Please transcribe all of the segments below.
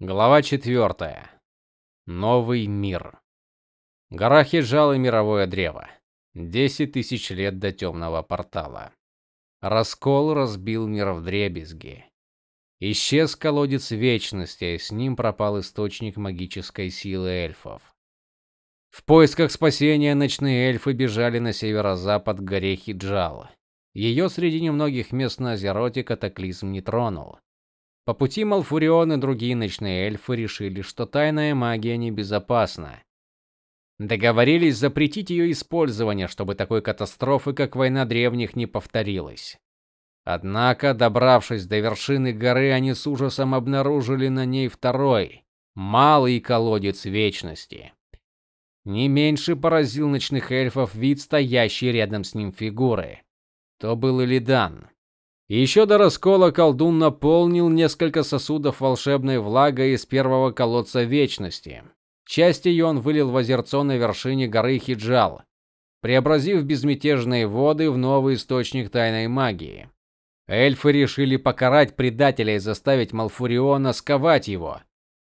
Глава 4. Новый мир. Гора Хиджал и мировое древо. Десять тысяч лет до темного портала. Раскол разбил мир вдребезги. Исчез колодец вечности, а с ним пропал источник магической силы эльфов. В поисках спасения ночные эльфы бежали на северо-запад к горе Хиджал. Ее среди немногих мест на Азероте катаклизм не тронул. По пути Малфурион и другие ночные эльфы решили, что тайная магия небезопасна. Договорились запретить ее использование, чтобы такой катастрофы, как война древних, не повторилась. Однако, добравшись до вершины горы, они с ужасом обнаружили на ней второй, малый колодец вечности. Не меньше поразил ночных эльфов вид стоящей рядом с ним фигуры. То был Илидан. Еще до раскола колдун наполнил несколько сосудов волшебной влагой из первого колодца вечности. Часть ее он вылил в озерцо на вершине горы Хиджал, преобразив безмятежные воды в новый источник тайной магии. Эльфы решили покарать предателя и заставить Малфуриона сковать его.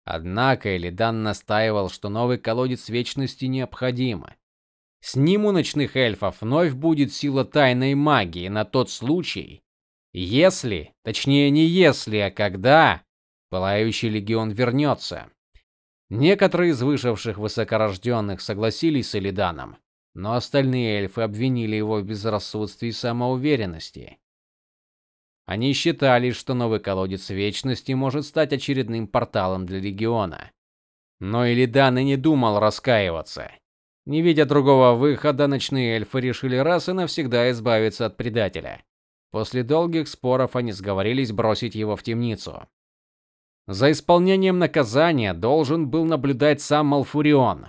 Однако Элидан настаивал, что новый колодец вечности необходим. С ним у ночных эльфов вновь будет сила тайной магии на тот случай, если, точнее не если, а когда пылающий легион вернется. Некоторые из выживших высокорожденных согласились с Элиданом, но остальные эльфы обвинили его в безрассудстве и самоуверенности. Они считали, что новый колодец вечности может стать очередным порталом для легиона. Но Илидан и не думал раскаиваться. Не видя другого выхода, ночные эльфы решили раз и навсегда избавиться от предателя. После долгих споров они сговорились бросить его в темницу. За исполнением наказания должен был наблюдать сам Малфурион.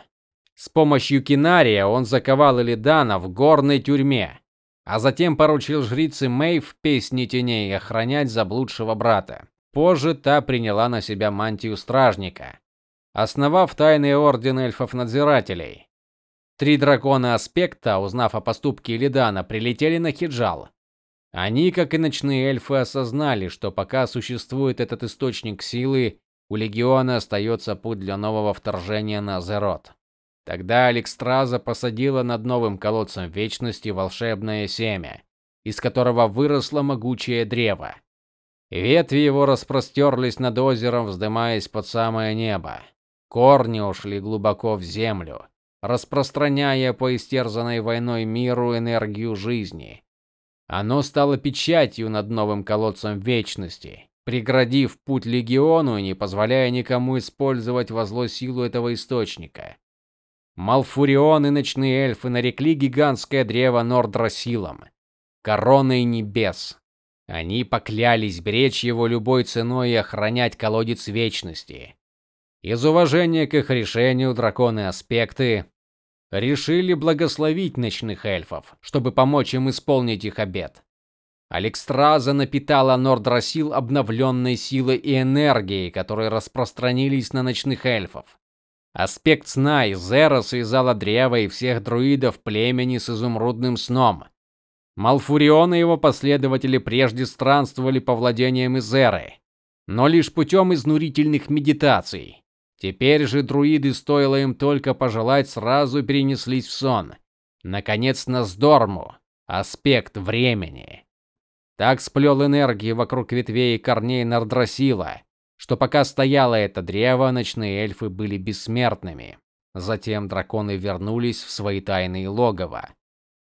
С помощью Кинария он заковал Элидана в горной тюрьме, а затем поручил жрице Мэйв песни теней охранять заблудшего брата. Позже та приняла на себя мантию стражника, основав тайный орден эльфов-надзирателей. Три дракона Аспекта, узнав о поступке Илидана, прилетели на Хиджал. Они, как и ночные эльфы, осознали, что пока существует этот источник силы, у легиона остается путь для нового вторжения на Азерот. Тогда Алекстраза посадила над новым колодцем вечности волшебное семя, из которого выросло могучее древо. Ветви его распростерлись над озером, вздымаясь под самое небо. Корни ушли глубоко в землю, распространяя по истерзанной войной миру энергию жизни. Оно стало печатью над новым колодцем вечности, преградив путь легиону и не позволяя никому использовать во силу этого источника. Малфурион и ночные эльфы нарекли гигантское древо Нордрасилом, короной небес. Они поклялись беречь его любой ценой и охранять колодец вечности. Из уважения к их решению драконы Аспекты решили благословить ночных эльфов, чтобы помочь им исполнить их обет. Алекстраза напитала Нордрасил обновленной силой и энергией, которые распространились на ночных эльфов. Аспект сна Изера связала древо и всех друидов племени с изумрудным сном. Малфурион и его последователи прежде странствовали по владениям Изеры, но лишь путем изнурительных медитаций. Теперь же друиды, стоило им только пожелать, сразу перенеслись в сон. Наконец на Сдорму, аспект времени. Так сплел энергии вокруг ветвей и корней Нардрасила, что пока стояло это древо, ночные эльфы были бессмертными. Затем драконы вернулись в свои тайные логово.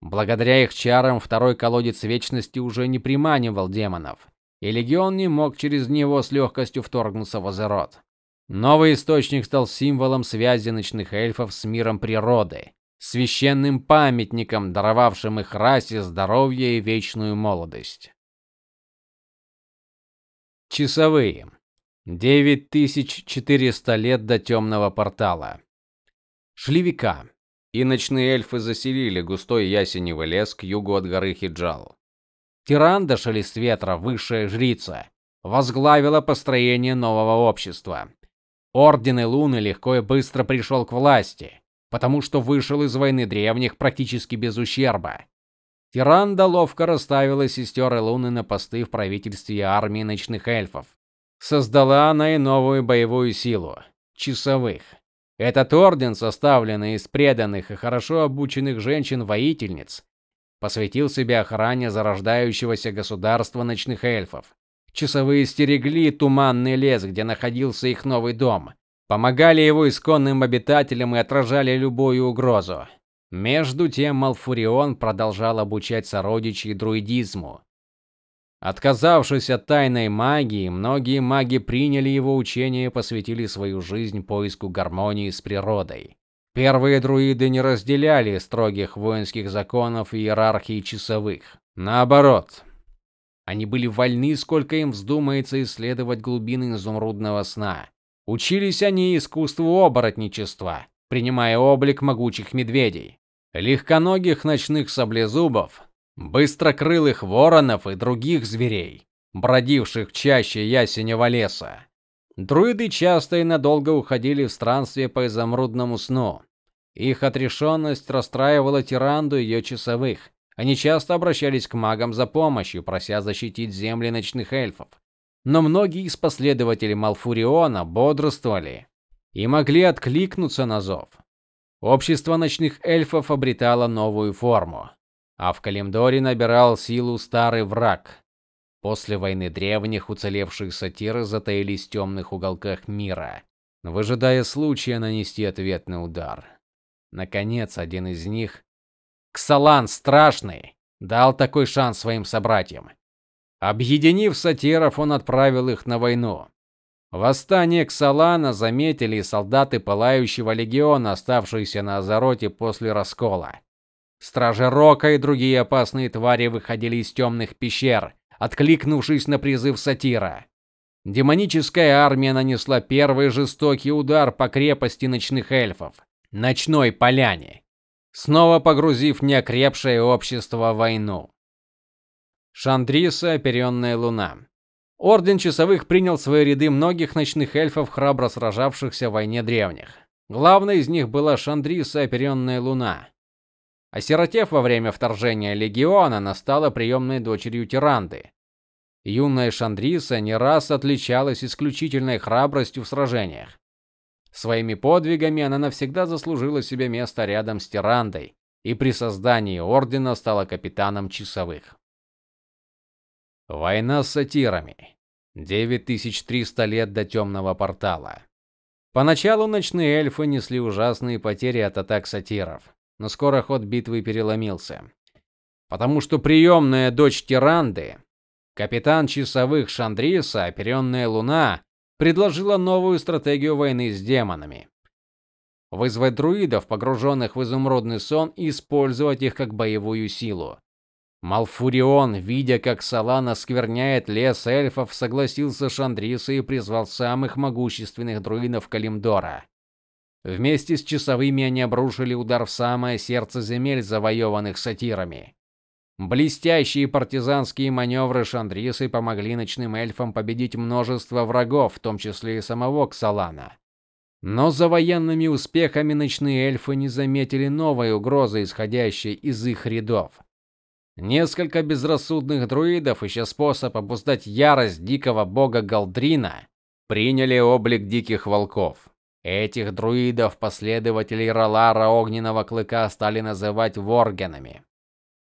Благодаря их чарам второй колодец вечности уже не приманивал демонов, и легион не мог через него с легкостью вторгнуться в Азерот. Новый источник стал символом связи ночных эльфов с миром природы, священным памятником, даровавшим их расе здоровье и вечную молодость. Часовые 9400 лет до темного портала. Шли века, и ночные эльфы заселили густой ясеневый лес к югу от горы Хиджал. Тиранда Шелест Ветра, высшая жрица, возглавила построение нового общества. Орден Луны легко и быстро пришел к власти, потому что вышел из войны древних практически без ущерба. Тиранда ловко расставила сестер Луны на посты в правительстве армии ночных эльфов Создала она и новую боевую силу часовых. Этот орден, составленный из преданных и хорошо обученных женщин-воительниц, посвятил себя охране зарождающегося государства ночных эльфов. Часовые стерегли туманный лес, где находился их новый дом, помогали его исконным обитателям и отражали любую угрозу. Между тем Малфурион продолжал обучать сородичей друидизму. Отказавшись от тайной магии, многие маги приняли его учение и посвятили свою жизнь поиску гармонии с природой. Первые друиды не разделяли строгих воинских законов и иерархии часовых. Наоборот, они были вольны, сколько им вздумается исследовать глубины изумрудного сна. Учились они искусству оборотничества, принимая облик могучих медведей, легконогих ночных саблезубов, быстрокрылых воронов и других зверей, бродивших чаще ясеневого леса. Друиды часто и надолго уходили в странствие по изумрудному сну. Их отрешенность расстраивала Тиранду ее часовых. Они часто обращались к магам за помощью, прося защитить земли ночных эльфов. Но многие из последователей Малфуриона бодрствовали и могли откликнуться на зов. Общество ночных эльфов обретало новую форму а в Калимдоре набирал силу старый враг. После войны древних уцелевшие сатиры затаились в темных уголках мира, выжидая случая нанести ответный удар. Наконец, один из них, Ксалан Страшный, дал такой шанс своим собратьям. Объединив сатиров, он отправил их на войну. Восстание Ксалана заметили солдаты Пылающего легиона, оставшиеся на Азароте после раскола. Стражи Рока и другие опасные твари выходили из темных пещер, откликнувшись на призыв сатира. Демоническая армия нанесла первый жестокий удар по крепости ночных эльфов, ночной поляне, снова погрузив неокрепшее общество в войну. Шандриса, оперенная луна. Орден часовых принял в свои ряды многих ночных эльфов, храбро сражавшихся в войне древних. Главной из них была Шандриса, оперенная луна. Осиротев во время вторжения легиона, она стала приемной дочерью Тиранды. Юная Шандриса не раз отличалась исключительной храбростью в сражениях. Своими подвигами она навсегда заслужила себе место рядом с Тирандой и при создании ордена стала капитаном часовых. Война с сатирами. 9300 лет до темного портала. Поначалу ночные эльфы несли ужасные потери от атак сатиров но скоро ход битвы переломился. Потому что приемная дочь Тиранды, капитан часовых Шандриса, оперенная Луна, предложила новую стратегию войны с демонами. Вызвать друидов, погруженных в изумрудный сон, и использовать их как боевую силу. Малфурион, видя, как Салана скверняет лес эльфов, согласился с Шандрисой и призвал самых могущественных друидов Калимдора. Вместе с часовыми они обрушили удар в самое сердце земель, завоеванных сатирами. Блестящие партизанские маневры Шандрисы помогли ночным эльфам победить множество врагов, в том числе и самого Ксалана. Но за военными успехами ночные эльфы не заметили новой угрозы, исходящей из их рядов. Несколько безрассудных друидов, ища способ обуздать ярость дикого бога Галдрина, приняли облик диких волков. Этих друидов, последователей Ролара Огненного Клыка, стали называть воргенами.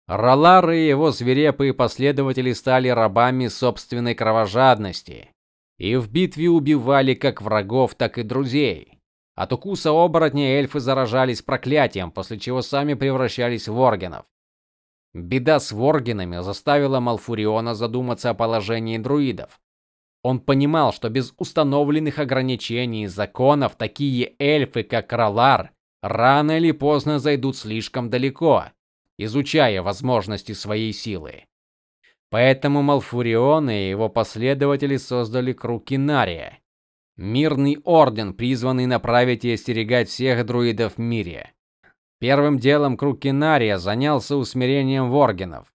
Ролар и его свирепые последователи стали рабами собственной кровожадности и в битве убивали как врагов, так и друзей. От укуса оборотня эльфы заражались проклятием, после чего сами превращались в воргенов. Беда с воргенами заставила Малфуриона задуматься о положении друидов. Он понимал, что без установленных ограничений и законов такие эльфы, как Ралар, рано или поздно зайдут слишком далеко, изучая возможности своей силы. Поэтому Малфурион и его последователи создали круг Кинария, мирный орден, призванный направить и остерегать всех друидов в мире. Первым делом круг Кинария занялся усмирением воргенов.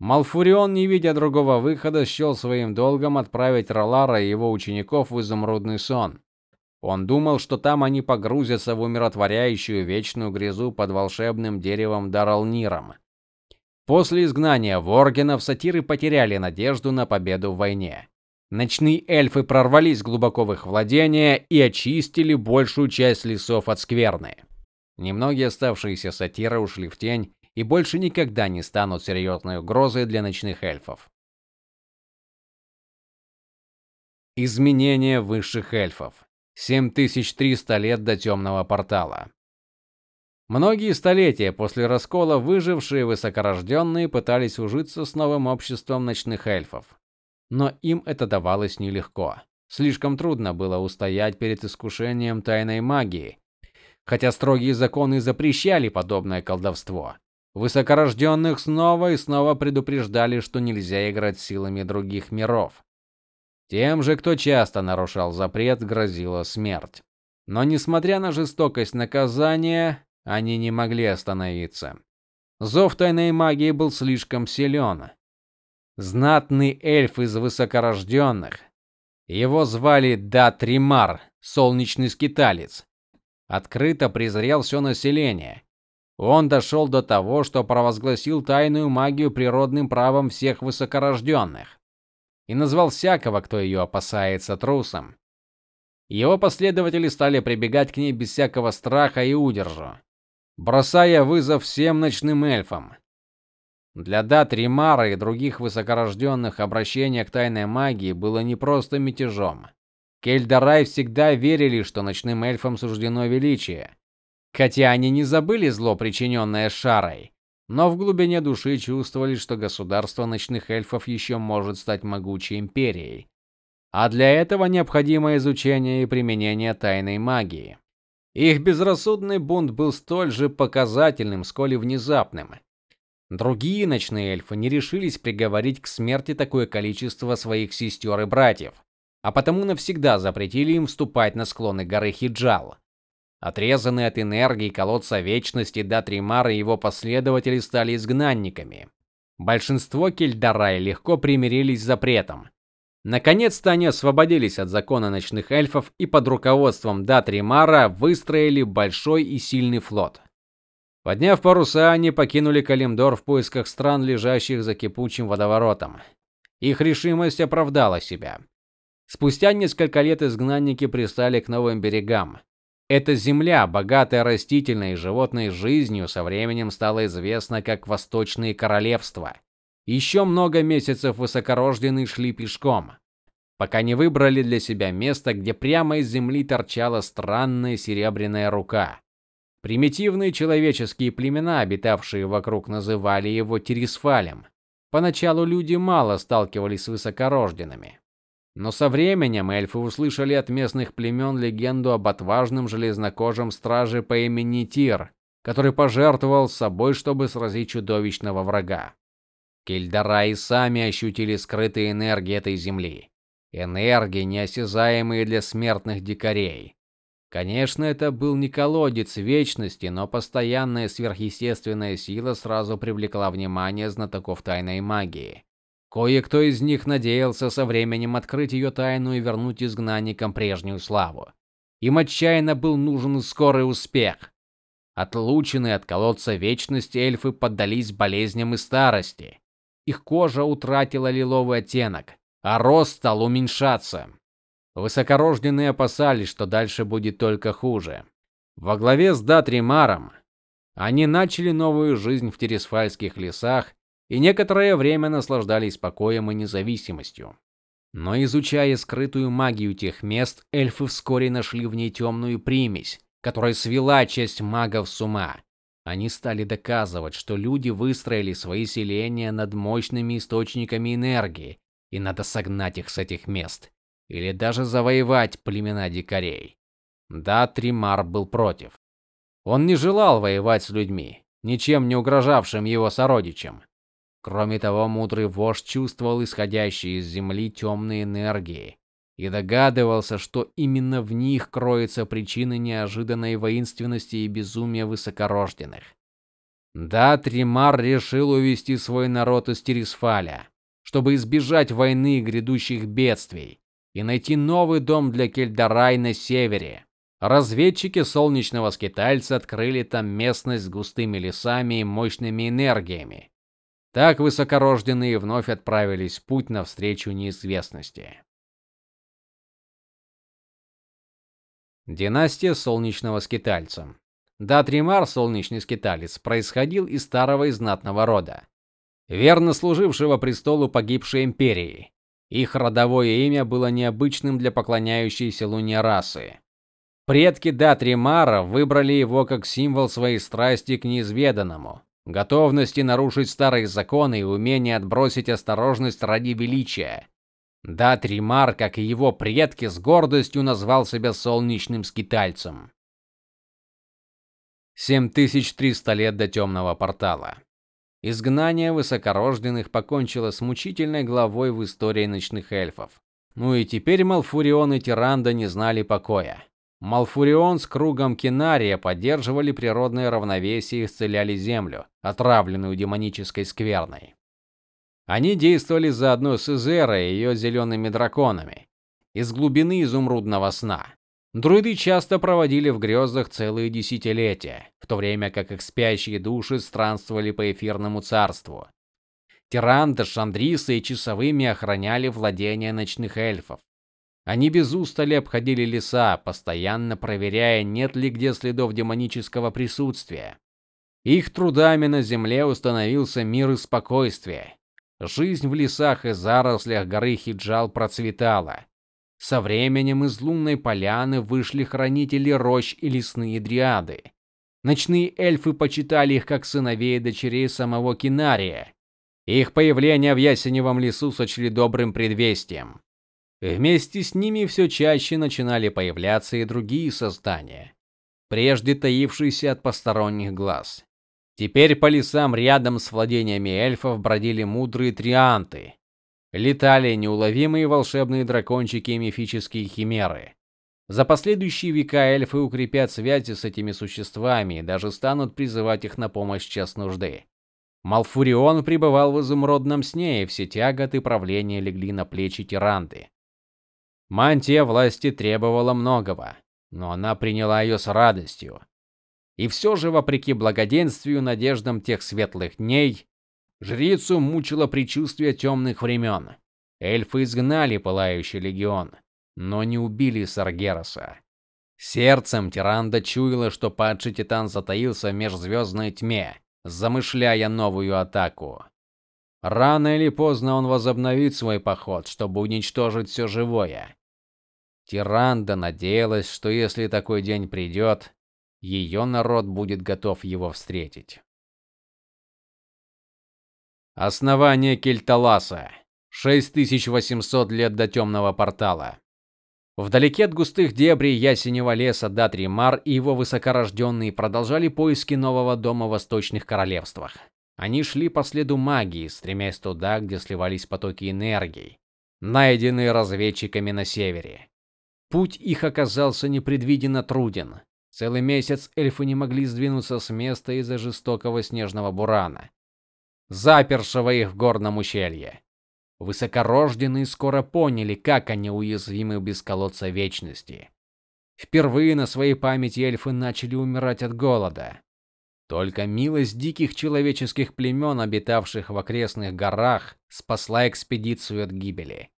Малфурион, не видя другого выхода, счел своим долгом отправить Ролара и его учеников в изумрудный сон. Он думал, что там они погрузятся в умиротворяющую вечную грезу под волшебным деревом Даралниром. После изгнания воргенов сатиры потеряли надежду на победу в войне. Ночные эльфы прорвались глубоко в их владения и очистили большую часть лесов от скверны. Немногие оставшиеся сатиры ушли в тень и больше никогда не станут серьезной угрозой для ночных эльфов. Изменение высших эльфов. 7300 лет до темного портала. Многие столетия после раскола выжившие высокорожденные пытались ужиться с новым обществом ночных эльфов. Но им это давалось нелегко. Слишком трудно было устоять перед искушением тайной магии, хотя строгие законы запрещали подобное колдовство. Высокорожденных снова и снова предупреждали, что нельзя играть силами других миров. Тем же, кто часто нарушал запрет, грозила смерть. Но несмотря на жестокость наказания, они не могли остановиться. Зов тайной магии был слишком силен. Знатный эльф из высокорожденных. Его звали Датримар, солнечный скиталец. Открыто презрел все население. Он дошел до того, что провозгласил тайную магию природным правом всех высокорожденных и назвал всякого, кто ее опасается, трусом. Его последователи стали прибегать к ней без всякого страха и удержу, бросая вызов всем ночным эльфам. Для Датримара и других высокорожденных обращение к тайной магии было не просто мятежом. Кельдарай всегда верили, что ночным эльфам суждено величие, хотя они не забыли зло, причиненное Шарой но в глубине души чувствовали, что государство ночных эльфов еще может стать могучей империей. А для этого необходимо изучение и применение тайной магии. Их безрассудный бунт был столь же показательным, сколь и внезапным. Другие ночные эльфы не решились приговорить к смерти такое количество своих сестер и братьев, а потому навсегда запретили им вступать на склоны горы Хиджал. Отрезанные от энергии колодца вечности, Датримар и его последователи стали изгнанниками. Большинство кельдарай легко примирились с запретом. Наконец-то они освободились от закона ночных эльфов и под руководством Датримара выстроили большой и сильный флот. Подняв паруса, они покинули Калимдор в поисках стран, лежащих за кипучим водоворотом. Их решимость оправдала себя. Спустя несколько лет изгнанники пристали к новым берегам. Эта земля, богатая растительной и животной жизнью, со временем стала известна как Восточные королевства. Еще много месяцев высокорожденные шли пешком, пока не выбрали для себя место, где прямо из земли торчала странная серебряная рука. Примитивные человеческие племена, обитавшие вокруг, называли его Тересфалем. Поначалу люди мало сталкивались с высокорожденными. Но со временем эльфы услышали от местных племен легенду об отважном железнокожем страже по имени Тир, который пожертвовал собой, чтобы сразить чудовищного врага. Кельдараи сами ощутили скрытые энергии этой земли, энергии, неосязаемые для смертных дикарей. Конечно, это был не колодец вечности, но постоянная сверхъестественная сила сразу привлекла внимание знатоков тайной магии. Кое-кто из них надеялся со временем открыть ее тайну и вернуть изгнанникам прежнюю славу. Им отчаянно был нужен скорый успех. Отлученные от колодца вечности эльфы поддались болезням и старости. Их кожа утратила лиловый оттенок, а рост стал уменьшаться. Высокорожденные опасались, что дальше будет только хуже. Во главе с Датримаром они начали новую жизнь в Тересфальских лесах и некоторое время наслаждались покоем и независимостью. Но изучая скрытую магию тех мест, эльфы вскоре нашли в ней темную примесь, которая свела часть магов с ума. Они стали доказывать, что люди выстроили свои селения над мощными источниками энергии, и надо согнать их с этих мест или даже завоевать племена дикарей. Да, Тримар был против. Он не желал воевать с людьми, ничем не угрожавшим его сородичам. Кроме того, мудрый вождь чувствовал исходящие из земли темные энергии и догадывался, что именно в них кроется причина неожиданной воинственности и безумия высокорожденных. Да, Тримар решил увести свой народ из Тересфаля, чтобы избежать войны и грядущих бедствий и найти новый дом для Кельдарай на севере. Разведчики солнечного скитальца открыли там местность с густыми лесами и мощными энергиями так высокорожденные вновь отправились в путь навстречу неизвестности. Династия Солнечного скитальца. Датримар, Солнечный скиталец, происходил из старого и знатного рода, верно служившего престолу погибшей империи. Их родовое имя было необычным для поклоняющейся Луне расы. Предки Датримара выбрали его как символ своей страсти к неизведанному, готовности нарушить старые законы и умения отбросить осторожность ради величия. Датримар, как и его предки, с гордостью назвал себя солнечным скитальцем. 7300 лет до темного портала. Изгнание высокорожденных покончило с мучительной главой в истории ночных эльфов. Ну и теперь Малфурион и Тиранда не знали покоя. Малфурион с кругом Кинария поддерживали природное равновесие и исцеляли землю, отравленную демонической скверной. Они действовали заодно с Изерой и ее зелеными драконами из глубины изумрудного сна. Друиды часто проводили в грезах целые десятилетия, в то время как их спящие души странствовали по эфирному царству. Тиранда, Шандриса и часовыми охраняли владения ночных эльфов. Они без устали обходили леса, постоянно проверяя, нет ли где следов демонического присутствия. Их трудами на земле установился мир и спокойствие. Жизнь в лесах и зарослях горы Хиджал процветала. Со временем из лунной поляны вышли хранители рощ и лесные дриады. Ночные эльфы почитали их как сыновей и дочерей самого Кинария. Их появление в Ясеневом лесу сочли добрым предвестием. Вместе с ними все чаще начинали появляться и другие создания, прежде таившиеся от посторонних глаз. Теперь по лесам рядом с владениями эльфов бродили мудрые трианты, летали неуловимые волшебные дракончики и мифические химеры. За последующие века эльфы укрепят связи с этими существами и даже станут призывать их на помощь в час нужды. Малфурион пребывал в изумрудном сне, и все тяготы правления легли на плечи тиранты. Мантия власти требовала многого, но она приняла ее с радостью. И все же, вопреки благоденствию надеждам тех светлых дней, Жрицу мучило предчувствие темных времен. Эльфы изгнали пылающий легион, но не убили Саргераса. Сердцем Тиранда чуяла, что падший титан затаился в межзвездной тьме, замышляя новую атаку. Рано или поздно он возобновит свой поход, чтобы уничтожить все живое. Тиранда надеялась, что если такой день придет, ее народ будет готов его встретить. Основание Кельталаса. 6800 лет до темного портала. Вдалеке от густых дебрей ясеневого леса Датримар и его высокорожденные продолжали поиски нового дома в восточных королевствах. Они шли по следу магии, стремясь туда, где сливались потоки энергии, найденные разведчиками на севере. Путь их оказался непредвиденно труден. Целый месяц эльфы не могли сдвинуться с места из-за жестокого снежного бурана запершего их в горном ущелье. Высокорожденные скоро поняли, как они уязвимы без колодца вечности. Впервые на своей памяти эльфы начали умирать от голода. Только милость диких человеческих племен, обитавших в окрестных горах, спасла экспедицию от гибели.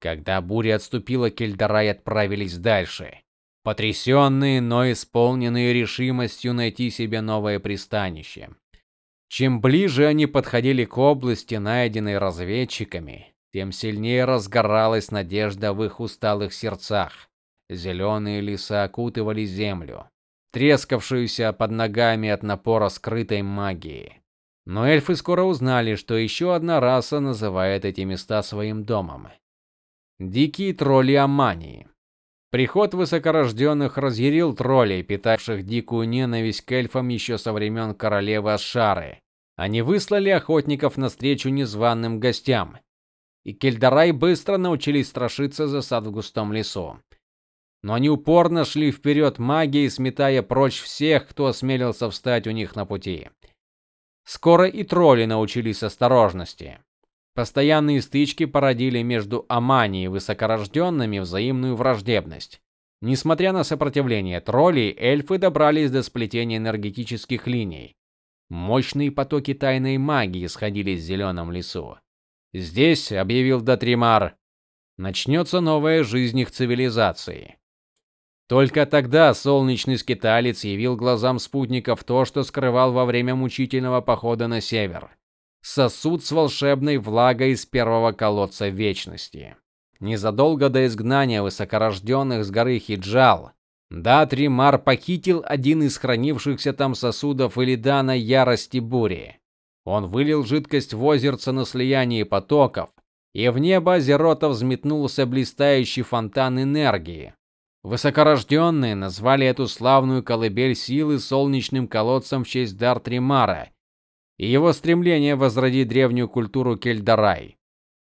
Когда буря отступила, Кельдарай отправились дальше, потрясенные, но исполненные решимостью найти себе новое пристанище. Чем ближе они подходили к области, найденной разведчиками, тем сильнее разгоралась надежда в их усталых сердцах. Зеленые леса окутывали землю, трескавшуюся под ногами от напора скрытой магии. Но эльфы скоро узнали, что еще одна раса называет эти места своим домом. Дикие тролли Амании. Приход высокорожденных разъярил троллей, питавших дикую ненависть к эльфам еще со времен королевы Ашары. Они выслали охотников навстречу незваным гостям. И Кельдарай быстро научились страшиться засад в густом лесу. Но они упорно шли вперед магией, сметая прочь всех, кто осмелился встать у них на пути. Скоро и тролли научились осторожности. Постоянные стычки породили между Амани и высокорожденными взаимную враждебность. Несмотря на сопротивление троллей, эльфы добрались до сплетения энергетических линий. Мощные потоки тайной магии сходили в зеленом лесу. Здесь, объявил Датримар, начнется новая жизнь их цивилизации. Только тогда солнечный скиталец явил глазам спутников то, что скрывал во время мучительного похода на север. Сосуд с волшебной влагой из первого колодца вечности. Незадолго до изгнания высокорожденных с горы Хиджал, Датримар похитил один из хранившихся там сосудов Илидана ярости бури. Он вылил жидкость в озерце на слиянии потоков, и в небо Азерота взметнулся блистающий фонтан энергии, Высокорожденные назвали эту славную колыбель силы солнечным колодцем в честь Дартримара и его стремление возродить древнюю культуру Кельдарай.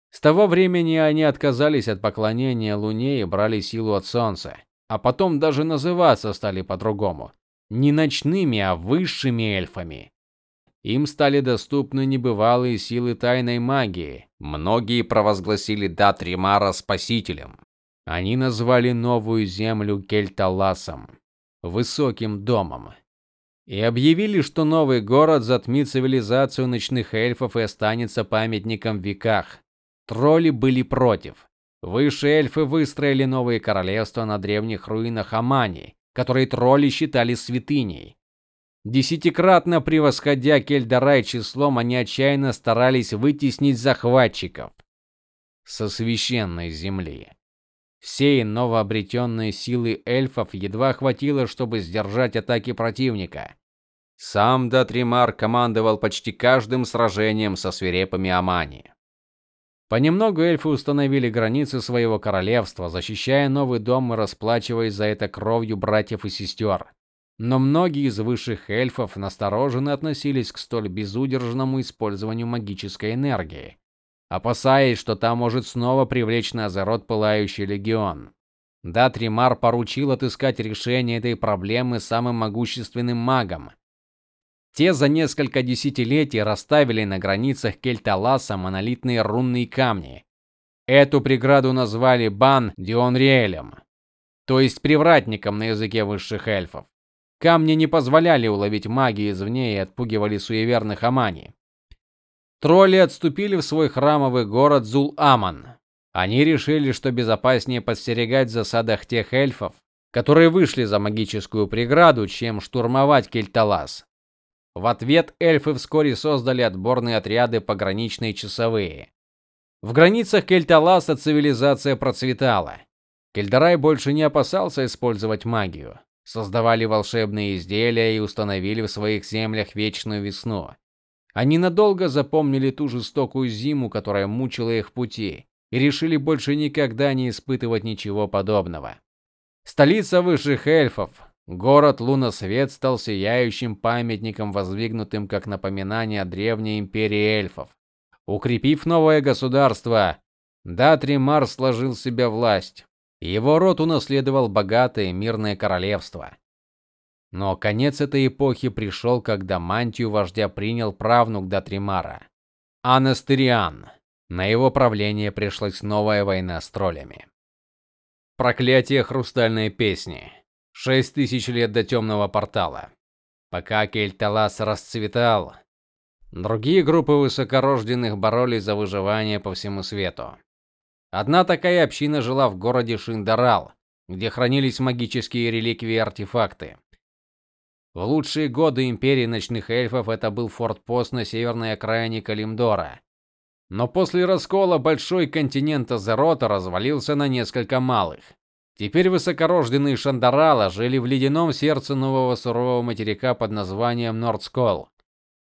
С того времени они отказались от поклонения Луне и брали силу от Солнца, а потом даже называться стали по-другому. Не ночными, а высшими эльфами. Им стали доступны небывалые силы тайной магии. Многие провозгласили Датримара спасителем. Они назвали новую землю Кельталасом, высоким домом, и объявили, что новый город затмит цивилизацию ночных эльфов и останется памятником в веках. Тролли были против. Высшие эльфы выстроили новые королевства на древних руинах Амани, которые тролли считали святыней. Десятикратно превосходя Кельдарай числом, они отчаянно старались вытеснить захватчиков со священной земли. Всей новообретенной силы эльфов едва хватило, чтобы сдержать атаки противника. Сам Датримар командовал почти каждым сражением со свирепыми Амани. Понемногу эльфы установили границы своего королевства, защищая новый дом и расплачиваясь за это кровью братьев и сестер. Но многие из высших эльфов настороженно относились к столь безудержному использованию магической энергии опасаясь, что та может снова привлечь на Азерот пылающий легион. Датримар поручил отыскать решение этой проблемы самым могущественным магам. Те за несколько десятилетий расставили на границах Кельталаса монолитные рунные камни. Эту преграду назвали Бан Дионриэлем, то есть привратником на языке высших эльфов. Камни не позволяли уловить магию извне и отпугивали суеверных амани. Тролли отступили в свой храмовый город Зул-Аман. Они решили, что безопаснее подстерегать в засадах тех эльфов, которые вышли за магическую преграду, чем штурмовать Кельталас. В ответ эльфы вскоре создали отборные отряды пограничные часовые. В границах Кельталаса цивилизация процветала. Кельдарай больше не опасался использовать магию. Создавали волшебные изделия и установили в своих землях вечную весну. Они надолго запомнили ту жестокую зиму, которая мучила их пути, и решили больше никогда не испытывать ничего подобного. Столица высших эльфов, город Лунасвет стал сияющим памятником, воздвигнутым как напоминание о древней империи эльфов. Укрепив новое государство, Датримар сложил себе власть. Его род унаследовал богатое мирное королевство. Но конец этой эпохи пришел, когда мантию вождя принял правнук Датримара, Анастериан. На его правление пришлась новая война с троллями. Проклятие хрустальной песни. Шесть тысяч лет до темного портала. Пока Кельталас расцветал, другие группы высокорожденных боролись за выживание по всему свету. Одна такая община жила в городе Шиндарал, где хранились магические реликвии и артефакты. В лучшие годы империи ночных эльфов это был форт-пост на северной окраине Калимдора. Но после раскола большой континент Азерота развалился на несколько малых. Теперь высокорожденные Шандарала жили в ледяном сердце нового сурового материка под названием Нордскол.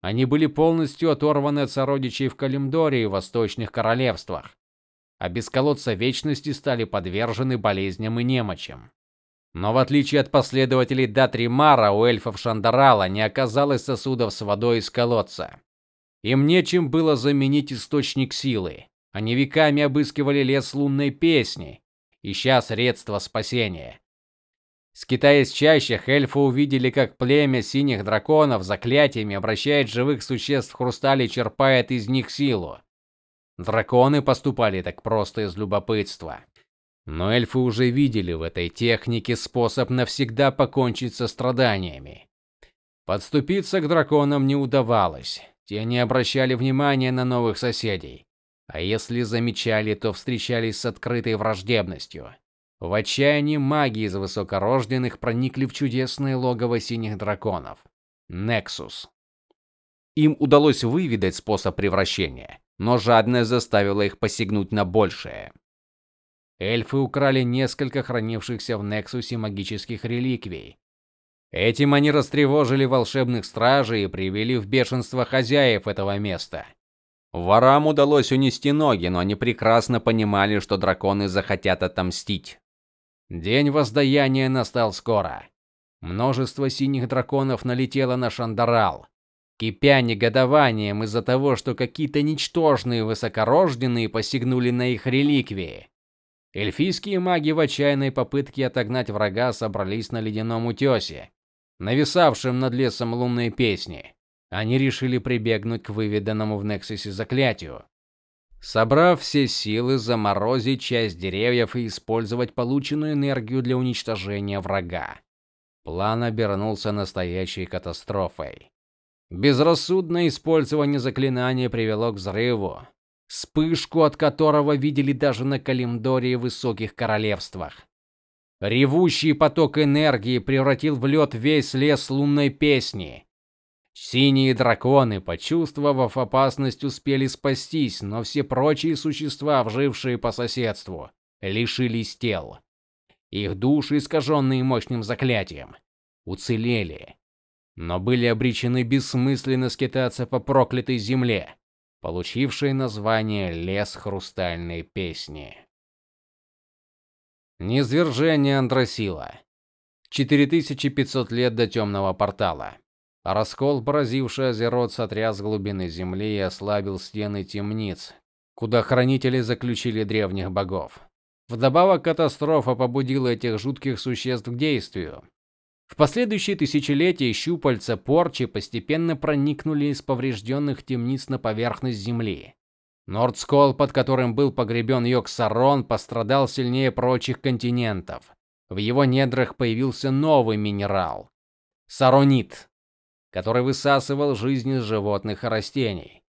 Они были полностью оторваны от сородичей в Калимдоре и восточных королевствах, а без колодца вечности стали подвержены болезням и немочам. Но в отличие от последователей Датримара, у эльфов Шандарала не оказалось сосудов с водой из колодца. Им нечем было заменить источник силы. Они веками обыскивали лес лунной песни, ища средства спасения. Скитаясь чаще, эльфы увидели, как племя синих драконов заклятиями обращает живых существ в хрусталь и черпает из них силу. Драконы поступали так просто из любопытства. Но эльфы уже видели в этой технике способ навсегда покончить со страданиями. Подступиться к драконам не удавалось. Те не обращали внимания на новых соседей, а если замечали, то встречались с открытой враждебностью. В отчаянии маги из высокорожденных проникли в чудесное логово синих драконов Нексус. Им удалось выведать способ превращения, но жадность заставила их посягнуть на большее. Эльфы украли несколько хранившихся в Нексусе магических реликвий. Этим они растревожили волшебных стражей и привели в бешенство хозяев этого места. Ворам удалось унести ноги, но они прекрасно понимали, что драконы захотят отомстить. День воздаяния настал скоро. Множество синих драконов налетело на Шандарал, кипя негодованием из-за того, что какие-то ничтожные высокорожденные посягнули на их реликвии. Эльфийские маги в отчаянной попытке отогнать врага собрались на ледяном утесе, нависавшем над лесом лунной песни. Они решили прибегнуть к выведанному в Нексусе заклятию, собрав все силы, заморозить часть деревьев и использовать полученную энергию для уничтожения врага. План обернулся настоящей катастрофой. Безрассудное использование заклинания привело к взрыву, вспышку от которого видели даже на Калимдоре и высоких королевствах. Ревущий поток энергии превратил в лед весь лес лунной песни. Синие драконы, почувствовав опасность, успели спастись, но все прочие существа, вжившие по соседству, лишились тел. Их души, искаженные мощным заклятием, уцелели, но были обречены бессмысленно скитаться по проклятой земле, получившей название Лес хрустальной песни. Низвержение Андросила. 4500 лет до темного портала. Раскол, поразивший Азерот, сотряс глубины земли и ослабил стены темниц, куда хранители заключили древних богов. Вдобавок катастрофа побудила этих жутких существ к действию. В последующие тысячелетия щупальца порчи постепенно проникнули из поврежденных темниц на поверхность земли. Нордскол, под которым был погребен Йоксарон, пострадал сильнее прочих континентов. В его недрах появился новый минерал саронит, который высасывал жизнь из животных и растений.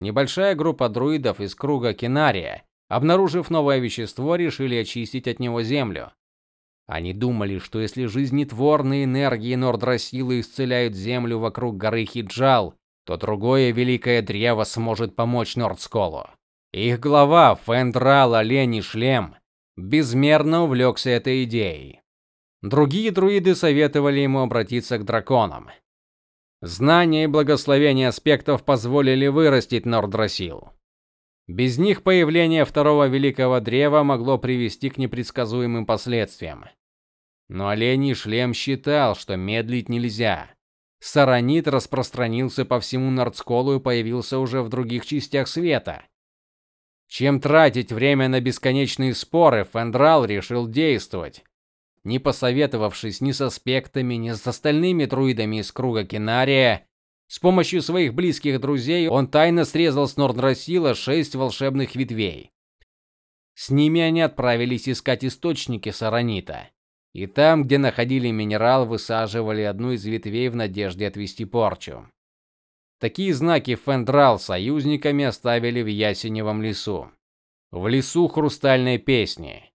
Небольшая группа друидов из круга Кинария, обнаружив новое вещество, решили очистить от него землю. Они думали, что если жизнетворные энергии Нордрасилы исцеляют землю вокруг горы Хиджал, то другое великое древо сможет помочь Нордсколу. Их глава Фендрал Олень Шлем безмерно увлекся этой идеей. Другие друиды советовали ему обратиться к драконам. Знания и благословение аспектов позволили вырастить Нордрасил. Без них появление второго великого древа могло привести к непредсказуемым последствиям. Но оленей шлем считал, что медлить нельзя. Саранит распространился по всему Нордсколу и появился уже в других частях света. Чем тратить время на бесконечные споры, Фендрал решил действовать не посоветовавшись ни с аспектами, ни с остальными друидами из круга Кинария. С помощью своих близких друзей он тайно срезал с Нордрасила шесть волшебных ветвей. С ними они отправились искать источники саранита. И там, где находили минерал, высаживали одну из ветвей в надежде отвести порчу. Такие знаки Фендрал союзниками оставили в Ясеневом лесу. В лесу хрустальной песни.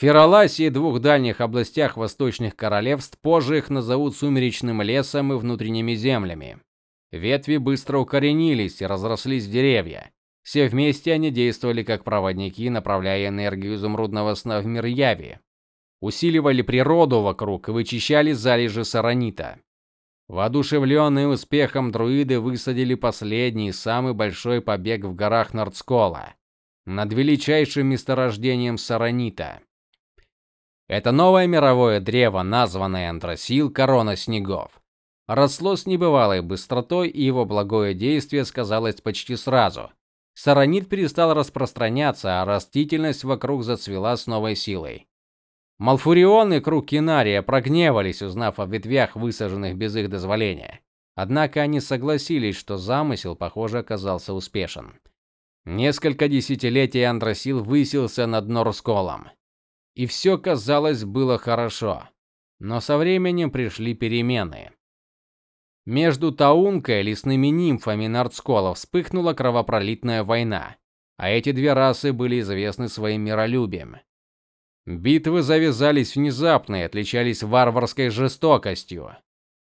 Фераласе и двух дальних областях восточных королевств позже их назовут сумеречным лесом и внутренними землями. Ветви быстро укоренились и разрослись деревья. Все вместе они действовали как проводники, направляя энергию изумрудного сна в мир яви. Усиливали природу вокруг и вычищали залежи саранита. Воодушевленные успехом друиды высадили последний, самый большой побег в горах Нордскола, над величайшим месторождением саранита. Это новое мировое древо, названное Антрасил корона снегов, росло с небывалой быстротой, и его благое действие сказалось почти сразу. Саранит перестал распространяться, а растительность вокруг зацвела с новой силой. Малфурион и круг Кинария прогневались, узнав о ветвях, высаженных без их дозволения. Однако они согласились, что замысел, похоже, оказался успешен. Несколько десятилетий Андросил высился над Норсколом и все, казалось, было хорошо. Но со временем пришли перемены. Между Таункой и лесными нимфами Нордскола вспыхнула кровопролитная война, а эти две расы были известны своим миролюбием. Битвы завязались внезапно и отличались варварской жестокостью.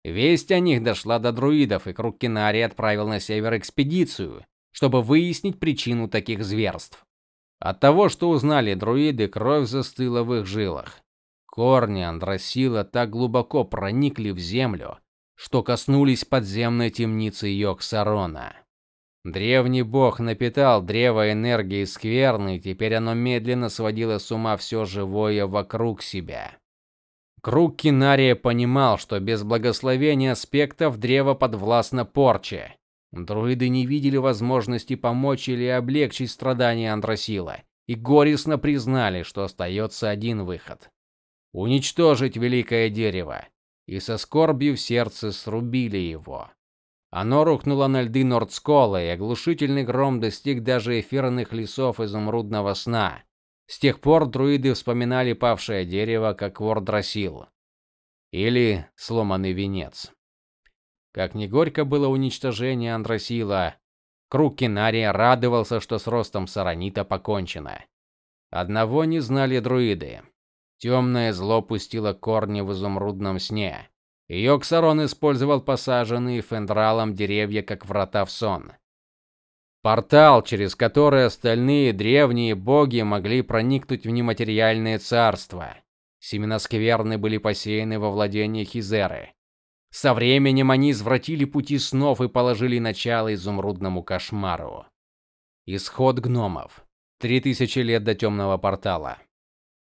Весть о них дошла до друидов, и круг Кинари отправил на север экспедицию, чтобы выяснить причину таких зверств. От того, что узнали друиды, кровь застыла в их жилах. Корни Андросила так глубоко проникли в землю, что коснулись подземной темницы Йоксарона. Древний бог напитал древо энергией скверны, и теперь оно медленно сводило с ума все живое вокруг себя. Круг Кинария понимал, что без благословения аспектов древо подвластно порче. Друиды не видели возможности помочь или облегчить страдания Андросила и горестно признали, что остается один выход уничтожить великое дерево, и со скорбью в сердце срубили его. Оно рухнуло на льды Нордскола, и оглушительный гром достиг даже эфирных лесов изумрудного сна. С тех пор друиды вспоминали павшее дерево как Вордрасил или сломанный венец. Как ни горько было уничтожение Андросила, круг Кинария радовался, что с ростом саранита покончено. Одного не знали друиды. Темное зло пустило корни в изумрудном сне. Йоксарон использовал посаженные фендралом деревья как врата в сон. Портал, через который остальные древние боги могли проникнуть в нематериальное царство. Семена скверны были посеяны во владениях Хизеры. Со временем они извратили пути снов и положили начало изумрудному кошмару. Исход гномов. Три тысячи лет до темного портала.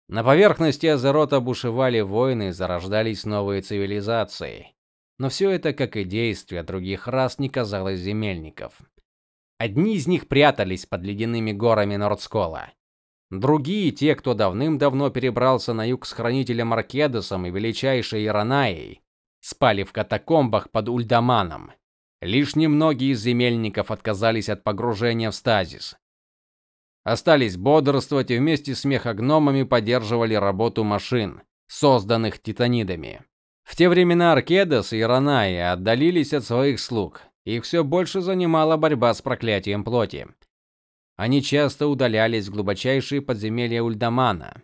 На поверхности Азерота бушевали войны, зарождались новые цивилизации. Но все это, как и действия других рас, не казалось земельников. Одни из них прятались под ледяными горами Нордскола. Другие, те, кто давным-давно перебрался на юг с хранителем Аркедосом и величайшей Иранаей, спали в катакомбах под Ульдаманом. Лишь немногие из земельников отказались от погружения в стазис остались бодрствовать и вместе с мехагномами поддерживали работу машин, созданных титанидами. В те времена Аркедос и Ранаи отдалились от своих слуг. Их все больше занимала борьба с проклятием плоти. Они часто удалялись в глубочайшие подземелья Ульдамана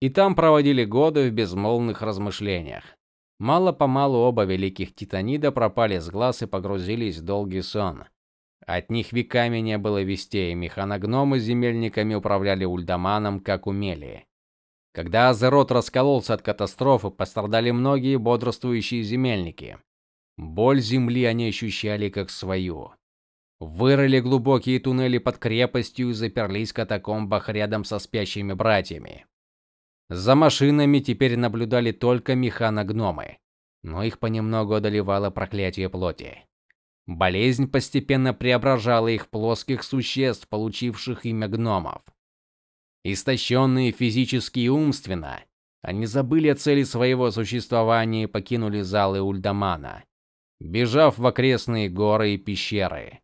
и там проводили годы в безмолвных размышлениях. Мало-помалу оба великих титанида пропали с глаз и погрузились в долгий сон. От них веками не было вестей, механогномы с земельниками управляли Ульдаманом как умели. Когда Азерот раскололся от катастрофы, пострадали многие бодрствующие земельники. Боль земли они ощущали как свою. Вырыли глубокие туннели под крепостью и заперлись в катакомбах рядом со спящими братьями. За машинами теперь наблюдали только механогномы, но их понемногу одолевало проклятие плоти. Болезнь постепенно преображала их в плоских существ, получивших имя гномов. Истощенные физически и умственно, они забыли о цели своего существования и покинули залы Ульдамана, бежав в окрестные горы и пещеры.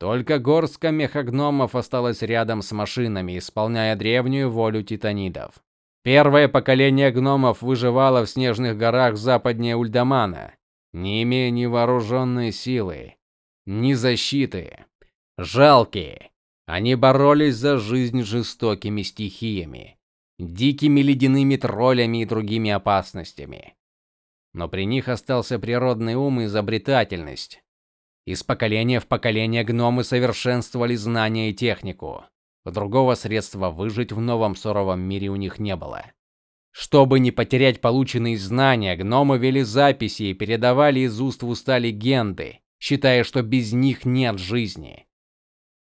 Только горстка мехагномов осталась рядом с машинами, исполняя древнюю волю титанидов. Первое поколение гномов выживало в снежных горах западнее Ульдамана, не имея ни вооруженной силы, ни защиты. Жалкие. Они боролись за жизнь жестокими стихиями, дикими ледяными троллями и другими опасностями. Но при них остался природный ум и изобретательность. Из поколения в поколение гномы совершенствовали знания и технику. Другого средства выжить в новом суровом мире у них не было. Чтобы не потерять полученные знания, гномы вели записи и передавали из уст в уста легенды, считая, что без них нет жизни.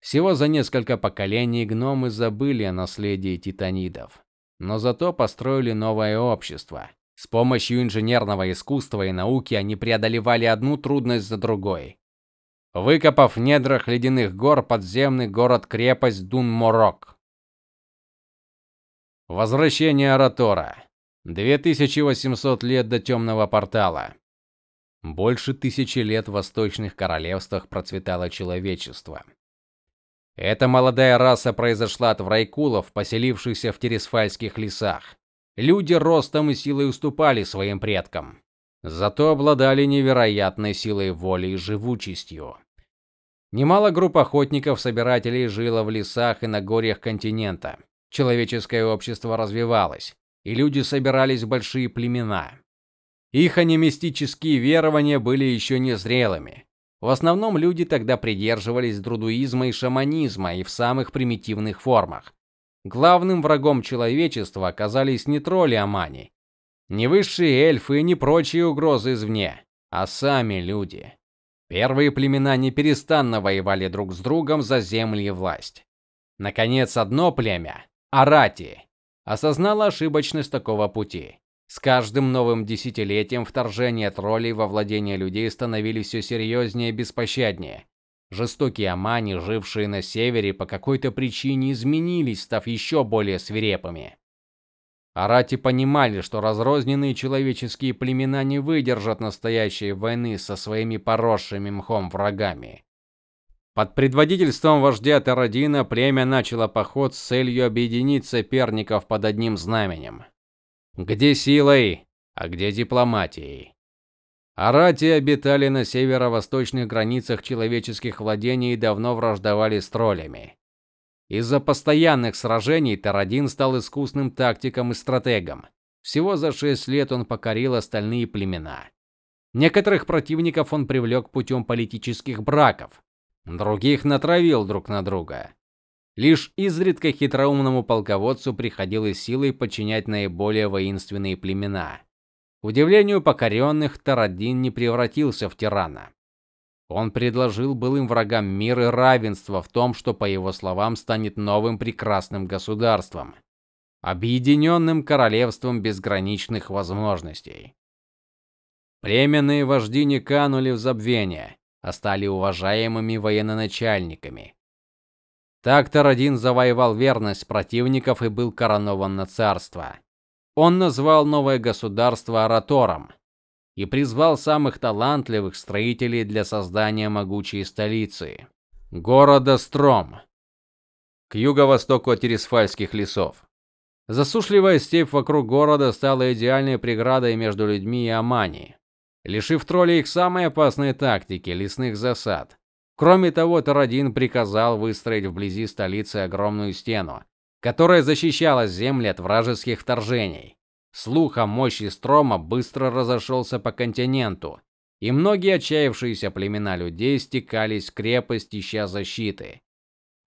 Всего за несколько поколений гномы забыли о наследии титанидов, но зато построили новое общество. С помощью инженерного искусства и науки они преодолевали одну трудность за другой. Выкопав в недрах ледяных гор подземный город-крепость Дун-Морок, Возвращение Аратора. 2800 лет до темного портала. Больше тысячи лет в восточных королевствах процветало человечество. Эта молодая раса произошла от врайкулов, поселившихся в Тересфальских лесах. Люди ростом и силой уступали своим предкам, зато обладали невероятной силой воли и живучестью. Немало групп охотников-собирателей жило в лесах и на горах континента. Человеческое общество развивалось, и люди собирались в большие племена. Их анимистические верования были еще незрелыми. В основном люди тогда придерживались друдуизма и шаманизма и в самых примитивных формах. Главным врагом человечества оказались не тролли Амани, не высшие эльфы и не прочие угрозы извне, а сами люди. Первые племена неперестанно воевали друг с другом за земли и власть. Наконец, одно племя, Арати, осознало ошибочность такого пути. С каждым новым десятилетием вторжения троллей во владения людей становились все серьезнее и беспощаднее. Жестокие амани, жившие на севере, по какой-то причине изменились, став еще более свирепыми. Арати понимали, что разрозненные человеческие племена не выдержат настоящей войны со своими поросшими мхом врагами. Под предводительством вождя Тарадина племя начало поход с целью объединить соперников под одним знаменем. Где силой, а где дипломатией? Арати обитали на северо-восточных границах человеческих владений и давно враждовали с троллями. Из-за постоянных сражений Тарадин стал искусным тактиком и стратегом. Всего за шесть лет он покорил остальные племена. Некоторых противников он привлек путем политических браков, других натравил друг на друга. Лишь изредка хитроумному полководцу приходилось силой подчинять наиболее воинственные племена. К удивлению покоренных, Тарадин не превратился в тирана. Он предложил былым врагам мир и равенство в том, что, по его словам, станет новым прекрасным государством, объединенным королевством безграничных возможностей. Племенные вожди не канули в забвение, а стали уважаемыми военачальниками. Так Тарадин завоевал верность противников и был коронован на царство. Он назвал новое государство Аратором и призвал самых талантливых строителей для создания могучей столицы города Стром к юго-востоку от Тересфальских лесов. Засушливая степь вокруг города стала идеальной преградой между людьми и Амани, лишив троллей их самой опасной тактики лесных засад. Кроме того, Тарадин приказал выстроить вблизи столицы огромную стену, которая защищала земли от вражеских вторжений. Слух о мощи Строма быстро разошелся по континенту, и многие отчаявшиеся племена людей стекались в крепость ища защиты.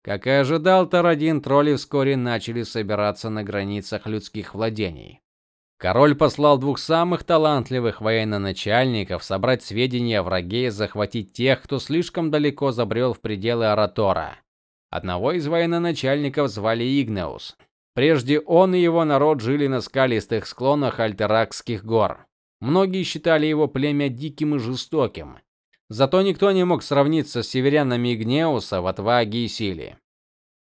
Как и ожидал Тарадин, тролли вскоре начали собираться на границах людских владений. Король послал двух самых талантливых военачальников собрать сведения о враге и захватить тех, кто слишком далеко забрел в пределы Аратора. Одного из военачальников звали Игнеус, Прежде он и его народ жили на скалистых склонах Альтеракских гор. Многие считали его племя диким и жестоким. Зато никто не мог сравниться с северянами Игнеуса в отваге и силе.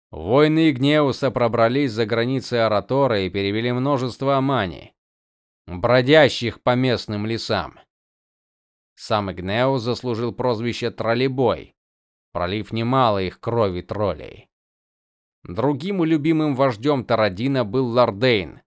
Воины Игнеуса пробрались за границы Аратора и перевели множество амани, бродящих по местным лесам. Сам Игнеус заслужил прозвище Троллебой, пролив немало их крови троллей. Другим любимым вождем Тарадина был Лардейн,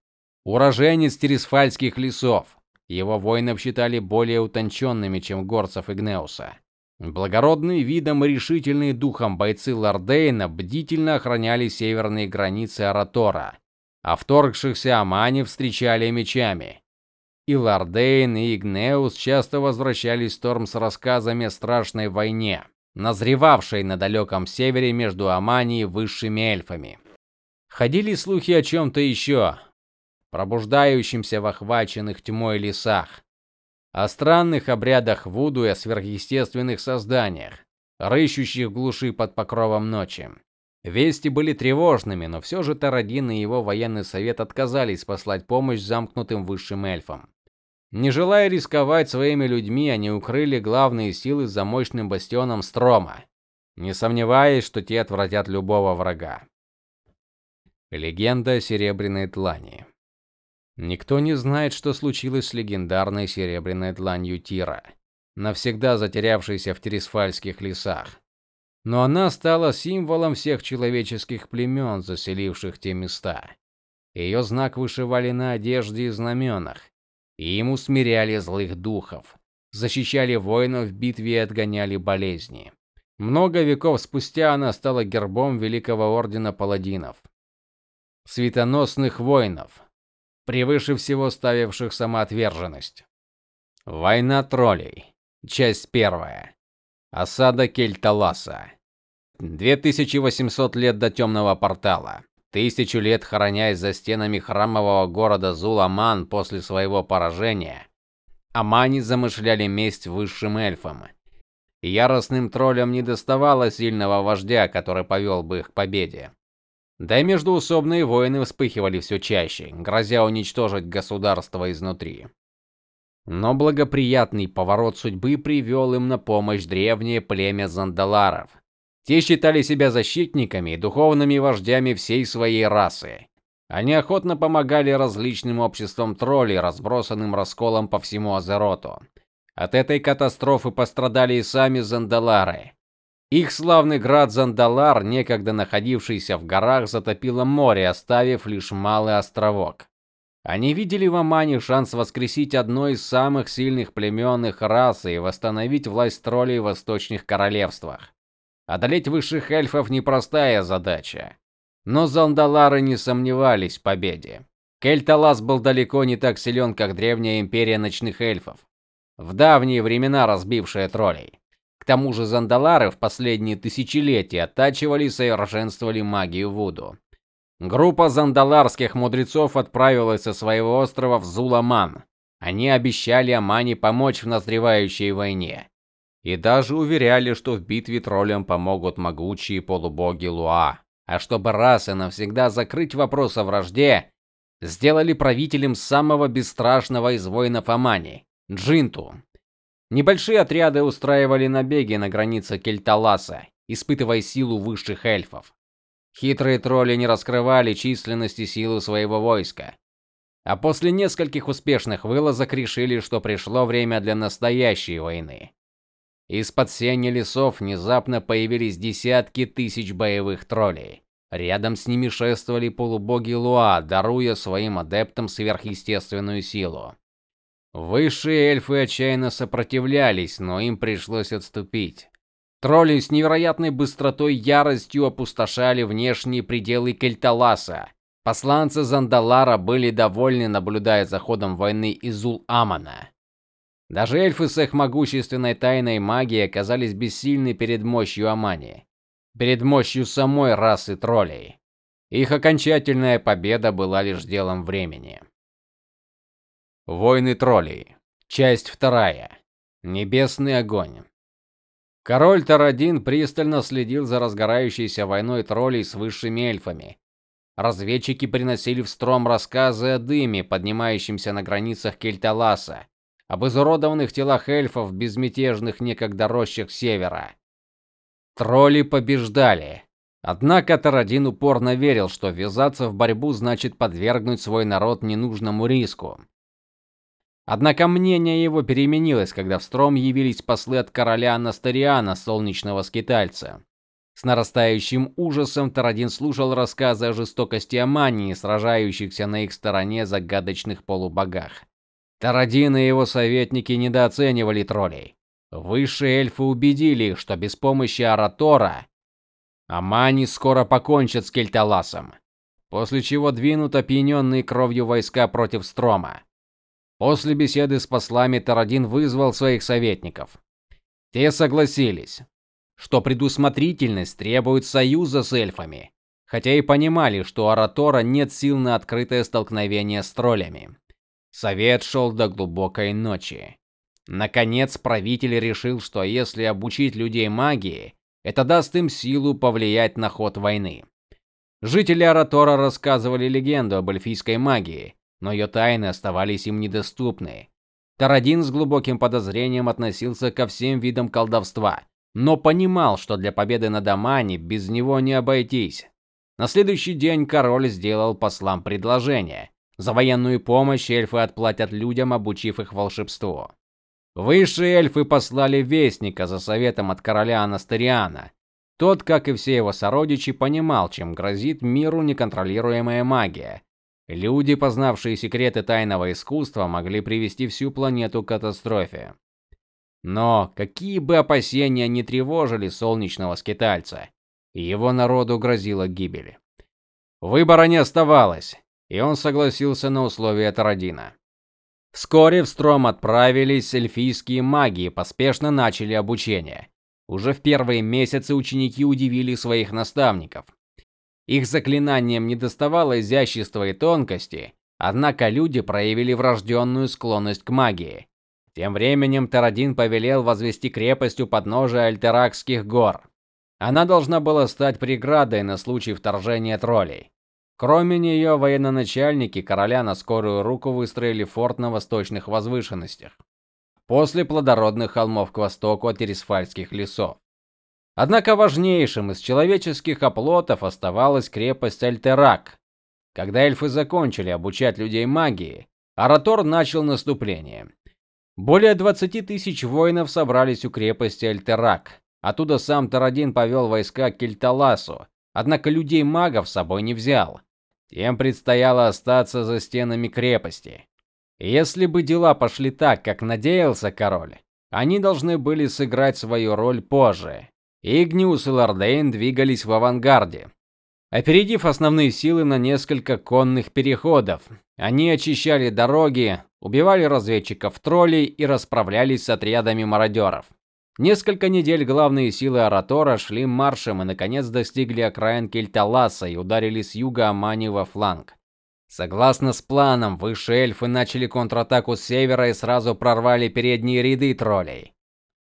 уроженец Тересфальских лесов. Его воинов считали более утонченными, чем горцев Игнеуса. Благородные видом и решительные духом бойцы Лардейна бдительно охраняли северные границы Аратора, а вторгшихся амани встречали мечами. И Лардейн, и Игнеус часто возвращались в Торм с рассказами о страшной войне, назревавшей на далеком севере между Амани и высшими эльфами. Ходили слухи о чем то еще, пробуждающемся в охваченных тьмой лесах, о странных обрядах вуду и о сверхъестественных созданиях, рыщущих в глуши под покровом ночи. Вести были тревожными, но все же Тарадин и его военный совет отказались послать помощь замкнутым высшим эльфам. Не желая рисковать своими людьми, они укрыли главные силы за мощным бастионом Строма, не сомневаясь, что те отвратят любого врага. Легенда серебряной длани. Никто не знает, что случилось с легендарной серебряной дланью Тира, навсегда затерявшейся в Тересфальских лесах. Но она стала символом всех человеческих племен, заселивших те места. Ее знак вышивали на одежде и знаменах, и им усмиряли злых духов, защищали воинов в битве и отгоняли болезни. Много веков спустя она стала гербом Великого ордена паладинов. светоносных воинов, превыше всего ставивших самоотверженность. Война троллей. Часть первая. Осада Кельталаса. 2800 лет до темного портала. Тысячу лет хоронясь за стенами храмового города Зуламан после своего поражения, Амани замышляли месть высшим эльфам. Яростным троллям не доставало сильного вождя, который повел бы их к победе. Да и междоусобные войны вспыхивали все чаще, грозя уничтожить государство изнутри. Но благоприятный поворот судьбы привел им на помощь древнее племя зандаларов. Те считали себя защитниками и духовными вождями всей своей расы. Они охотно помогали различным обществам троллей, разбросанным расколом по всему Азероту. От этой катастрофы пострадали и сами зандалары. Их славный град Зандалар, некогда находившийся в горах, затопило море, оставив лишь малый островок. Они видели в Амане шанс воскресить одно из самых сильных племен их расы и восстановить власть троллей в восточных королевствах. Одолеть высших эльфов непростая задача. Но Зандалары не сомневались в победе. Кельталас был далеко не так силен, как древняя империя ночных эльфов, в давние времена разбившая троллей. К тому же Зандалары в последние тысячелетия оттачивали и совершенствовали магию Вуду. Группа зандаларских мудрецов отправилась со своего острова в Зуламан. Они обещали Амани помочь в назревающей войне. И даже уверяли, что в битве троллям помогут могучие полубоги Луа. А чтобы раз и навсегда закрыть вопрос о вражде, сделали правителем самого бесстрашного из воинов Амани Джинту. Небольшие отряды устраивали набеги на границе Кельталаса, испытывая силу высших эльфов. Хитрые тролли не раскрывали численность и силу своего войска. А после нескольких успешных вылазок решили, что пришло время для настоящей войны. Из-под сени лесов внезапно появились десятки тысяч боевых троллей. Рядом с ними шествовали полубоги Луа, даруя своим адептам сверхъестественную силу. Высшие эльфы отчаянно сопротивлялись, но им пришлось отступить. Тролли с невероятной быстротой яростью опустошали внешние пределы Кельталаса. Посланцы Зандалара были довольны, наблюдая за ходом войны Изул-Амана. Даже эльфы с их могущественной тайной магией оказались бессильны перед мощью Амани, перед мощью самой расы троллей. Их окончательная победа была лишь делом времени. Войны троллей. Часть вторая. Небесный огонь. Король Тарадин пристально следил за разгорающейся войной троллей с высшими эльфами. Разведчики приносили в Стром рассказы о дыме, поднимающемся на границах Кельталаса, об изуродованных телах эльфов, безмятежных некогда рощах севера. Тролли побеждали. Однако Тарадин упорно верил, что ввязаться в борьбу значит подвергнуть свой народ ненужному риску. Однако мнение его переменилось, когда в Стром явились послы от короля Анастариана, солнечного скитальца. С нарастающим ужасом Тарадин слушал рассказы о жестокости Амании, сражающихся на их стороне загадочных полубогах. Тарадин и его советники недооценивали троллей. Высшие эльфы убедили их, что без помощи Аратора Амани скоро покончат с Кельталасом, после чего двинут опьяненные кровью войска против Строма. После беседы с послами Тарадин вызвал своих советников. Те согласились, что предусмотрительность требует союза с эльфами, хотя и понимали, что у Аратора нет сил на открытое столкновение с троллями. Совет шел до глубокой ночи. Наконец правитель решил, что если обучить людей магии, это даст им силу повлиять на ход войны. Жители Аратора рассказывали легенду об эльфийской магии, но ее тайны оставались им недоступны. Тарадин с глубоким подозрением относился ко всем видам колдовства, но понимал, что для победы над Амани без него не обойтись. На следующий день король сделал послам предложение. За военную помощь эльфы отплатят людям, обучив их волшебству. Высшие эльфы послали вестника за советом от короля Анастариана. Тот, как и все его сородичи, понимал, чем грозит миру неконтролируемая магия, Люди, познавшие секреты тайного искусства, могли привести всю планету к катастрофе. Но какие бы опасения ни тревожили солнечного скитальца, его народу грозила гибель. Выбора не оставалось, и он согласился на условия Тарадина. Вскоре в Стром отправились эльфийские маги и поспешно начали обучение. Уже в первые месяцы ученики удивили своих наставников. Их заклинаниям недоставало изящества и тонкости, однако люди проявили врожденную склонность к магии. Тем временем Тарадин повелел возвести крепость у подножия Альтеракских гор. Она должна была стать преградой на случай вторжения троллей. Кроме нее, военачальники короля на скорую руку выстроили форт на восточных возвышенностях, после плодородных холмов к востоку от Тересфальских лесов. Однако важнейшим из человеческих оплотов оставалась крепость Альтерак. Когда эльфы закончили обучать людей магии, Аратор начал наступление. Более 20 тысяч воинов собрались у крепости Альтерак. Оттуда сам Тарадин повел войска к Кельталасу, однако людей-магов с собой не взял. Тем предстояло остаться за стенами крепости. Если бы дела пошли так, как надеялся король, они должны были сыграть свою роль позже. Игниус и Лордейн двигались в авангарде, опередив основные силы на несколько конных переходов. Они очищали дороги, убивали разведчиков троллей и расправлялись с отрядами мародеров. Несколько недель главные силы Аратора шли маршем и наконец достигли окраин Кельталаса и ударили с юга Амани во фланг. Согласно с планом, высшие эльфы начали контратаку с севера и сразу прорвали передние ряды троллей.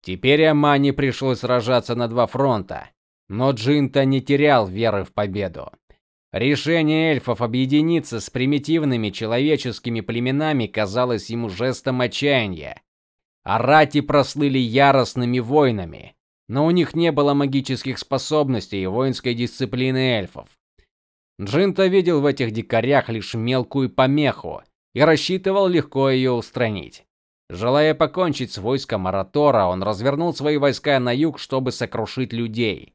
Теперь Амани пришлось сражаться на два фронта, но Джинта не терял веры в победу. Решение эльфов объединиться с примитивными человеческими племенами казалось ему жестом отчаяния. Арати прослыли яростными воинами, но у них не было магических способностей и воинской дисциплины эльфов. Джинта видел в этих дикарях лишь мелкую помеху и рассчитывал легко ее устранить. Желая покончить с войском Аратора, он развернул свои войска на юг, чтобы сокрушить людей.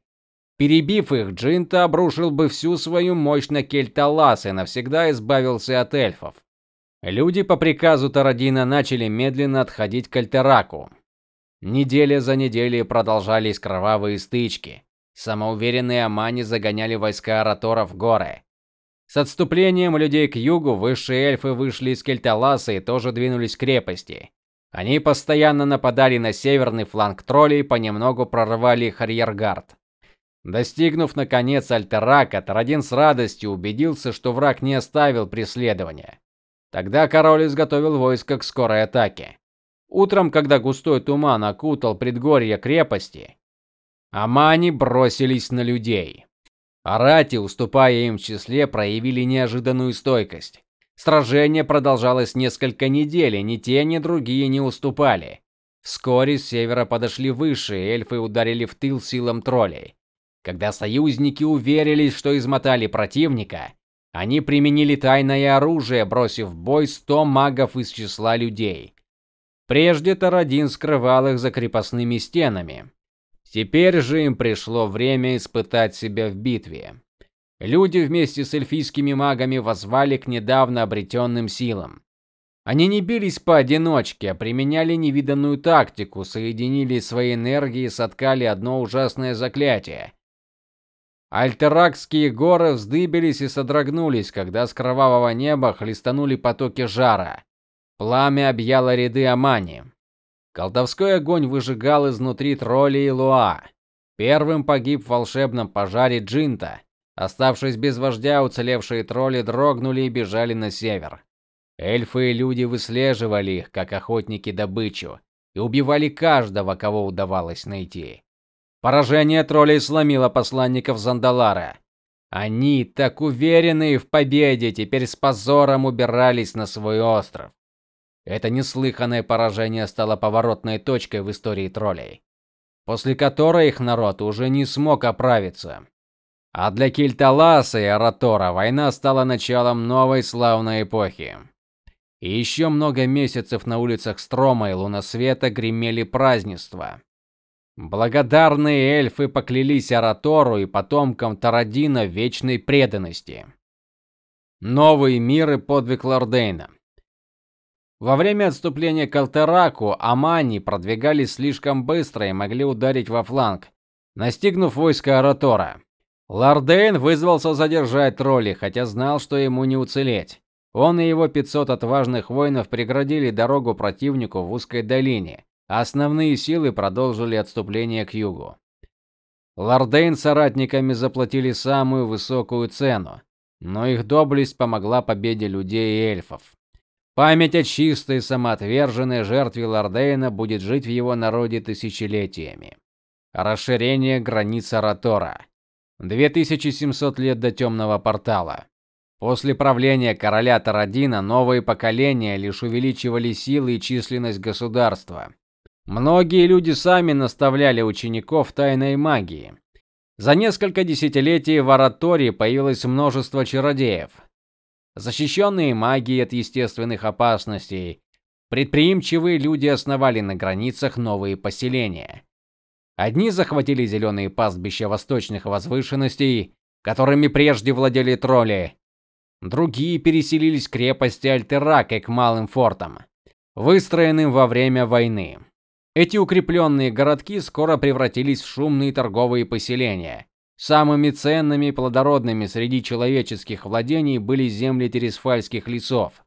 Перебив их, Джинта обрушил бы всю свою мощь на Кельталас и навсегда избавился от эльфов. Люди по приказу Тарадина начали медленно отходить к Альтераку. Неделя за неделей продолжались кровавые стычки. Самоуверенные амани загоняли войска Аратора в горы. С отступлением людей к югу высшие эльфы вышли из Кельталаса и тоже двинулись к крепости. Они постоянно нападали на северный фланг троллей и понемногу прорывали Харьергард. Достигнув наконец Альтерака, Тарадин с радостью убедился, что враг не оставил преследования. Тогда король изготовил войско к скорой атаке. Утром, когда густой туман окутал предгорье крепости, амани бросились на людей. Арати, уступая им в числе, проявили неожиданную стойкость. Сражение продолжалось несколько недель, и ни те, ни другие не уступали. Вскоре с севера подошли высшие эльфы и ударили в тыл силам троллей. Когда союзники уверились, что измотали противника, они применили тайное оружие, бросив в бой 100 магов из числа людей. Прежде Тарадин скрывал их за крепостными стенами. Теперь же им пришло время испытать себя в битве. Люди вместе с эльфийскими магами возвали к недавно обретенным силам. Они не бились поодиночке, а применяли невиданную тактику, соединили свои энергии и соткали одно ужасное заклятие, Альтеракские горы вздыбились и содрогнулись, когда с кровавого неба хлестанули потоки жара. Пламя объяло ряды Амани. Колдовской огонь выжигал изнутри тролли и луа. Первым погиб в волшебном пожаре Джинта. Оставшись без вождя, уцелевшие тролли дрогнули и бежали на север. Эльфы и люди выслеживали их, как охотники добычу, и убивали каждого, кого удавалось найти. Поражение троллей сломило посланников Зандалара. Они, так уверенные в победе, теперь с позором убирались на свой остров. Это неслыханное поражение стало поворотной точкой в истории троллей, после которой их народ уже не смог оправиться. А для Кильталаса и Аратора война стала началом новой славной эпохи. И еще много месяцев на улицах Строма и Лунасвета гремели празднества. Благодарные эльфы поклялись Аратору и потомкам Тарадина вечной преданности. Новый мир и подвиг Лордейна. Во время отступления к Альтераку Амани продвигались слишком быстро и могли ударить во фланг, настигнув войско Аратора. Лордейн вызвался задержать тролли, хотя знал, что ему не уцелеть. Он и его 500 отважных воинов преградили дорогу противнику в узкой долине, основные силы продолжили отступление к югу. Лордейн соратниками заплатили самую высокую цену, но их доблесть помогла победе людей и эльфов. Память о чистой самоотверженной жертве Лордейна будет жить в его народе тысячелетиями. Расширение границ Аратора. 2700 лет до темного портала. После правления короля Тарадина новые поколения лишь увеличивали силы и численность государства. Многие люди сами наставляли учеников тайной магии. За несколько десятилетий в Аратории появилось множество чародеев. Защищенные магией от естественных опасностей, предприимчивые люди основали на границах новые поселения. Одни захватили зеленые пастбища восточных возвышенностей, которыми прежде владели тролли. Другие переселились в крепости Альтераке к малым фортам, выстроенным во время войны. Эти укрепленные городки скоро превратились в шумные торговые поселения. Самыми ценными и плодородными среди человеческих владений были земли тересфальских лесов.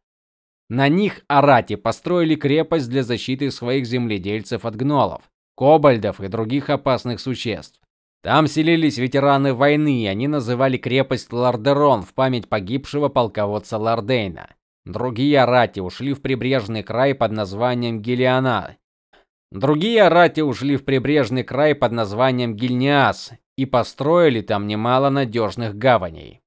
На них арати построили крепость для защиты своих земледельцев от гнолов кобальдов и других опасных существ. Там селились ветераны войны, и они называли крепость Лардерон в память погибшего полководца Лардейна. Другие арати ушли в прибрежный край под названием Гелиана. Другие арати ушли в прибрежный край под названием Гильниас и построили там немало надежных гаваней.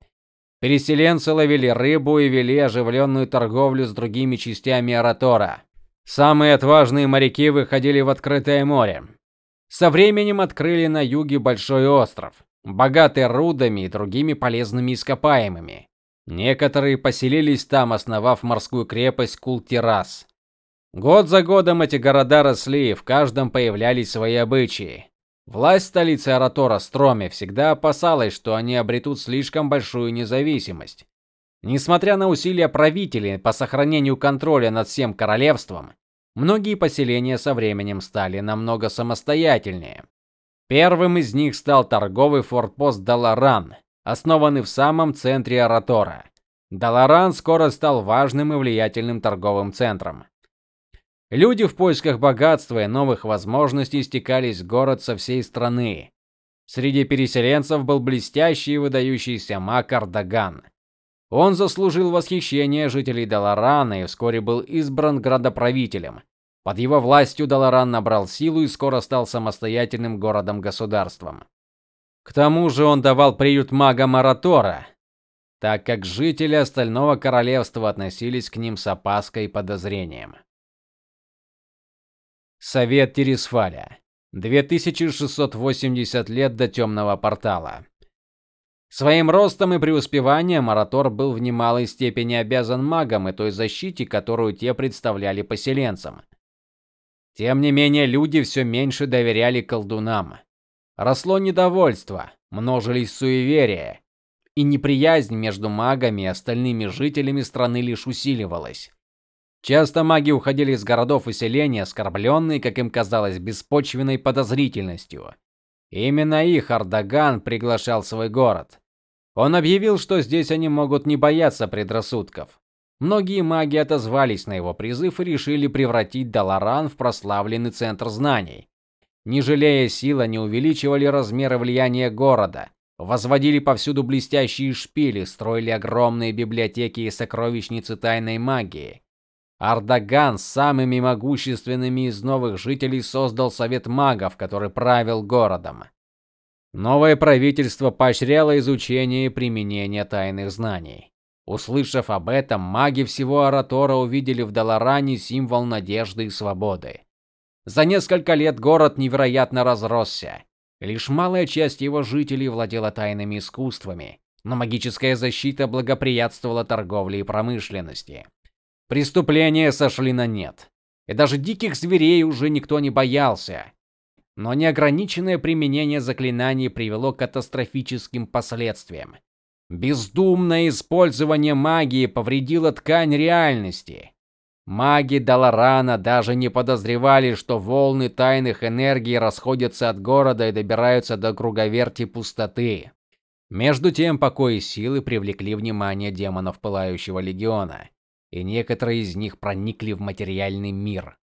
Переселенцы ловили рыбу и вели оживленную торговлю с другими частями Аратора. Самые отважные моряки выходили в открытое море. Со временем открыли на юге большой остров, богатый рудами и другими полезными ископаемыми. Некоторые поселились там, основав морскую крепость Култирас. Год за годом эти города росли, и в каждом появлялись свои обычаи. Власть столицы Аратора Строме всегда опасалась, что они обретут слишком большую независимость. Несмотря на усилия правителей по сохранению контроля над всем королевством, многие поселения со временем стали намного самостоятельнее. Первым из них стал торговый фортпост Даларан, основанный в самом центре Аратора. Даларан скоро стал важным и влиятельным торговым центром. Люди в поисках богатства и новых возможностей стекались в город со всей страны. Среди переселенцев был блестящий и выдающийся маг Ардаган. Он заслужил восхищение жителей Даларана и вскоре был избран градоправителем. Под его властью Даларан набрал силу и скоро стал самостоятельным городом-государством. К тому же он давал приют магам Маратора, так как жители остального королевства относились к ним с опаской и подозрением. Совет Тересфаля. 2680 лет до темного портала. Своим ростом и преуспеванием Аратор был в немалой степени обязан магам и той защите, которую те представляли поселенцам. Тем не менее, люди все меньше доверяли колдунам. Росло недовольство, множились суеверия, и неприязнь между магами и остальными жителями страны лишь усиливалась. Часто маги уходили из городов и селений, оскорбленные, как им казалось, беспочвенной подозрительностью. Именно их Ардаган приглашал в свой город. Он объявил, что здесь они могут не бояться предрассудков. Многие маги отозвались на его призыв и решили превратить Даларан в прославленный центр знаний. Не жалея сил, они увеличивали размеры влияния города, возводили повсюду блестящие шпили, строили огромные библиотеки и сокровищницы тайной магии. Ардаган с самыми могущественными из новых жителей создал совет магов, который правил городом. Новое правительство поощряло изучение и применение тайных знаний. Услышав об этом, маги всего Аратора увидели в Даларане символ надежды и свободы. За несколько лет город невероятно разросся. Лишь малая часть его жителей владела тайными искусствами, но магическая защита благоприятствовала торговле и промышленности. Преступления сошли на нет. И даже диких зверей уже никто не боялся. Но неограниченное применение заклинаний привело к катастрофическим последствиям. Бездумное использование магии повредило ткань реальности. Маги Даларана даже не подозревали, что волны тайных энергий расходятся от города и добираются до круговерти пустоты. Между тем покой силы привлекли внимание демонов Пылающего легиона, и некоторые из них проникли в материальный мир.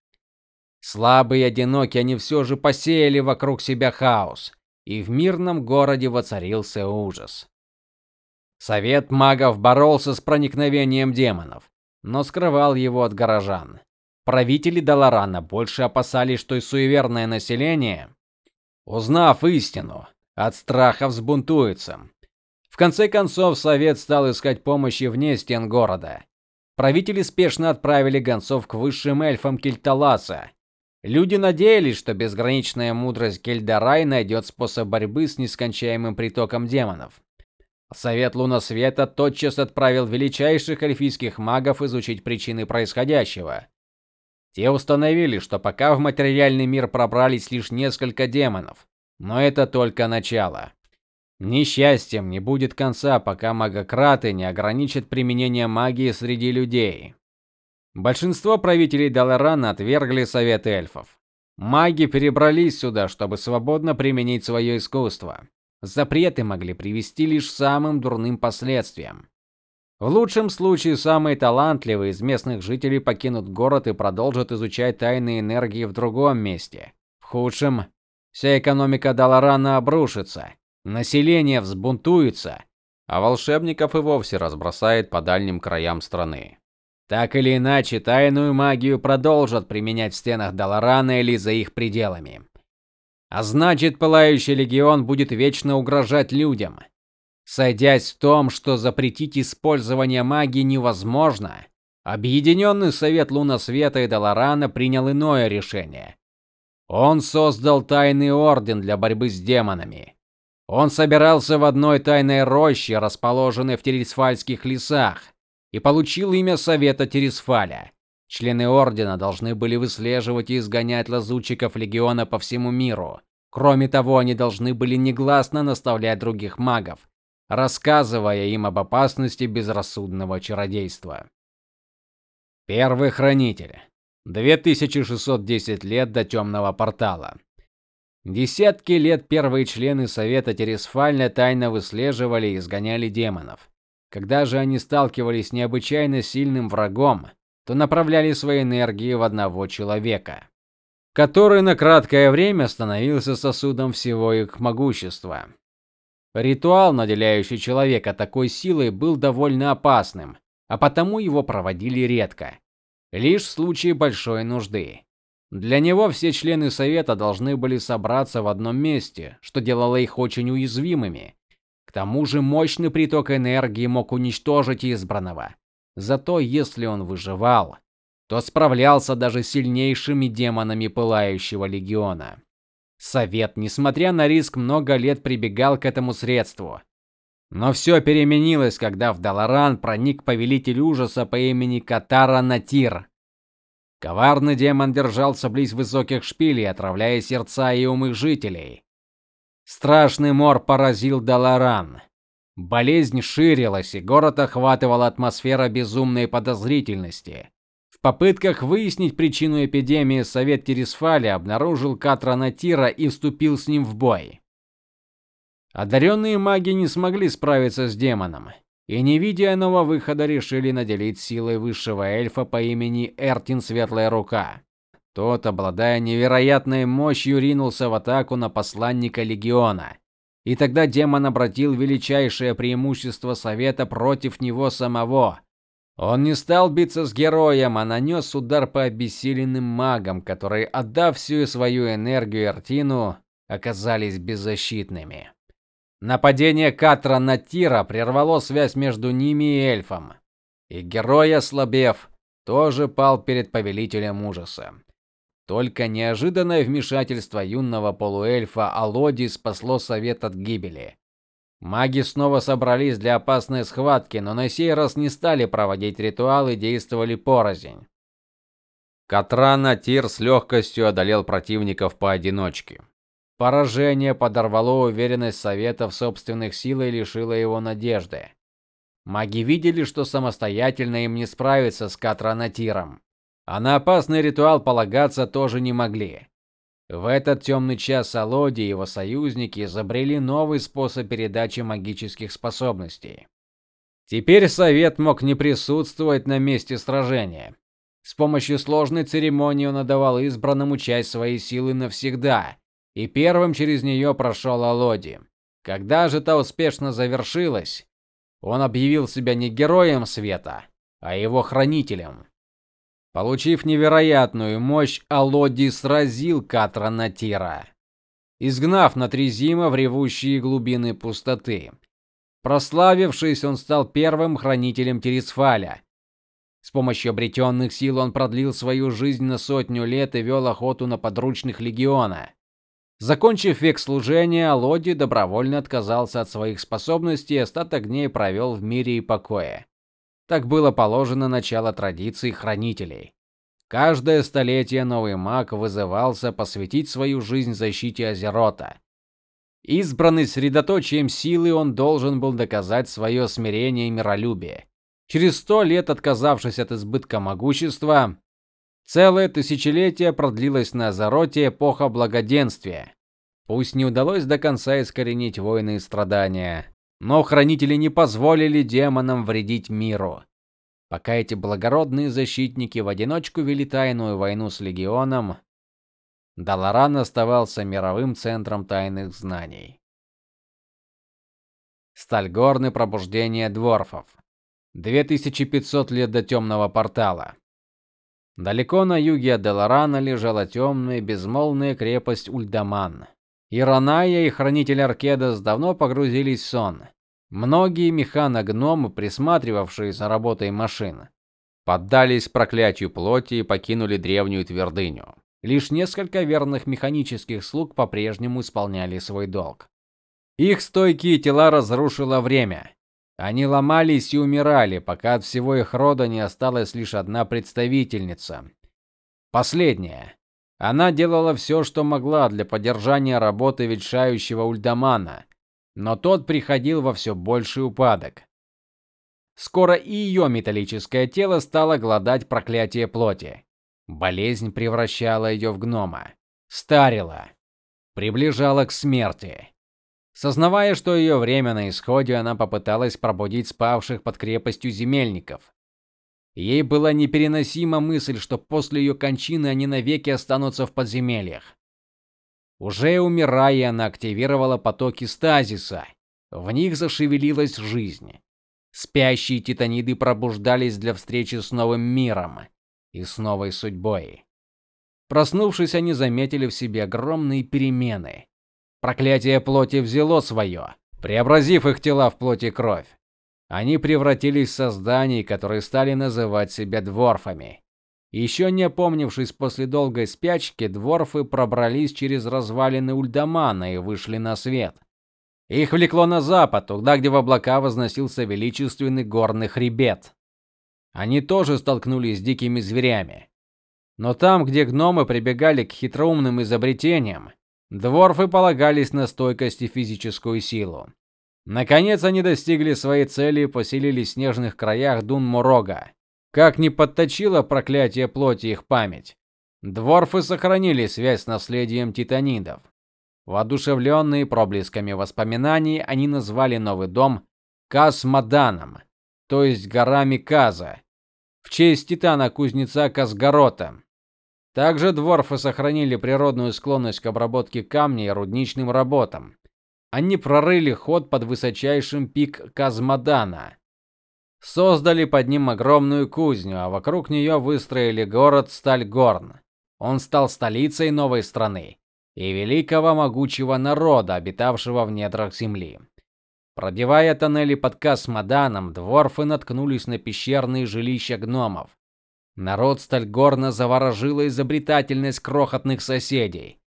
Слабые и одинокие они все же посеяли вокруг себя хаос, и в мирном городе воцарился ужас. Совет магов боролся с проникновением демонов, но скрывал его от горожан. Правители Даларана больше опасались, что и суеверное население, узнав истину, от страха взбунтуется. В конце концов совет стал искать помощи вне стен города. Правители спешно отправили гонцов к высшим эльфам Кельталаса. Люди надеялись, что безграничная мудрость Кельдарай найдет способ борьбы с нескончаемым притоком демонов. Совет Лунасвета тотчас отправил величайших эльфийских магов изучить причины происходящего. Те установили, что пока в материальный мир пробрались лишь несколько демонов, но это только начало. Несчастьем не будет конца, пока магократы не ограничат применение магии среди людей. Большинство правителей Даларана отвергли совет эльфов. Маги перебрались сюда, чтобы свободно применить свое искусство. Запреты могли привести лишь самым дурным последствиям. В лучшем случае самые талантливые из местных жителей покинут город и продолжат изучать тайные энергии в другом месте. В худшем вся экономика Даларана обрушится, население взбунтуется, а волшебников и вовсе разбросает по дальним краям страны. Так или иначе, тайную магию продолжат применять в стенах Даларана или за их пределами. А значит, пылающий легион будет вечно угрожать людям. Сойдясь в том, что запретить использование магии невозможно, Объединенный совет Лунасвета и Даларана принял иное решение. Он создал тайный орден для борьбы с демонами. Он собирался в одной тайной роще, расположенной в Тересфальских лесах, и получил имя Совета Тересфаля. Члены ордена должны были выслеживать и изгонять лазутчиков легиона по всему миру. Кроме того, они должны были негласно наставлять других магов, рассказывая им об опасности безрассудного чародейства. Первый хранитель. 2610 лет до темного портала. Десятки лет первые члены совета Тересфальна тайно выслеживали и изгоняли демонов. Когда же они сталкивались с необычайно сильным врагом, то направляли свои энергии в одного человека, который на краткое время становился сосудом всего их могущества. Ритуал, наделяющий человека такой силой, был довольно опасным, а потому его проводили редко, лишь в случае большой нужды. Для него все члены совета должны были собраться в одном месте, что делало их очень уязвимыми. К тому же мощный приток энергии мог уничтожить избранного. Зато если он выживал, то справлялся даже с сильнейшими демонами пылающего легиона. Совет, несмотря на риск, много лет прибегал к этому средству. Но все переменилось, когда в Даларан проник повелитель ужаса по имени Катара Натир. Коварный демон держался близ высоких шпилей, отравляя сердца и умы жителей. Страшный мор поразил Даларан. Болезнь ширилась, и город охватывала атмосфера безумной подозрительности попытках выяснить причину эпидемии Совет Тересфали обнаружил Катрана Тира и вступил с ним в бой. Одаренные маги не смогли справиться с демоном, и не видя иного выхода, решили наделить силой высшего эльфа по имени Эртин Светлая Рука. Тот, обладая невероятной мощью, ринулся в атаку на посланника легиона. И тогда демон обратил величайшее преимущество совета против него самого. Он не стал биться с героем, а нанес удар по обессиленным магам, которые, отдав всю свою энергию Артину, оказались беззащитными. Нападение Катра на Тира прервало связь между ними и эльфом. И герой, ослабев, тоже пал перед повелителем ужаса. Только неожиданное вмешательство юного полуэльфа Алоди спасло совет от гибели. Маги снова собрались для опасной схватки, но на сей раз не стали проводить ритуалы действовали порознь. Катрана Тир с легкостью одолел противников поодиночке. Поражение подорвало уверенность совета в собственных силах и лишило его надежды. Маги видели, что самостоятельно им не справиться с Катранатиром, а на опасный ритуал полагаться тоже не могли. В этот темный час Алоди и его союзники изобрели новый способ передачи магических способностей. Теперь совет мог не присутствовать на месте сражения. С помощью сложной церемонии он отдавал избранному часть своей силы навсегда, и первым через нее прошел Алоди. Когда же та успешно завершилась, он объявил себя не героем света, а его хранителем. Получив невероятную мощь, Алоди сразил Катрана Тира, изгнав Натризима в ревущие глубины пустоты. Прославившись, он стал первым хранителем Тересфаля. С помощью обретенных сил он продлил свою жизнь на сотню лет и вел охоту на подручных легиона. Закончив век служения, Алоди добровольно отказался от своих способностей и остаток дней провел в мире и покое. Так было положено начало традиции хранителей. Каждое столетие новый маг вызывался посвятить свою жизнь защите Азерота. Избранный средоточием силы, он должен был доказать свое смирение и миролюбие. Через сто лет отказавшись от избытка могущества, Целое тысячелетие продлилась на Азароте эпоха благоденствия. Пусть не удалось до конца искоренить войны и страдания, но хранители не позволили демонам вредить миру. Пока эти благородные защитники в одиночку вели тайную войну с легионом, Даларан оставался мировым центром тайных знаний. Стальгорны пробуждение дворфов. 2500 лет до темного портала. Далеко на юге от Деларана лежала темная безмолвная крепость Ульдаман. Ираная и хранитель Аркедас давно погрузились в сон. Многие механогномы, присматривавшие за работой машин, поддались проклятию плоти и покинули древнюю твердыню. Лишь несколько верных механических слуг по-прежнему исполняли свой долг. Их стойкие тела разрушило время. Они ломались и умирали, пока от всего их рода не осталась лишь одна представительница. Последняя. Она делала все, что могла для поддержания работы ветшающего Ульдамана, но тот приходил во все больший упадок. Скоро и ее металлическое тело стало глодать проклятие плоти. Болезнь превращала ее в гнома, старила, приближала к смерти. Сознавая, что ее время на исходе, она попыталась пробудить спавших под крепостью земельников. Ей была непереносима мысль, что после ее кончины они навеки останутся в подземельях. Уже умирая, она активировала потоки стазиса. В них зашевелилась жизнь. Спящие титаниды пробуждались для встречи с новым миром и с новой судьбой. Проснувшись, они заметили в себе огромные перемены. Проклятие плоти взяло свое, преобразив их тела в плоть и кровь. Они превратились в созданий, которые стали называть себя дворфами. Еще не опомнившись после долгой спячки, дворфы пробрались через развалины Ульдамана и вышли на свет. Их влекло на запад, туда, где в облака возносился величественный горный хребет. Они тоже столкнулись с дикими зверями. Но там, где гномы прибегали к хитроумным изобретениям, Дворфы полагались на стойкость и физическую силу. Наконец они достигли своей цели и поселились в снежных краях Дун-Морога. Как ни подточило проклятие плоти их память, дворфы сохранили связь с наследием титанидов. Воодушевленные проблесками воспоминаний, они назвали новый дом Касмаданом, то есть горами Каза, в честь титана-кузнеца Казгарота, также дворфы сохранили природную склонность к обработке камня и рудничным работам. Они прорыли ход под высочайшим пик Казмадана, создали под ним огромную кузню, а вокруг нее выстроили город Стальгорн. Он стал столицей новой страны и великого могучего народа, обитавшего в недрах земли. Продевая тоннели под Касмаданом, дворфы наткнулись на пещерные жилища гномов. Народ Стальгорна заворожила изобретательность крохотных соседей.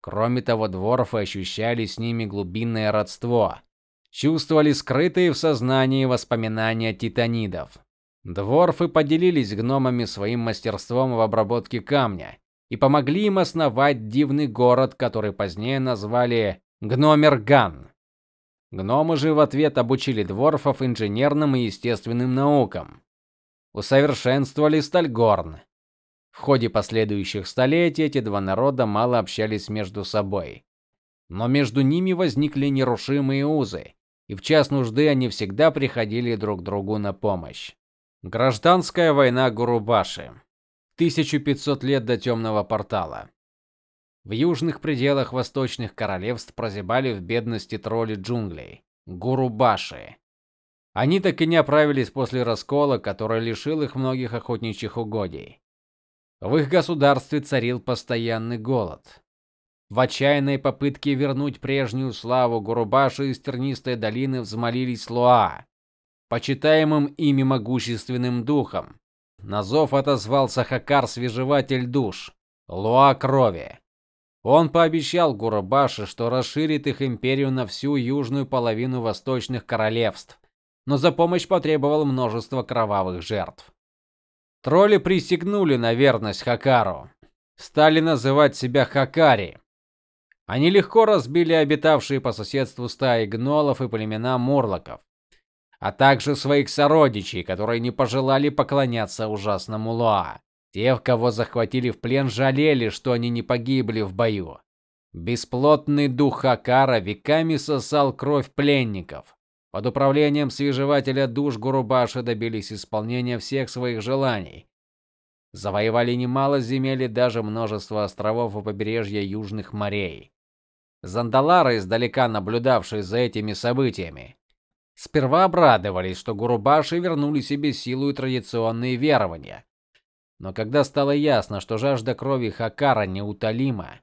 Кроме того, дворфы ощущали с ними глубинное родство, чувствовали скрытые в сознании воспоминания титанидов. Дворфы поделились гномами своим мастерством в обработке камня и помогли им основать дивный город, который позднее назвали Гномерган. Гномы же в ответ обучили дворфов инженерным и естественным наукам усовершенствовали Стальгорн. В ходе последующих столетий эти два народа мало общались между собой. Но между ними возникли нерушимые узы, и в час нужды они всегда приходили друг другу на помощь. Гражданская война Гурубаши. 1500 лет до темного портала. В южных пределах восточных королевств прозябали в бедности тролли джунглей Гурубаши. Они так и не оправились после раскола, который лишил их многих охотничьих угодий. В их государстве царил постоянный голод. В отчаянной попытке вернуть прежнюю славу Гурубаши из тернистой долины взмолились Луа, почитаемым ими могущественным духом. На зов отозвался Хакар, свежеватель душ, Луа крови. Он пообещал Гурубаши, что расширит их империю на всю южную половину восточных королевств, но за помощь потребовал множество кровавых жертв. Тролли присягнули на верность Хакару, стали называть себя Хакари. Они легко разбили обитавшие по соседству стаи гнолов и племена мурлоков, а также своих сородичей, которые не пожелали поклоняться ужасному Лоа. Те, кого захватили в плен, жалели, что они не погибли в бою. Бесплотный дух Хакара веками сосал кровь пленников, под управлением свежевателя душ Гурубаши добились исполнения всех своих желаний. Завоевали немало земель и даже множество островов у побережья южных морей. Зандалары, издалека наблюдавшие за этими событиями, сперва обрадовались, что Гурубаши вернули себе силу и традиционные верования. Но когда стало ясно, что жажда крови Хакара неутолима,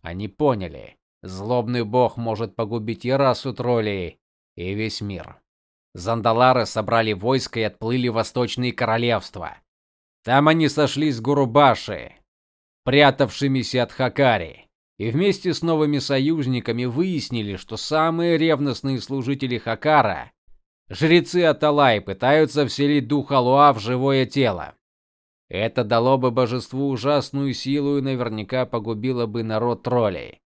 они поняли, злобный бог может погубить и расу троллей, и весь мир. Зандалары собрали войско и отплыли в восточные королевства. Там они сошлись с Гурубаши, прятавшимися от Хакари, и вместе с новыми союзниками выяснили, что самые ревностные служители Хакара, жрецы Аталай, пытаются вселить дух Алуа в живое тело. Это дало бы божеству ужасную силу и наверняка погубило бы народ троллей.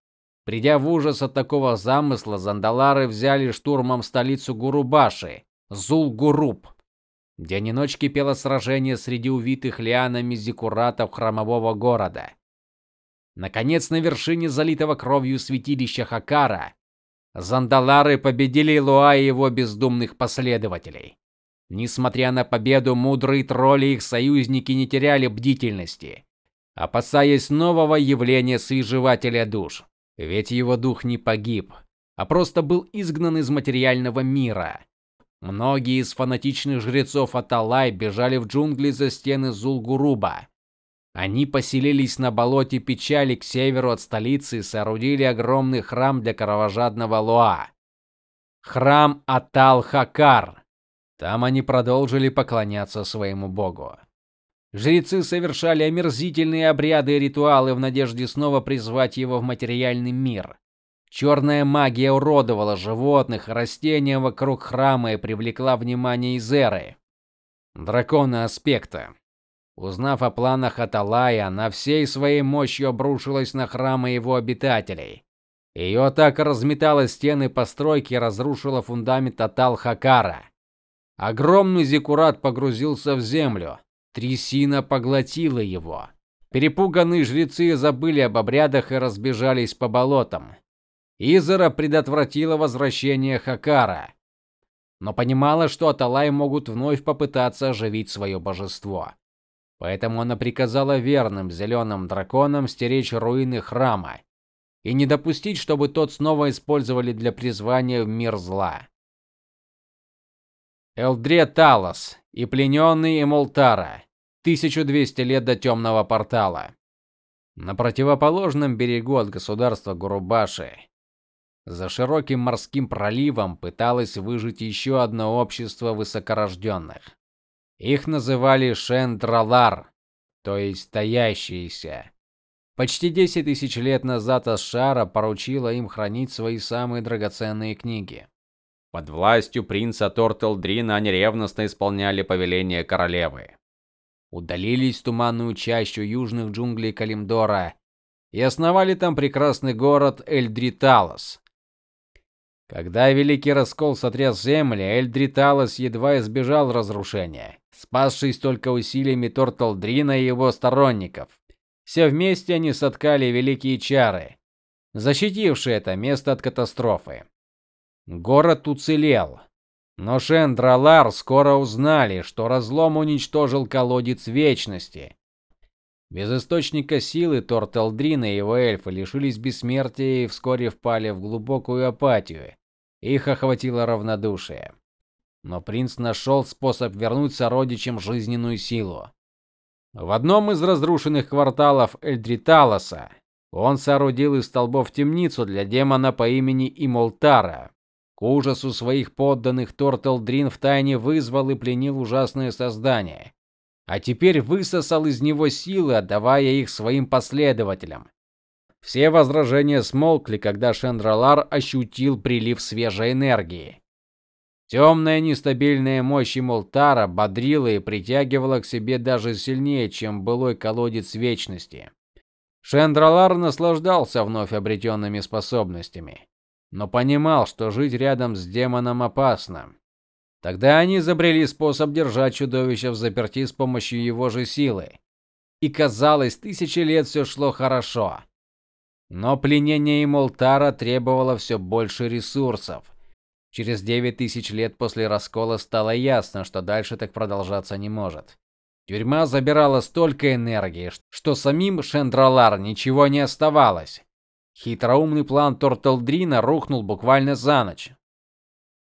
Придя в ужас от такого замысла, зандалары взяли штурмом столицу Гурубаши, Зул-Гуруб. День и ночь кипело сражение среди увитых лианами зиккуратов храмового города. Наконец, на вершине залитого кровью святилища Хакара, зандалары победили Луа и его бездумных последователей. Несмотря на победу, мудрые тролли и их союзники не теряли бдительности, опасаясь нового явления свежевателя душ. Ведь его дух не погиб, а просто был изгнан из материального мира. Многие из фанатичных жрецов Аталай бежали в джунгли за стены Зулгуруба. Они поселились на болоте Печали к северу от столицы и соорудили огромный храм для кровожадного Луа. Храм Атал-Хакар. Там они продолжили поклоняться своему богу. Жрецы совершали омерзительные обряды и ритуалы в надежде снова призвать его в материальный мир. Черная магия уродовала животных растения вокруг храма и привлекла внимание Изеры, дракона аспекта. Узнав о планах Аталая, она всей своей мощью обрушилась на храм и его обитателей. Ее атака разметала стены постройки и разрушила фундамент Атал-Хакара. Огромный зиккурат погрузился в землю, Трясина поглотила его. Перепуганные жрецы забыли об обрядах и разбежались по болотам. Изера предотвратила возвращение Хакара, но понимала, что Аталай могут вновь попытаться оживить свое божество. Поэтому она приказала верным зеленым драконам стеречь руины храма и не допустить, чтобы тот снова использовали для призвания в мир зла. Элдре Талос и плененный Эмултара. 1200 лет до темного портала. На противоположном берегу от государства Гурубаши, за широким морским проливом пыталось выжить еще одно общество высокорожденных. Их называли Шендралар, то есть стоящиеся. Почти 10 тысяч лет назад Ашара поручила им хранить свои самые драгоценные книги. Под властью принца Тортелдрина они ревностно исполняли повеления королевы. Удалились в туманную чащу южных джунглей Калимдора и основали там прекрасный город Эльдриталос. Когда Великий Раскол сотряс земли, Эльдриталос едва избежал разрушения, спасшись только усилиями Тортлдрина и его сторонников. Все вместе они соткали великие чары, защитившие это место от катастрофы. Город уцелел, но Шендралар скоро узнали, что разлом уничтожил колодец вечности. Без источника силы Тортелдрин и его эльфы лишились бессмертия и вскоре впали в глубокую апатию. Их охватило равнодушие. Но принц нашел способ вернуть сородичам жизненную силу. В одном из разрушенных кварталов Эльдриталоса он соорудил из столбов темницу для демона по имени Имолтара. К ужасу своих подданных Тортелдрин втайне вызвал и пленил ужасное создание, а теперь высосал из него силы, отдавая их своим последователям. Все возражения смолкли, когда Шендралар ощутил прилив свежей энергии. Темная нестабильная мощь Молтара бодрила и притягивала к себе даже сильнее, чем былой колодец вечности. Шендралар наслаждался вновь обретенными способностями, но понимал, что жить рядом с демоном опасно. Тогда они изобрели способ держать чудовище в заперти с помощью его же силы. И казалось, тысячи лет все шло хорошо. Но пленение Имолтара требовало все больше ресурсов. Через девять тысяч лет после раскола стало ясно, что дальше так продолжаться не может. Тюрьма забирала столько энергии, что самим Шендралар ничего не оставалось. Хитроумный план Тортелдрина рухнул буквально за ночь.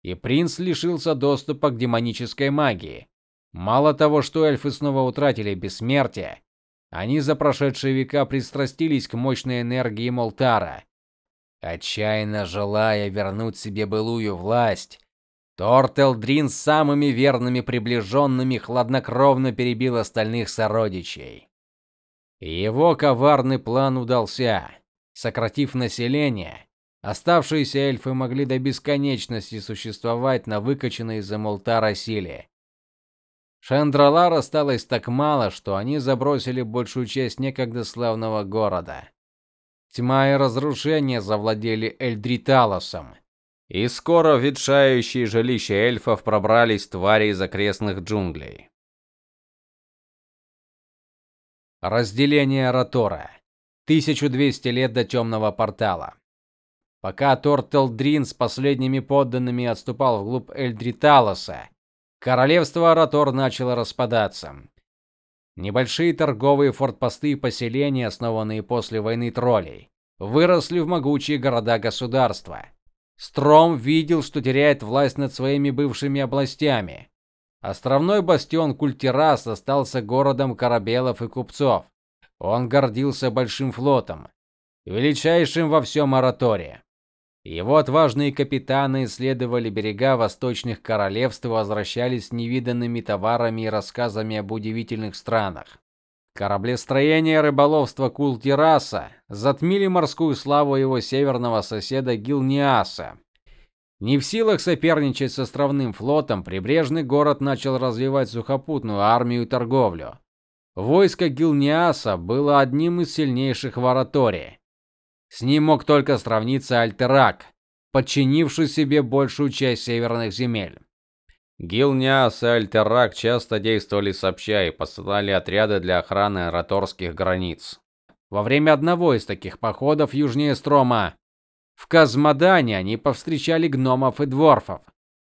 И принц лишился доступа к демонической магии. Мало того, что эльфы снова утратили бессмертие, они за прошедшие века пристрастились к мощной энергии Молтара. Отчаянно желая вернуть себе былую власть, Тортелдрин самыми верными приближенными хладнокровно перебил остальных сородичей. Его коварный план удался. Сократив население, оставшиеся эльфы могли до бесконечности существовать на выкачанной из Молтара силе. Шандралар осталось так мало, что они забросили большую часть некогда славного города. Тьма и разрушение завладели Эльдриталосом. И скоро ветшающие жилища эльфов пробрались твари из окрестных джунглей. Разделение Ротора. 1200 лет до темного портала. Пока Тортелдрин с последними подданными отступал вглубь Эльдриталоса, Королевство Аратор начало распадаться. Небольшие торговые фортпосты и поселения, основанные после войны троллей, выросли в могучие города-государства. Стром видел, что теряет власть над своими бывшими областями. Островной бастион Культирас остался городом корабелов и купцов. Он гордился большим флотом, величайшим во всем Араторе. Его отважные капитаны исследовали берега восточных королевств и возвращались с невиданными товарами и рассказами об удивительных странах. Кораблестроение и рыболовство Култираса затмили морскую славу его северного соседа Гилниаса. Не в силах соперничать с островным флотом, прибрежный город начал развивать сухопутную армию и торговлю. Войско Гилниаса было одним из сильнейших в Аратории. С ним мог только сравниться Альтерак, подчинивший себе большую часть северных земель. Гилниас и Альтерак часто действовали сообща и посылали отряды для охраны раторских границ. Во время одного из таких походов южнее Строма, в Казмадане, они повстречали гномов и дворфов.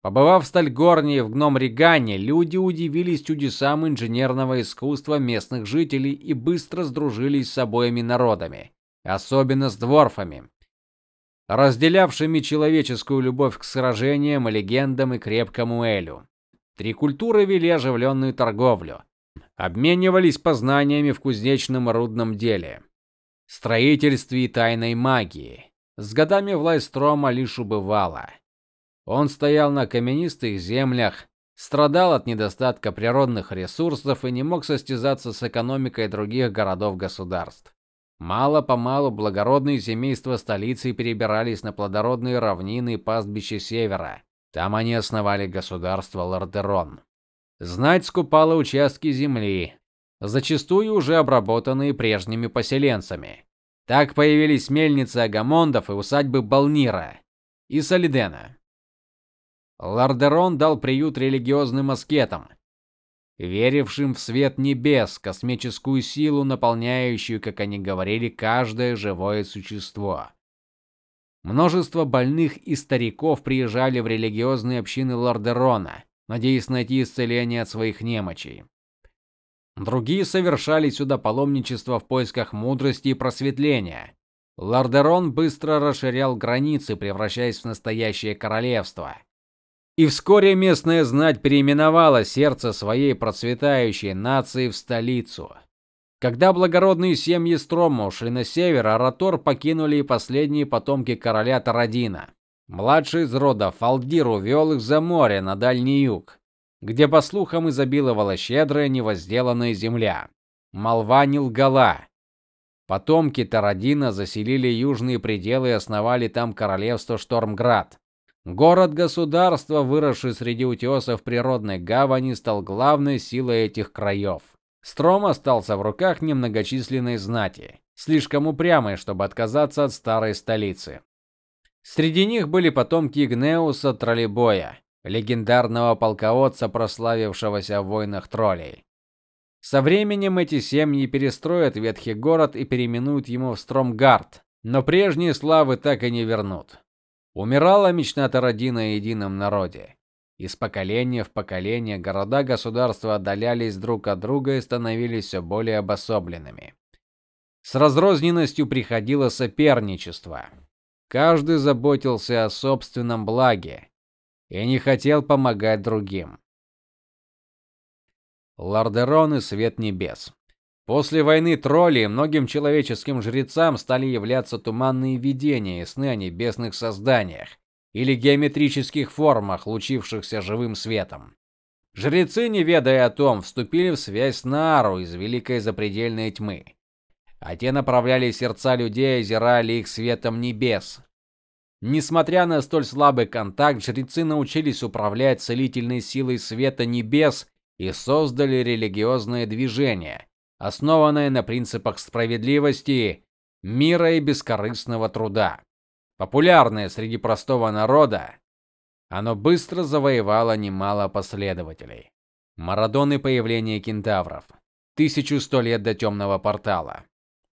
Побывав в Стальгорне и в Гном-Ригане, люди удивились чудесам инженерного искусства местных жителей и быстро сдружились с обоими народами особенно с дворфами, разделявшими человеческую любовь к сражениям, легендам и крепкому элю. Три культуры вели оживленную торговлю, обменивались познаниями в кузнечном и рудном деле, строительстве и тайной магии. С годами власть Строма лишь убывала. Он стоял на каменистых землях, страдал от недостатка природных ресурсов и не мог состязаться с экономикой других городов-государств. Мало-помалу благородные семейства столицы перебирались на плодородные равнины и пастбища севера. Там они основали государство Лордерон. Знать скупала участки земли, зачастую уже обработанные прежними поселенцами. Так появились мельницы Агамондов и усадьбы Балнира. и Солидена. Лардерон дал приют религиозным аскетам, верившим в свет небес, космическую силу, наполняющую, как они говорили, каждое живое существо. Множество больных и стариков приезжали в религиозные общины Лордерона, надеясь найти исцеление от своих немочей. Другие совершали сюда паломничество в поисках мудрости и просветления. Лордерон быстро расширял границы, превращаясь в настоящее королевство. И вскоре местная знать переименовала сердце своей процветающей нации в столицу. Когда благородные семьи Строма ушли на север, Аратор покинули и последние потомки короля Тарадина. Младший из рода Фалдир увел их за море на дальний юг, где по слухам изобиловала щедрая невозделанная земля. Молва не лгала. Потомки Тарадина заселили южные пределы и основали там королевство Штормград. Город-государство, выросший среди утесов природной гавани, стал главной силой этих краев. Стром остался в руках немногочисленной знати, слишком упрямой, чтобы отказаться от старой столицы. Среди них были потомки Игнеуса Троллебоя, легендарного полководца, прославившегося в войнах троллей. Со временем эти семьи перестроят ветхий город и переименуют его в Стромгард, но прежние славы так и не вернут. Умирала мечта Тарадина о едином народе. Из поколения в поколение города-государства отдалялись друг от друга и становились все более обособленными. С разрозненностью приходило соперничество. Каждый заботился о собственном благе и не хотел помогать другим. Лордерон и свет небес. После войны троллей многим человеческим жрецам стали являться туманные видения и сны о небесных созданиях или геометрических формах, лучившихся живым светом. Жрецы, не ведая о том, вступили в связь с Нару из великой запредельной тьмы. А те направляли сердца людей, озирали их светом небес. Несмотря на столь слабый контакт, жрецы научились управлять целительной силой света небес и создали религиозное движение основанное на принципах справедливости, мира и бескорыстного труда. Популярное среди простого народа, оно быстро завоевало немало последователей. Марадоны появления кентавров. 1100 лет до темного портала.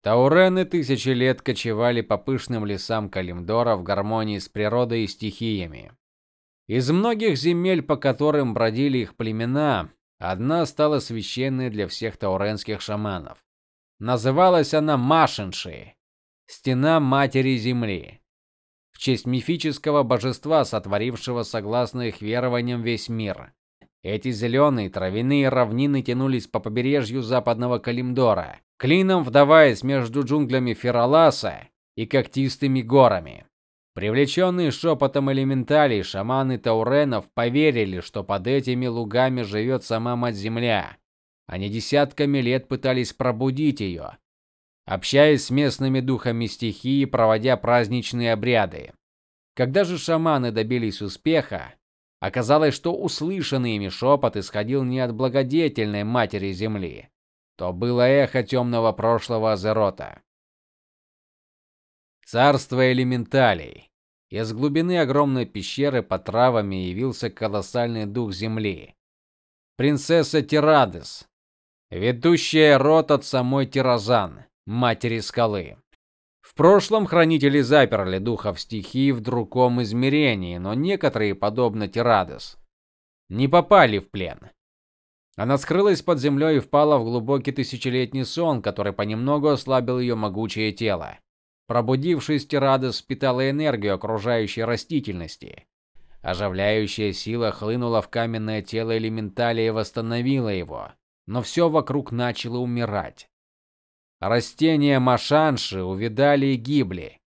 Таурены тысячи лет кочевали по пышным лесам Калимдора в гармонии с природой и стихиями. Из многих земель, по которым бродили их племена, Одна стала священной для всех тауренских шаманов. Называлась она Машинши, стена матери земли, в честь мифического божества, сотворившего согласно их верованиям весь мир. Эти зеленые травяные равнины тянулись по побережью западного Калимдора, клином вдаваясь между джунглями Фераласа и когтистыми горами. Привлеченные шепотом элементалей, шаманы тауренов поверили, что под этими лугами живет сама мать-земля. Они десятками лет пытались пробудить ее, общаясь с местными духами стихии, проводя праздничные обряды. Когда же шаманы добились успеха, оказалось, что услышанный ими шепот исходил не от благодетельной матери земли, то было эхо темного прошлого Азерота. Царство элементалей. Из глубины огромной пещеры под травами явился колоссальный дух земли. Принцесса Тирадес, ведущая род от самой Тиразан, матери скалы. В прошлом хранители заперли духов стихии в другом измерении, но некоторые, подобно Тирадес, не попали в плен. Она скрылась под землей и впала в глубокий тысячелетний сон, который понемногу ослабил ее могучее тело. Пробудившись, Тирадес впитала энергию окружающей растительности. Оживляющая сила хлынула в каменное тело элементаля и восстановила его, но все вокруг начало умирать. Растения машанши увядали и гибли.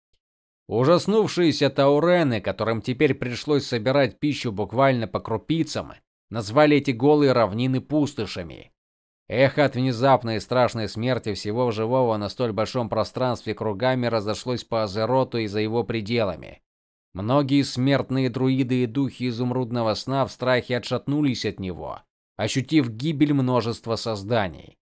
Ужаснувшиеся таурены, которым теперь пришлось собирать пищу буквально по крупицам, назвали эти голые равнины пустошами. Эхо от внезапной и страшной смерти всего живого на столь большом пространстве кругами разошлось по Азероту и за его пределами. Многие смертные друиды и духи изумрудного сна в страхе отшатнулись от него, ощутив гибель множества созданий.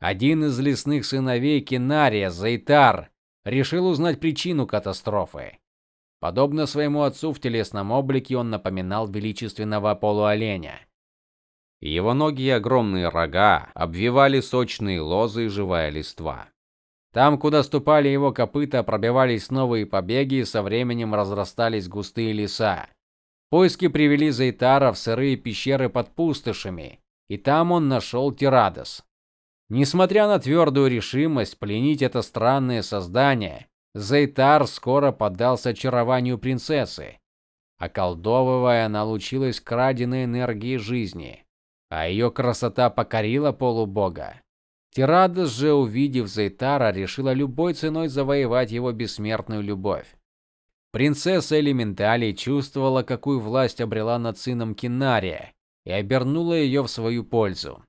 Один из лесных сыновей Кинария, Зайтар, решил узнать причину катастрофы. Подобно своему отцу в телесном облике, он напоминал величественного полуоленя. Его ноги и огромные рога обвивали сочные лозы и живая листва. Там, куда ступали его копыта, пробивались новые побеги и со временем разрастались густые леса. Поиски привели Зайтара в сырые пещеры под пустошами, и там он нашел Тирадос. Несмотря на твердую решимость пленить это странное создание, Зайтар скоро поддался очарованию принцессы. Околдовывая, она лучилась краденой энергией жизни, а ее красота покорила полубога. Тирадос же, увидев Зайтара, решила любой ценой завоевать его бессмертную любовь. Принцесса Элементалей чувствовала, какую власть обрела над сыном Кинария, и обернула ее в свою пользу.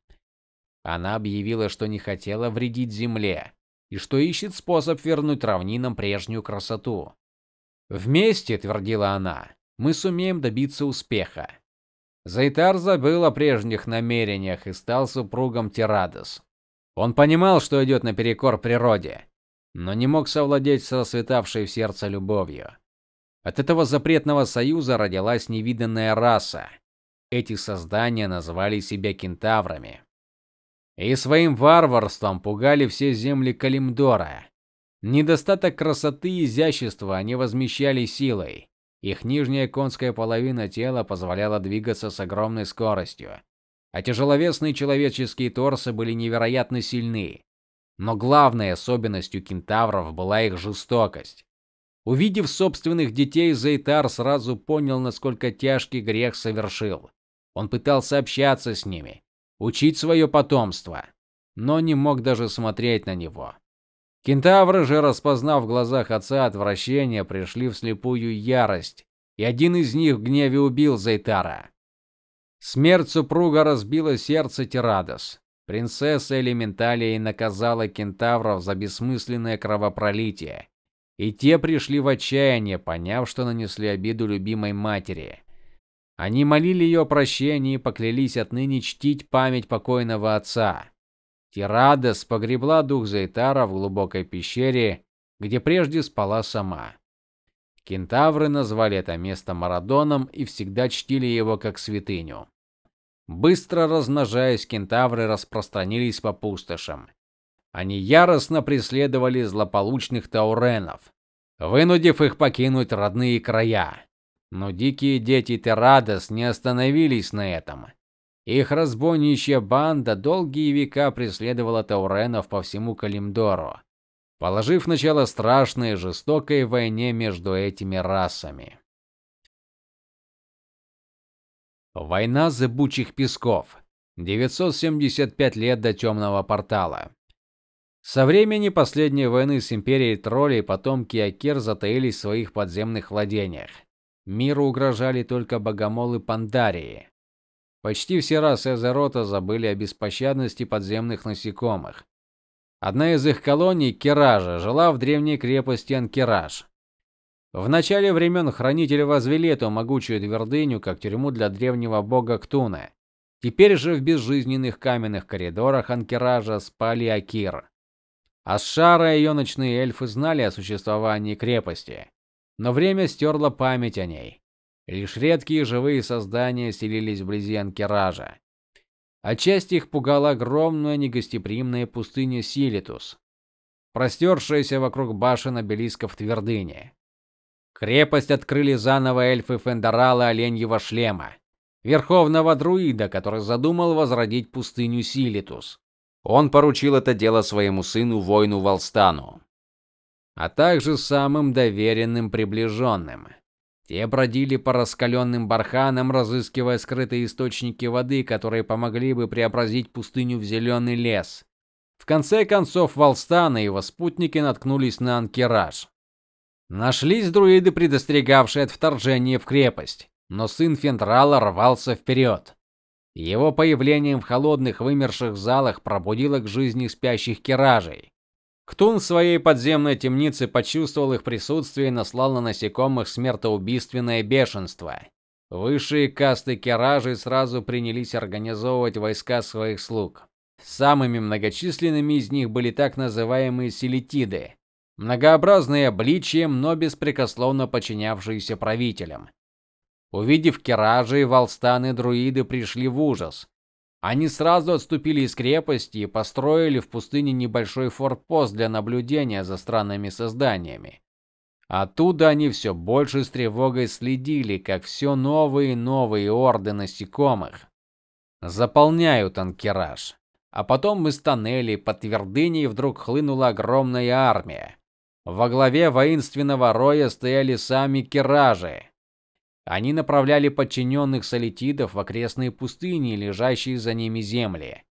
Она объявила, что не хотела вредить земле и что ищет способ вернуть равнинам прежнюю красоту. Вместе, твердила она, мы сумеем добиться успеха. Зайтар забыл о прежних намерениях и стал супругом Тирадос. Он понимал, что идет наперекор природе, но не мог совладеть с расцветавшей в сердце любовью. От этого запретного союза родилась невиданная раса. Эти создания называли себя кентаврами. И своим варварством пугали все земли Калимдора. Недостаток красоты и изящества они возмещали силой. Их нижняя конская половина тела позволяла двигаться с огромной скоростью а тяжеловесные человеческие торсы были невероятно сильны. Но главной особенностью кентавров была их жестокость. Увидев собственных детей, Зейтар сразу понял, насколько тяжкий грех совершил. Он пытался общаться с ними, учить свое потомство, но не мог даже смотреть на него. Кентавры же, распознав в глазах отца отвращение, пришли в слепую ярость, и один из них в гневе убил Зейтара. Смерть супруга разбила сердце Тирадос. Принцесса Элементалия наказала кентавров за бессмысленное кровопролитие, и те пришли в отчаяние, поняв, что нанесли обиду любимой матери. Они молили ее о прощении и поклялись отныне чтить память покойного отца. Тирадос погребла дух Зайтара в глубокой пещере, где прежде спала сама. Кентавры назвали это место Марадоном и всегда чтили его как святыню. Быстро размножаясь, кентавры распространились по пустошам. Они яростно преследовали злополучных тауренов, вынудив их покинуть родные края. Но дикие дети Терадос не остановились на этом. Их разбойничья банда долгие века преследовала тауренов по всему Калимдору, положив начало страшной жестокой войне между этими расами. Война зыбучих песков. 975 лет до темного портала. Со времени последней войны с империей троллей потомки Акер затаились в своих подземных владениях. Миру угрожали только богомолы Пандарии. Почти все расы Азерота забыли о беспощадности подземных насекомых. Одна из их колоний, Кеража, жила в древней крепости Анкераж. В начале времен хранители возвели эту могучую твердыню как тюрьму для древнего бога Ктуна. Теперь же в безжизненных каменных коридорах Анкеража спали Акир. Асшара и ее ночные эльфы знали о существовании крепости, но время стерло память о ней. Лишь редкие живые создания селились вблизи Анкеража. Отчасти их пугала огромная негостеприимная пустыня Силитус, простершаяся вокруг башен обелисков твердыни. Крепость открыли заново эльфы Фендорала Оленьего шлема, верховного друида, который задумал возродить пустыню Силитус. Он поручил это дело своему сыну воину Волстану, а также самым доверенным приближенным. Те бродили по раскаленным барханам, разыскивая скрытые источники воды, которые помогли бы преобразить пустыню в зеленый лес. В конце концов Волстан и его спутники наткнулись на Анкераж. Нашлись друиды, предостерегавшие от вторжения в крепость, но сын Фентрала рвался вперед. Его появлением в холодных вымерших залах пробудило к жизни спящих киражей. Ктун в своей подземной темнице почувствовал их присутствие и наслал на насекомых смертоубийственное бешенство. Высшие касты киражей сразу принялись организовывать войска своих слуг. Самыми многочисленными из них были так называемые селитиды, многообразные обличием, но беспрекословно подчинявшиеся правителям. Увидев Киражи, волстаны друиды пришли в ужас. Они сразу отступили из крепости и построили в пустыне небольшой форпост для наблюдения за странными созданиями. Оттуда они все больше с тревогой следили, как все новые и новые орды насекомых заполняют Анкераж. А потом из тоннелей под твердыней вдруг хлынула огромная армия. Во главе воинственного роя стояли сами киражи. Они направляли подчиненных солитидов в окрестные пустыни, лежащие за ними земли.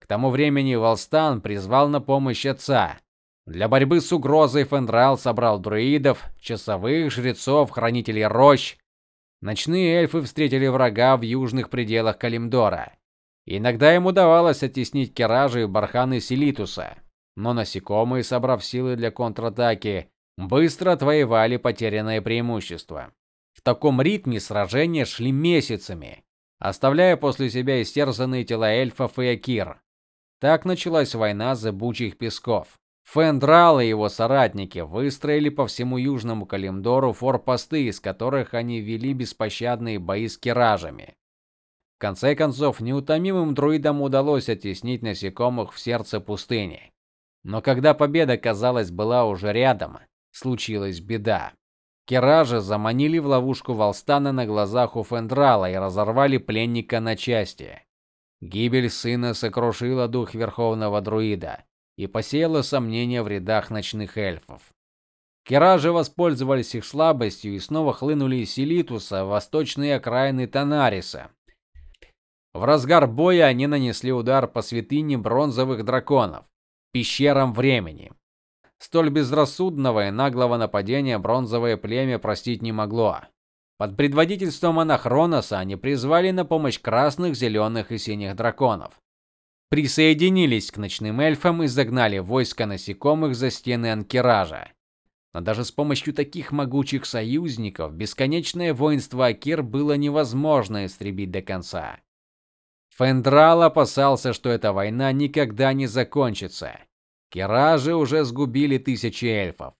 К тому времени Волстан призвал на помощь отца. Для борьбы с угрозой Фендрал собрал друидов, часовых, жрецов, хранителей рощ. Ночные эльфы встретили врага в южных пределах Калимдора. Иногда им удавалось оттеснить Керажи и барханы Селитуса, но насекомые, собрав силы для контратаки, быстро отвоевали потерянное преимущество. В таком ритме сражения шли месяцами, оставляя после себя истерзанные тела эльфов и акир. Так началась война зыбучих песков. Фендрал и его соратники выстроили по всему южному Калимдору форпосты, из которых они вели беспощадные бои с киражами. В конце концов, неутомимым друидам удалось оттеснить насекомых в сердце пустыни. Но когда победа, казалось, была уже рядом, случилась беда. Керажи заманили в ловушку Волстана на глазах у Фендрала и разорвали пленника на части. Гибель сына сокрушила дух верховного друида и посеяла сомнения в рядах ночных эльфов. Керажи воспользовались их слабостью и снова хлынули из Селитуса в восточные окраины Танариса. В разгар боя они нанесли удар по святыне бронзовых драконов, пещерам времени. Столь безрассудного и наглого нападения бронзовое племя простить не могло. Под предводительством Анахроноса они призвали на помощь красных, зеленых и синих драконов. Присоединились к ночным эльфам и загнали войска насекомых за стены Анкеража. Но даже с помощью таких могучих союзников бесконечное воинство Акир было невозможно истребить до конца. Фендрал опасался, что эта война никогда не закончится. Киражи уже сгубили тысячи эльфов.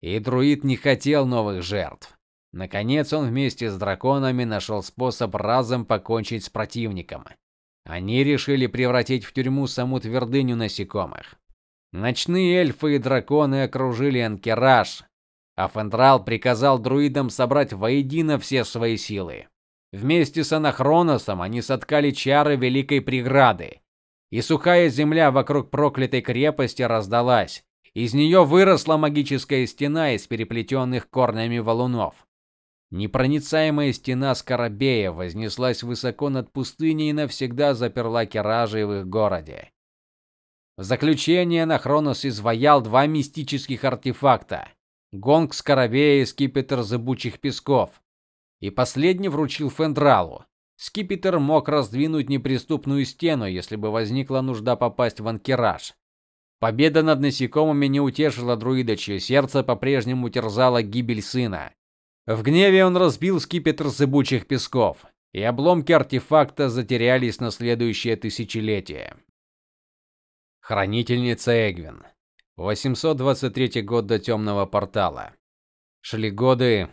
И друид не хотел новых жертв. Наконец он вместе с драконами нашел способ разом покончить с противником. Они решили превратить в тюрьму саму твердыню насекомых. Ночные эльфы и драконы окружили Анкераж, а Фендрал приказал друидам собрать воедино все свои силы. Вместе с Анахроносом они соткали чары великой преграды, и сухая земля вокруг проклятой крепости раздалась. Из нее выросла магическая стена из переплетенных корнями валунов. Непроницаемая стена Скоробея вознеслась высоко над пустыней и навсегда заперла Керажи в их городе. В заключение Нахронос изваял два мистических артефакта: гонг Скоробея и скипетр зыбучих песков. И последний вручил Фендралу. Скипетр мог раздвинуть неприступную стену, если бы возникла нужда попасть в анкераж. Победа над насекомыми не утешила друида, чье сердце по-прежнему терзала гибель сына. В гневе он разбил скипетр зыбучих песков, и обломки артефакта затерялись на следующее тысячелетие. Хранительница Эгвин. 823 год до темного портала. Шли годы,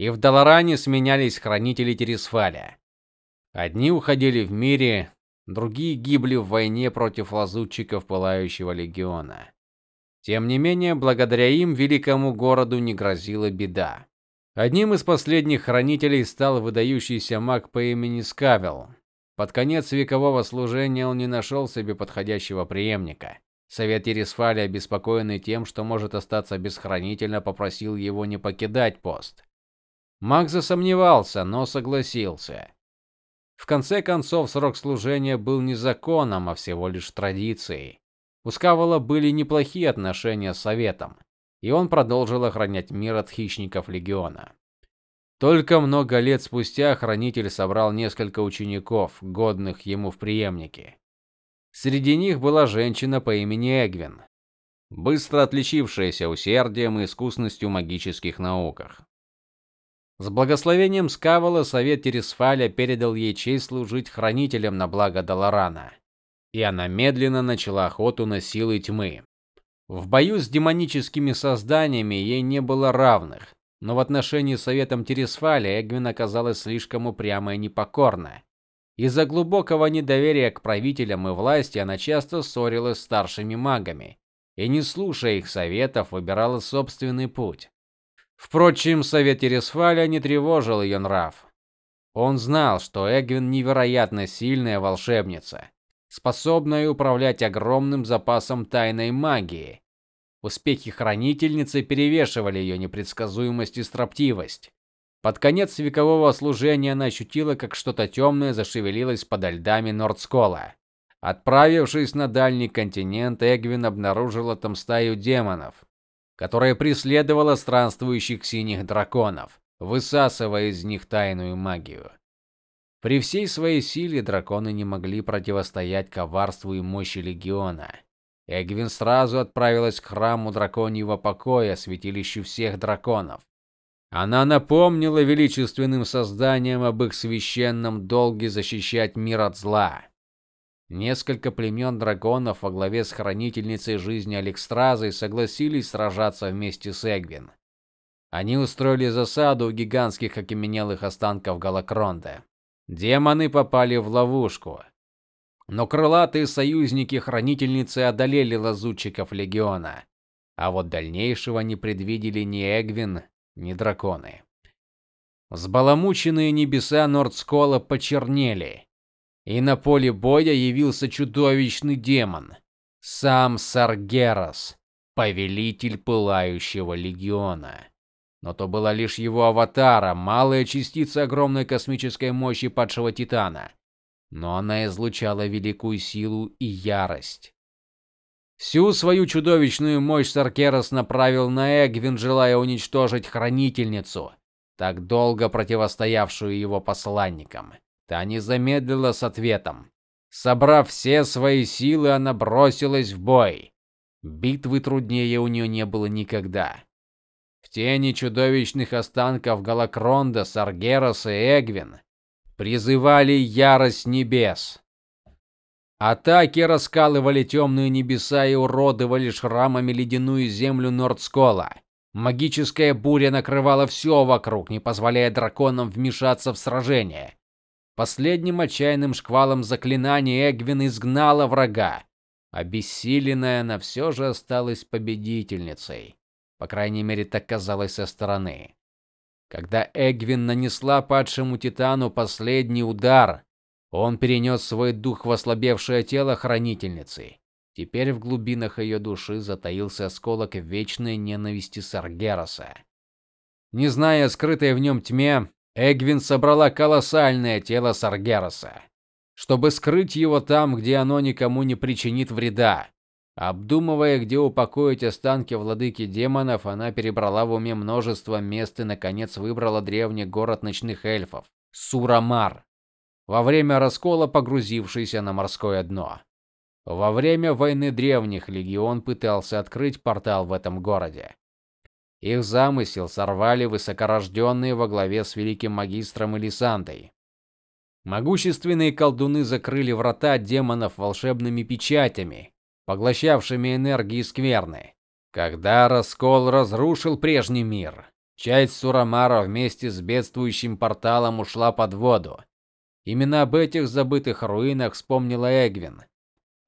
и в Даларане сменялись хранители Тересфаля. Одни уходили в мире, другие гибли в войне против лазутчиков Пылающего легиона. Тем не менее, благодаря им великому городу не грозила беда. Одним из последних хранителей стал выдающийся маг по имени Скавел. Под конец векового служения он не нашел себе подходящего преемника. Совет Тересфаля, обеспокоенный тем, что может остаться без хранителя, попросил его не покидать пост. Маг засомневался, но согласился. В конце концов, срок служения был не законом, а всего лишь традицией. У Скавола были неплохие отношения с советом, и он продолжил охранять мир от хищников легиона. Только много лет спустя хранитель собрал несколько учеников, годных ему в преемники. Среди них была женщина по имени Эгвин, быстро отличившаяся усердием и искусностью в магических науках. С благословением Скавала совет Тересфаля передал ей честь служить хранителем на благо Даларана. И она медленно начала охоту на силы тьмы. В бою с демоническими созданиями ей не было равных, но в отношении с советом Тересфаля Эгвин оказалась слишком упряма и непокорна. Из-за глубокого недоверия к правителям и власти она часто ссорилась с старшими магами и, не слушая их советов, выбирала собственный путь. Впрочем, совет Тересфаля не тревожил ее нрав. Он знал, что Эгвин невероятно сильная волшебница, способная управлять огромным запасом тайной магии. Успехи хранительницы перевешивали ее непредсказуемость и строптивость. Под конец векового служения она ощутила, как что-то темное зашевелилось под льдами Нордскола. Отправившись на дальний континент, Эгвин обнаружила там стаю демонов, которая преследовала странствующих синих драконов, высасывая из них тайную магию. При всей своей силе драконы не могли противостоять коварству и мощи легиона. Эгвин сразу отправилась к храму драконьего покоя, святилищу всех драконов. Она напомнила величественным созданиям об их священном долге защищать мир от зла. Несколько племен драконов во главе с хранительницей жизни Алекстразой согласились сражаться вместе с Эгвин. Они устроили засаду у гигантских окаменелых останков Галакронда. Демоны попали в ловушку. Но крылатые союзники хранительницы одолели лазутчиков легиона. А вот дальнейшего не предвидели ни Эгвин, ни драконы. Взбаламученные небеса Нордскола почернели и на поле боя явился чудовищный демон, сам Саргерас, повелитель пылающего легиона. Но то была лишь его аватара, малая частица огромной космической мощи падшего титана. Но она излучала великую силу и ярость. Всю свою чудовищную мощь Саркерас направил на Эгвин, желая уничтожить хранительницу, так долго противостоявшую его посланникам. Та не замедлила с ответом. Собрав все свои силы, она бросилась в бой. Битвы труднее у нее не было никогда. В тени чудовищных останков Галакронда, Саргероса и Эгвин призывали ярость небес. Атаки раскалывали темные небеса и уродовали шрамами ледяную землю Нордскола. Магическая буря накрывала все вокруг, не позволяя драконам вмешаться в сражение. Последним отчаянным шквалом заклинаний Эгвин изгнала врага. Обессиленная, она все же осталась победительницей. По крайней мере, так казалось со стороны. Когда Эгвин нанесла падшему титану последний удар, он перенес свой дух в ослабевшее тело хранительницы. Теперь в глубинах ее души затаился осколок вечной ненависти Саргераса. Не зная скрытой в нем тьме, Эгвин собрала колоссальное тело Саргераса, чтобы скрыть его там, где оно никому не причинит вреда. Обдумывая, где упокоить останки владыки демонов, она перебрала в уме множество мест и наконец выбрала древний город ночных эльфов Сурамар. Во время раскола погрузившийся на морское дно. Во время войны древних легион пытался открыть портал в этом городе. Их замысел сорвали высокорожденные во главе с великим магистром Элисандой. Могущественные колдуны закрыли врата демонов волшебными печатями, поглощавшими энергии скверны. Когда раскол разрушил прежний мир, часть Сурамара вместе с бедствующим порталом ушла под воду. Именно об этих забытых руинах вспомнила Эгвин,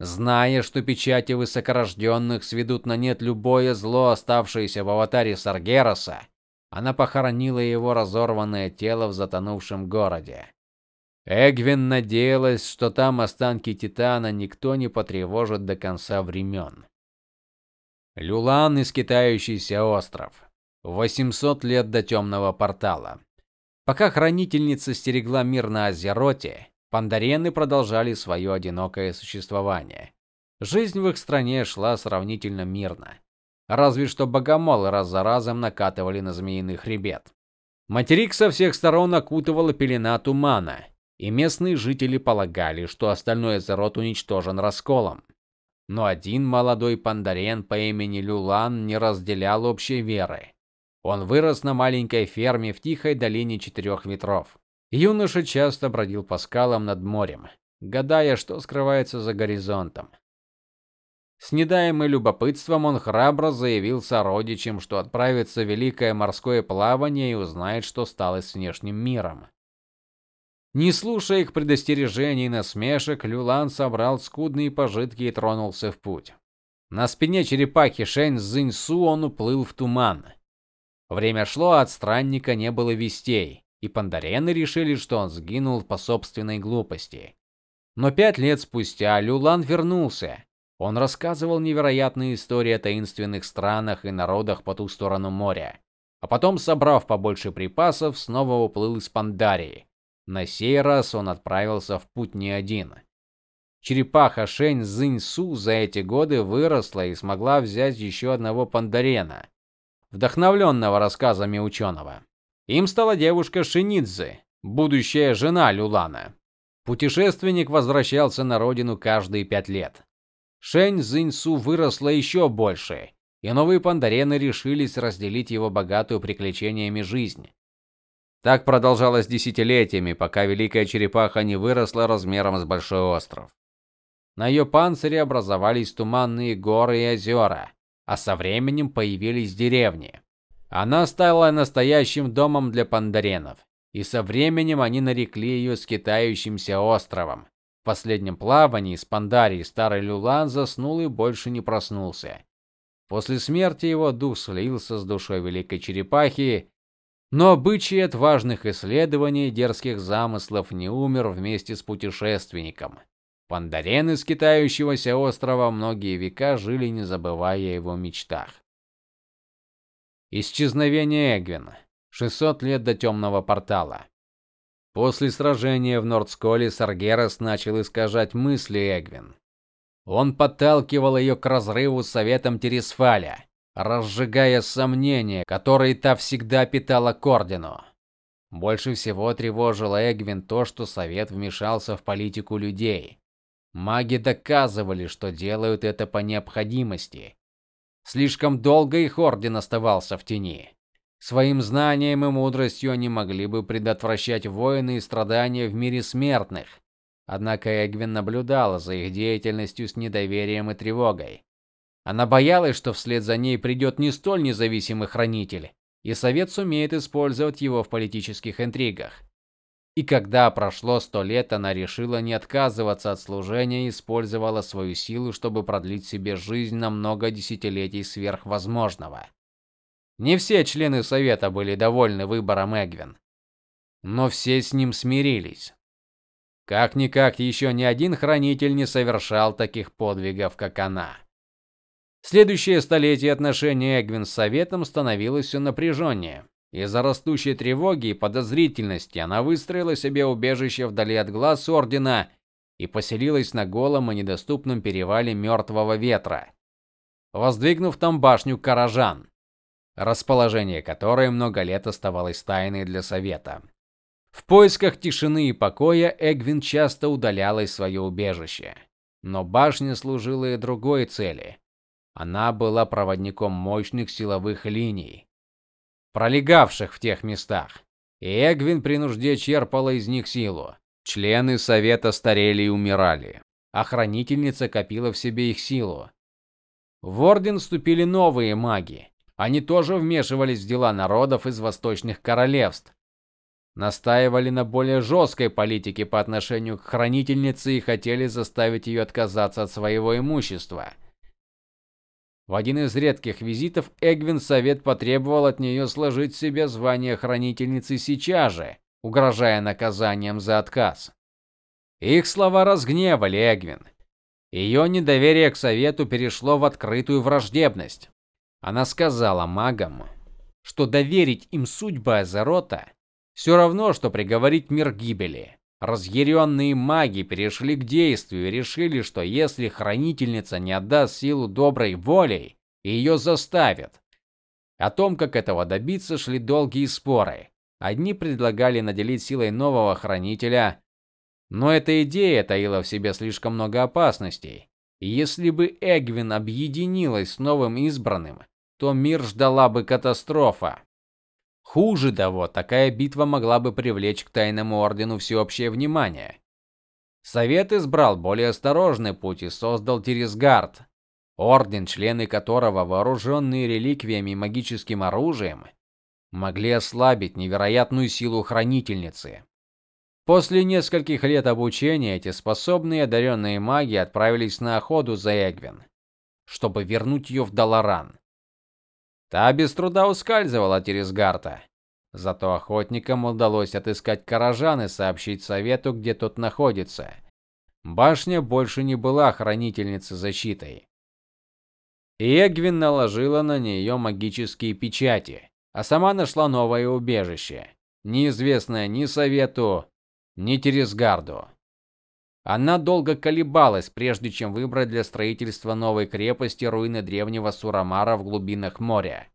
Зная, что печати высокорожденных сведут на нет любое зло, оставшееся в аватаре Саргероса, она похоронила его разорванное тело в затонувшем городе. Эгвин надеялась, что там останки Титана никто не потревожит до конца времен. Люлан и скитающийся остров. 800 лет до темного портала. Пока хранительница стерегла мир на Азероте, Пандарены продолжали свое одинокое существование. Жизнь в их стране шла сравнительно мирно. Разве что богомолы раз за разом накатывали на змеиный хребет. Материк со всех сторон окутывала пелена тумана, и местные жители полагали, что остальной Азерот уничтожен расколом. Но один молодой пандарен по имени Люлан не разделял общей веры. Он вырос на маленькой ферме в тихой долине четырех ветров. Юноша часто бродил по скалам над морем, гадая, что скрывается за горизонтом. С недаемым любопытством он храбро заявил сородичам, что отправится в великое морское плавание и узнает, что стало с внешним миром. Не слушая их предостережений и насмешек, Люлан собрал скудные пожитки и тронулся в путь. На спине черепахи Шэнь Цзиньсу он уплыл в туман. Время шло, от странника не было вестей, и пандарены решили, что он сгинул по собственной глупости. Но пять лет спустя Люлан вернулся он рассказывал невероятные истории о таинственных странах и народах по ту сторону моря. А потом, собрав побольше припасов, снова уплыл из Пандарии. На сей раз он отправился в путь не один. Черепаха Шэнь Цзиньсу за эти годы выросла и смогла взять еще одного пандарена, вдохновленного рассказами ученого. Им стала девушка Шинидзе, будущая жена Люлана. Путешественник возвращался на родину каждые пять лет. Шэнь Цзиньсу выросла еще больше, и новые пандарены решились разделить его богатую приключениями жизнь. Так продолжалось десятилетиями, пока великая черепаха не выросла размером с большой остров. На ее панцире образовались туманные горы и озера, а со временем появились деревни. Она стала настоящим домом для пандаренов, и со временем они нарекли ее скитающимся островом. В последнем плавании с Пандарии старый Люлан заснул и больше не проснулся. После смерти его дух слился с душой великой черепахи, но обычай отважных исследований дерзких замыслов не умер вместе с путешественником. Пандарены с китающегося острова многие века жили, не забывая о его мечтах. Исчезновение Эгвин. 600 лет до темного портала. После сражения в Нордсколе Саргерас начал искажать мысли Эгвин. Он подталкивал ее к разрыву с советом Тересфаля, разжигая сомнения, которые та всегда питала к ордену. Больше всего тревожило Эгвин то, что совет вмешался в политику людей. Маги доказывали, что делают это по необходимости. Слишком долго их орден оставался в тени. Своим знанием и мудростью они могли бы предотвращать войны и страдания в мире смертных. Однако Эгвин наблюдала за их деятельностью с недоверием и тревогой. Она боялась, что вслед за ней придет не столь независимый хранитель, и совет сумеет использовать его в политических интригах. И когда прошло сто лет, она решила не отказываться от служения и использовала свою силу, чтобы продлить себе жизнь на много десятилетий сверх возможного. Не все члены совета были довольны выбором Эгвин, но все с ним смирились. Как никак еще ни один хранитель не совершал таких подвигов, как она. Следующее столетие отношения Эгвин с советом становилось все напряженнее. Из-за растущей тревоги и подозрительности она выстроила себе убежище вдали от глаз ордена и поселилась на голом и недоступном перевале Мертвого ветра, воздвигнув там башню Каражан расположение которой много лет оставалось тайной для совета. В поисках тишины и покоя Эгвин часто удалялась в свое убежище, но башня служила и другой цели. Она была проводником мощных силовых линий, пролегавших в тех местах, и Эгвин при нужде черпала из них силу. Члены совета старели и умирали, а хранительница копила в себе их силу. В орден вступили новые маги, они тоже вмешивались в дела народов из восточных королевств. Настаивали на более жесткой политике по отношению к хранительнице и хотели заставить ее отказаться от своего имущества. В один из редких визитов Эгвин совет потребовал от нее сложить себе звание хранительницы сейчас же, угрожая наказанием за отказ. Их слова разгневали Эгвин. Ее недоверие к совету перешло в открытую враждебность. Она сказала магам, что доверить им судьбы Азерота все равно что приговорить мир к гибели. Разъяренные маги перешли к действию и решили, что если хранительница не отдаст силу доброй волей, ее заставят. О том, как этого добиться, шли долгие споры. Одни предлагали наделить силой нового хранителя, но эта идея таила в себе слишком много опасностей. И если бы Эгвин объединилась с новым избранным, то мир ждала бы катастрофа. Хуже того, такая битва могла бы привлечь к тайному ордену всеобщее внимание. Совет избрал более осторожный путь и создал Тересгард, орден, члены которого, вооруженные реликвиями и магическим оружием, могли ослабить невероятную силу хранительницы. После нескольких лет обучения эти способные одаренные маги отправились на охоту за Эгвин, чтобы вернуть ее в Даларан. Та без труда ускальзывала от Тересгарта. Зато охотникам удалось отыскать Каражан и сообщить совету, где тот находится. Башня больше не была хранительницей защитой. Эгвин наложила на нее магические печати, а сама нашла новое убежище, неизвестное ни совету, ни Тересгарду. Она долго колебалась, прежде чем выбрать для строительства новой крепости руины древнего Сурамара в глубинах моря.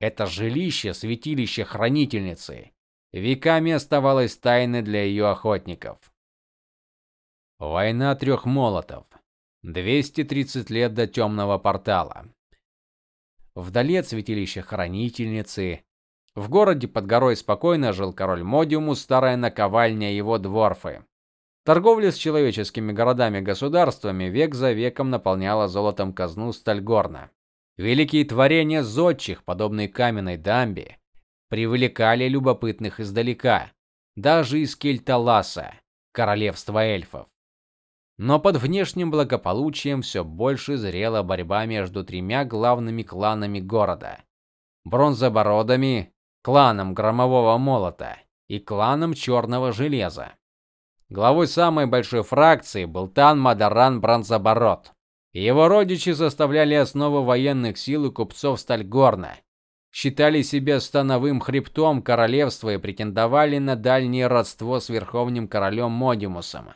Это жилище, святилище хранительницы, веками оставалось тайной для ее охотников. Война трех молотов. 230 лет до темного портала. Вдали от святилища хранительницы, в городе под горой спокойно жил король Модиумус, старая наковальня его дворфы. Торговля с человеческими городами-государствами век за веком наполняла золотом казну Стальгорна. Великие творения зодчих, подобные каменной дамбе, привлекали любопытных издалека, даже из Кельталаса, королевства эльфов. Но под внешним благополучием все больше зрела борьба между тремя главными кланами города: бронзобородами, кланом Громового молота и кланом Черного железа. Главой самой большой фракции был Тан Мадаран Бронзобород. Его родичи составляли основу военных сил и купцов Стальгорна, считали себя становым хребтом королевства и претендовали на дальнее родство с верховным королем Модимусом.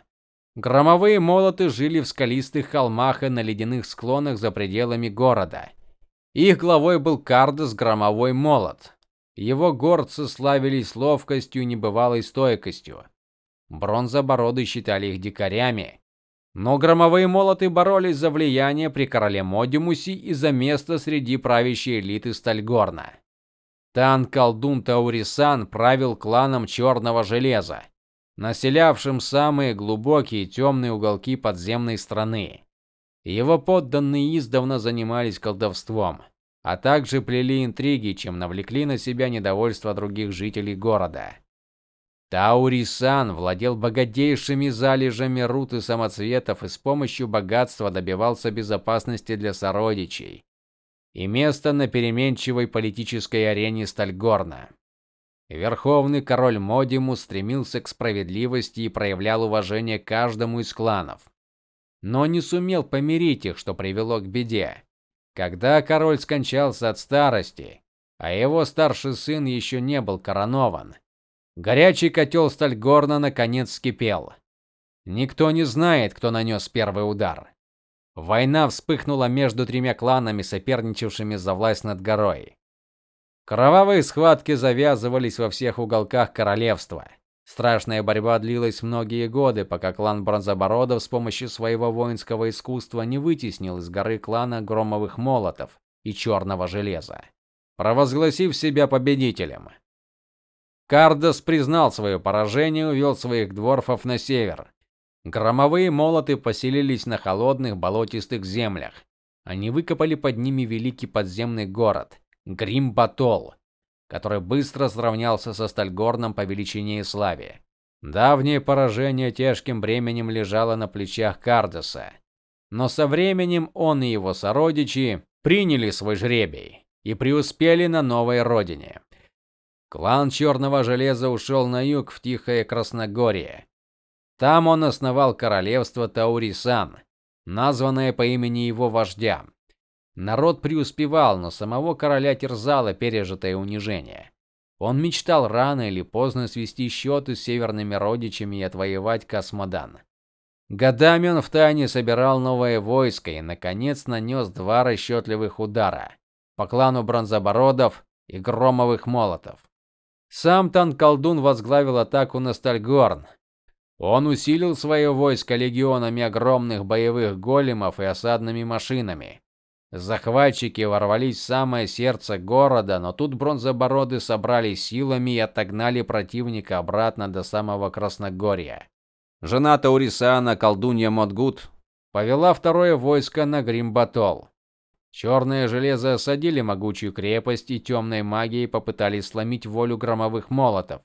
Громовые молоты жили в скалистых холмах и на ледяных склонах за пределами города. Их главой был Кардас Громовой молот. Его горцы славились ловкостью и небывалой стойкостью. Бронзобороды считали их дикарями. Но громовые молоты боролись за влияние при короле Модимусе и за место среди правящей элиты Стальгорна. Тан-колдун Таурисан правил кланом Черного железа населявшим самые глубокие темные уголки подземной страны. Его подданные издавна занимались колдовством, а также плели интриги, чем навлекли на себя недовольство других жителей города. Таурисан владел богатейшими залежами руд и самоцветов и с помощью богатства добивался безопасности для сородичей и места на переменчивой политической арене Стальгорна. Верховный король Модиму стремился к справедливости и проявлял уважение каждому из кланов, но не сумел помирить их, что привело к беде. Когда король скончался от старости, а его старший сын еще не был коронован, горячий котел Стальгорна наконец вскипел. Никто не знает, кто нанес первый удар. Война вспыхнула между тремя кланами, соперничавшими за власть над горой. Кровавые схватки завязывались во всех уголках королевства. Страшная борьба длилась многие годы, пока клан Бронзобородов с помощью своего воинского искусства не вытеснил из горы клана Громовых молотов и Черного железа, провозгласив себя победителем. Кардас признал свое поражение и увел своих дворфов на север. Громовые молоты поселились на холодных болотистых землях. Они выкопали под ними великий подземный город Гримбатол, который быстро сравнялся со Стальгорном по величине и славе. Давнее поражение тяжким бременем лежало на плечах Кардеса, но со временем он и его сородичи приняли свой жребий и преуспели на новой родине. Клан Черного железа ушел на юг в тихое Красногорье. Там он основал королевство Таурисан, названное по имени его вождя. Народ преуспевал, но самого короля терзало пережитое унижение. Он мечтал рано или поздно свести счеты с северными родичами и отвоевать Космодан. Годами он втайне собирал новое войско и наконец нанес два расчетливых удара по клану Бронзобородов и Громовых молотов. Сам Тан-колдун возглавил атаку на Стальгорн. Он усилил свое войско легионами огромных боевых големов и осадными машинами. Захватчики ворвались в самое сердце города, но тут бронзобороды собрали силами и отогнали противника обратно до самого Красногорья. Жена Таурисана, колдунья Модгут, повела второе войско на Гримбатол, Черное железо осадили могучую крепость и темной магией попытались сломить волю громовых молотов.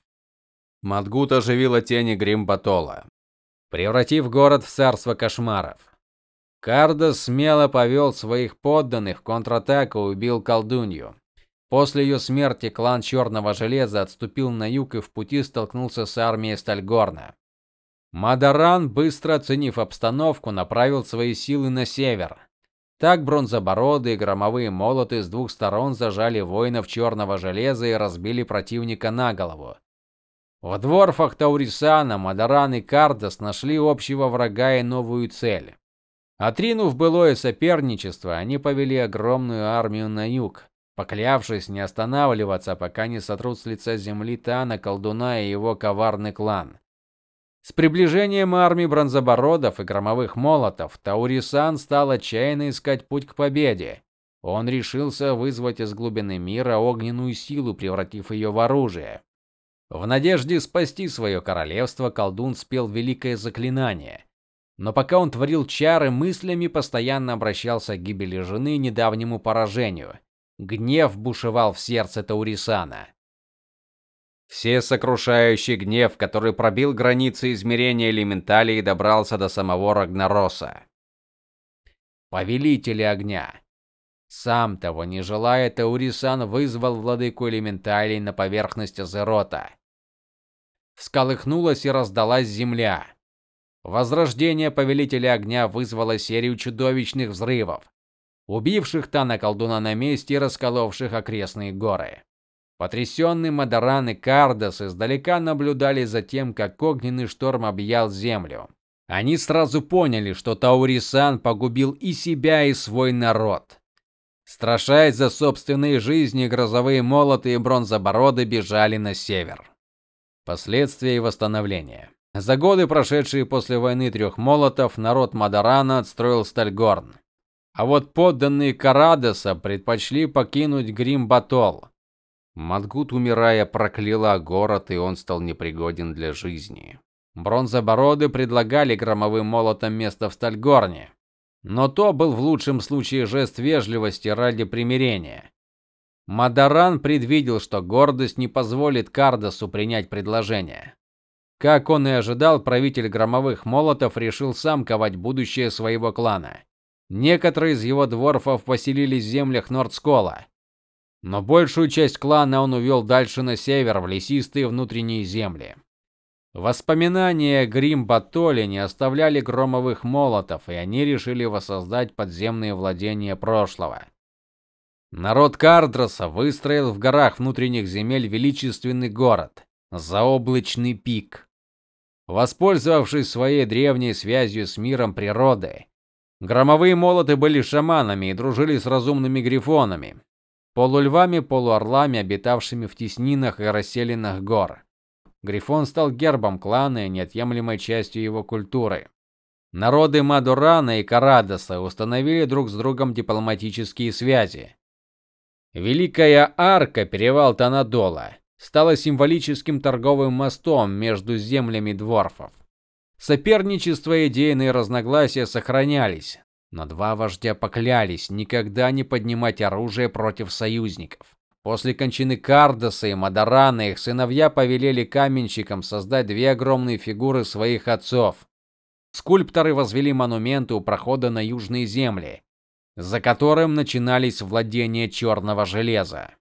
Мадгут оживила тени Гримбатола, превратив город в царство кошмаров. Кардас смело повел своих подданных в контратаку и убил колдунью. После ее смерти клан Черного железа отступил на юг и в пути столкнулся с армией Стальгорна. Мадаран, быстро оценив обстановку, направил свои силы на север. Так бронзобородые громовые молоты с двух сторон зажали воинов черного железа и разбили противника на голову. В дворфах Таурисана Мадаран и Кардас нашли общего врага и новую цель. Отринув былое соперничество, они повели огромную армию на юг, поклявшись не останавливаться, пока не сотрут с лица земли Тана, колдуна и его коварный клан. С приближением армии бронзобородов и громовых молотов Таурисан стал отчаянно искать путь к победе. Он решился вызвать из глубины мира огненную силу, превратив ее в оружие. В надежде спасти свое королевство колдун спел великое заклинание. Но пока он творил чары, мыслями постоянно обращался к гибели жены и недавнему поражению. Гнев бушевал в сердце Таурисана. Все сокрушающий гнев, который пробил границы измерения элементалей и добрался до самого Рагнароса. Повелители огня. Сам того не желая, Таурисан вызвал владыку элементалей на поверхность Азерота. Всколыхнулась и раздалась земля. Возрождение повелителя огня вызвало серию чудовищных взрывов, убивших Тана колдуна на месте и расколовших окрестные горы. Потрясенный Мадаран и Кардас издалека наблюдали за тем, как огненный шторм объял землю. Они сразу поняли, что Таурисан погубил и себя, и свой народ. Страшась за собственные жизни, грозовые молоты и бронзобороды бежали на север. Последствия и восстановление. За годы, прошедшие после войны трех молотов, народ Мадарана отстроил Стальгорн. А вот подданные Карадеса предпочли покинуть Гримбатол. Мадгут, умирая, прокляла город, и он стал непригоден для жизни. Бронзобороды предлагали громовым молотом место в Стальгорне, но то был в лучшем случае жест вежливости ради примирения. Мадаран предвидел, что гордость не позволит Кардасу принять предложение. Как он и ожидал, правитель громовых молотов решил сам ковать будущее своего клана. Некоторые из его дворфов поселились в землях Нордскола, но большую часть клана он увел дальше на север, в лесистые внутренние земли. Воспоминания Грим-Батоле не оставляли громовых молотов, и они решили воссоздать подземные владения прошлого. Народ Кардроса выстроил в горах внутренних земель величественный город Заоблачный пик. Воспользовавшись своей древней связью с миром природы, громовые молоты были шаманами и дружили с разумными грифонами, полульвами, полуорлами, обитавшими в теснинах и расселинах гор. Грифон стал гербом клана и неотъемлемой частью его культуры. Народы Мадурана и Карадоса установили друг с другом дипломатические связи. Великая арка, перевал Танадола, стала символическим торговым мостом между землями дворфов. Соперничество и идейные разногласия сохранялись, но два вождя поклялись никогда не поднимать оружие против союзников. После кончины Кардаса и Мадарана их сыновья повелели каменщикам создать две огромные фигуры своих отцов. Скульпторы возвели монументы у прохода на южные земли, за которым начинались владения черного железа.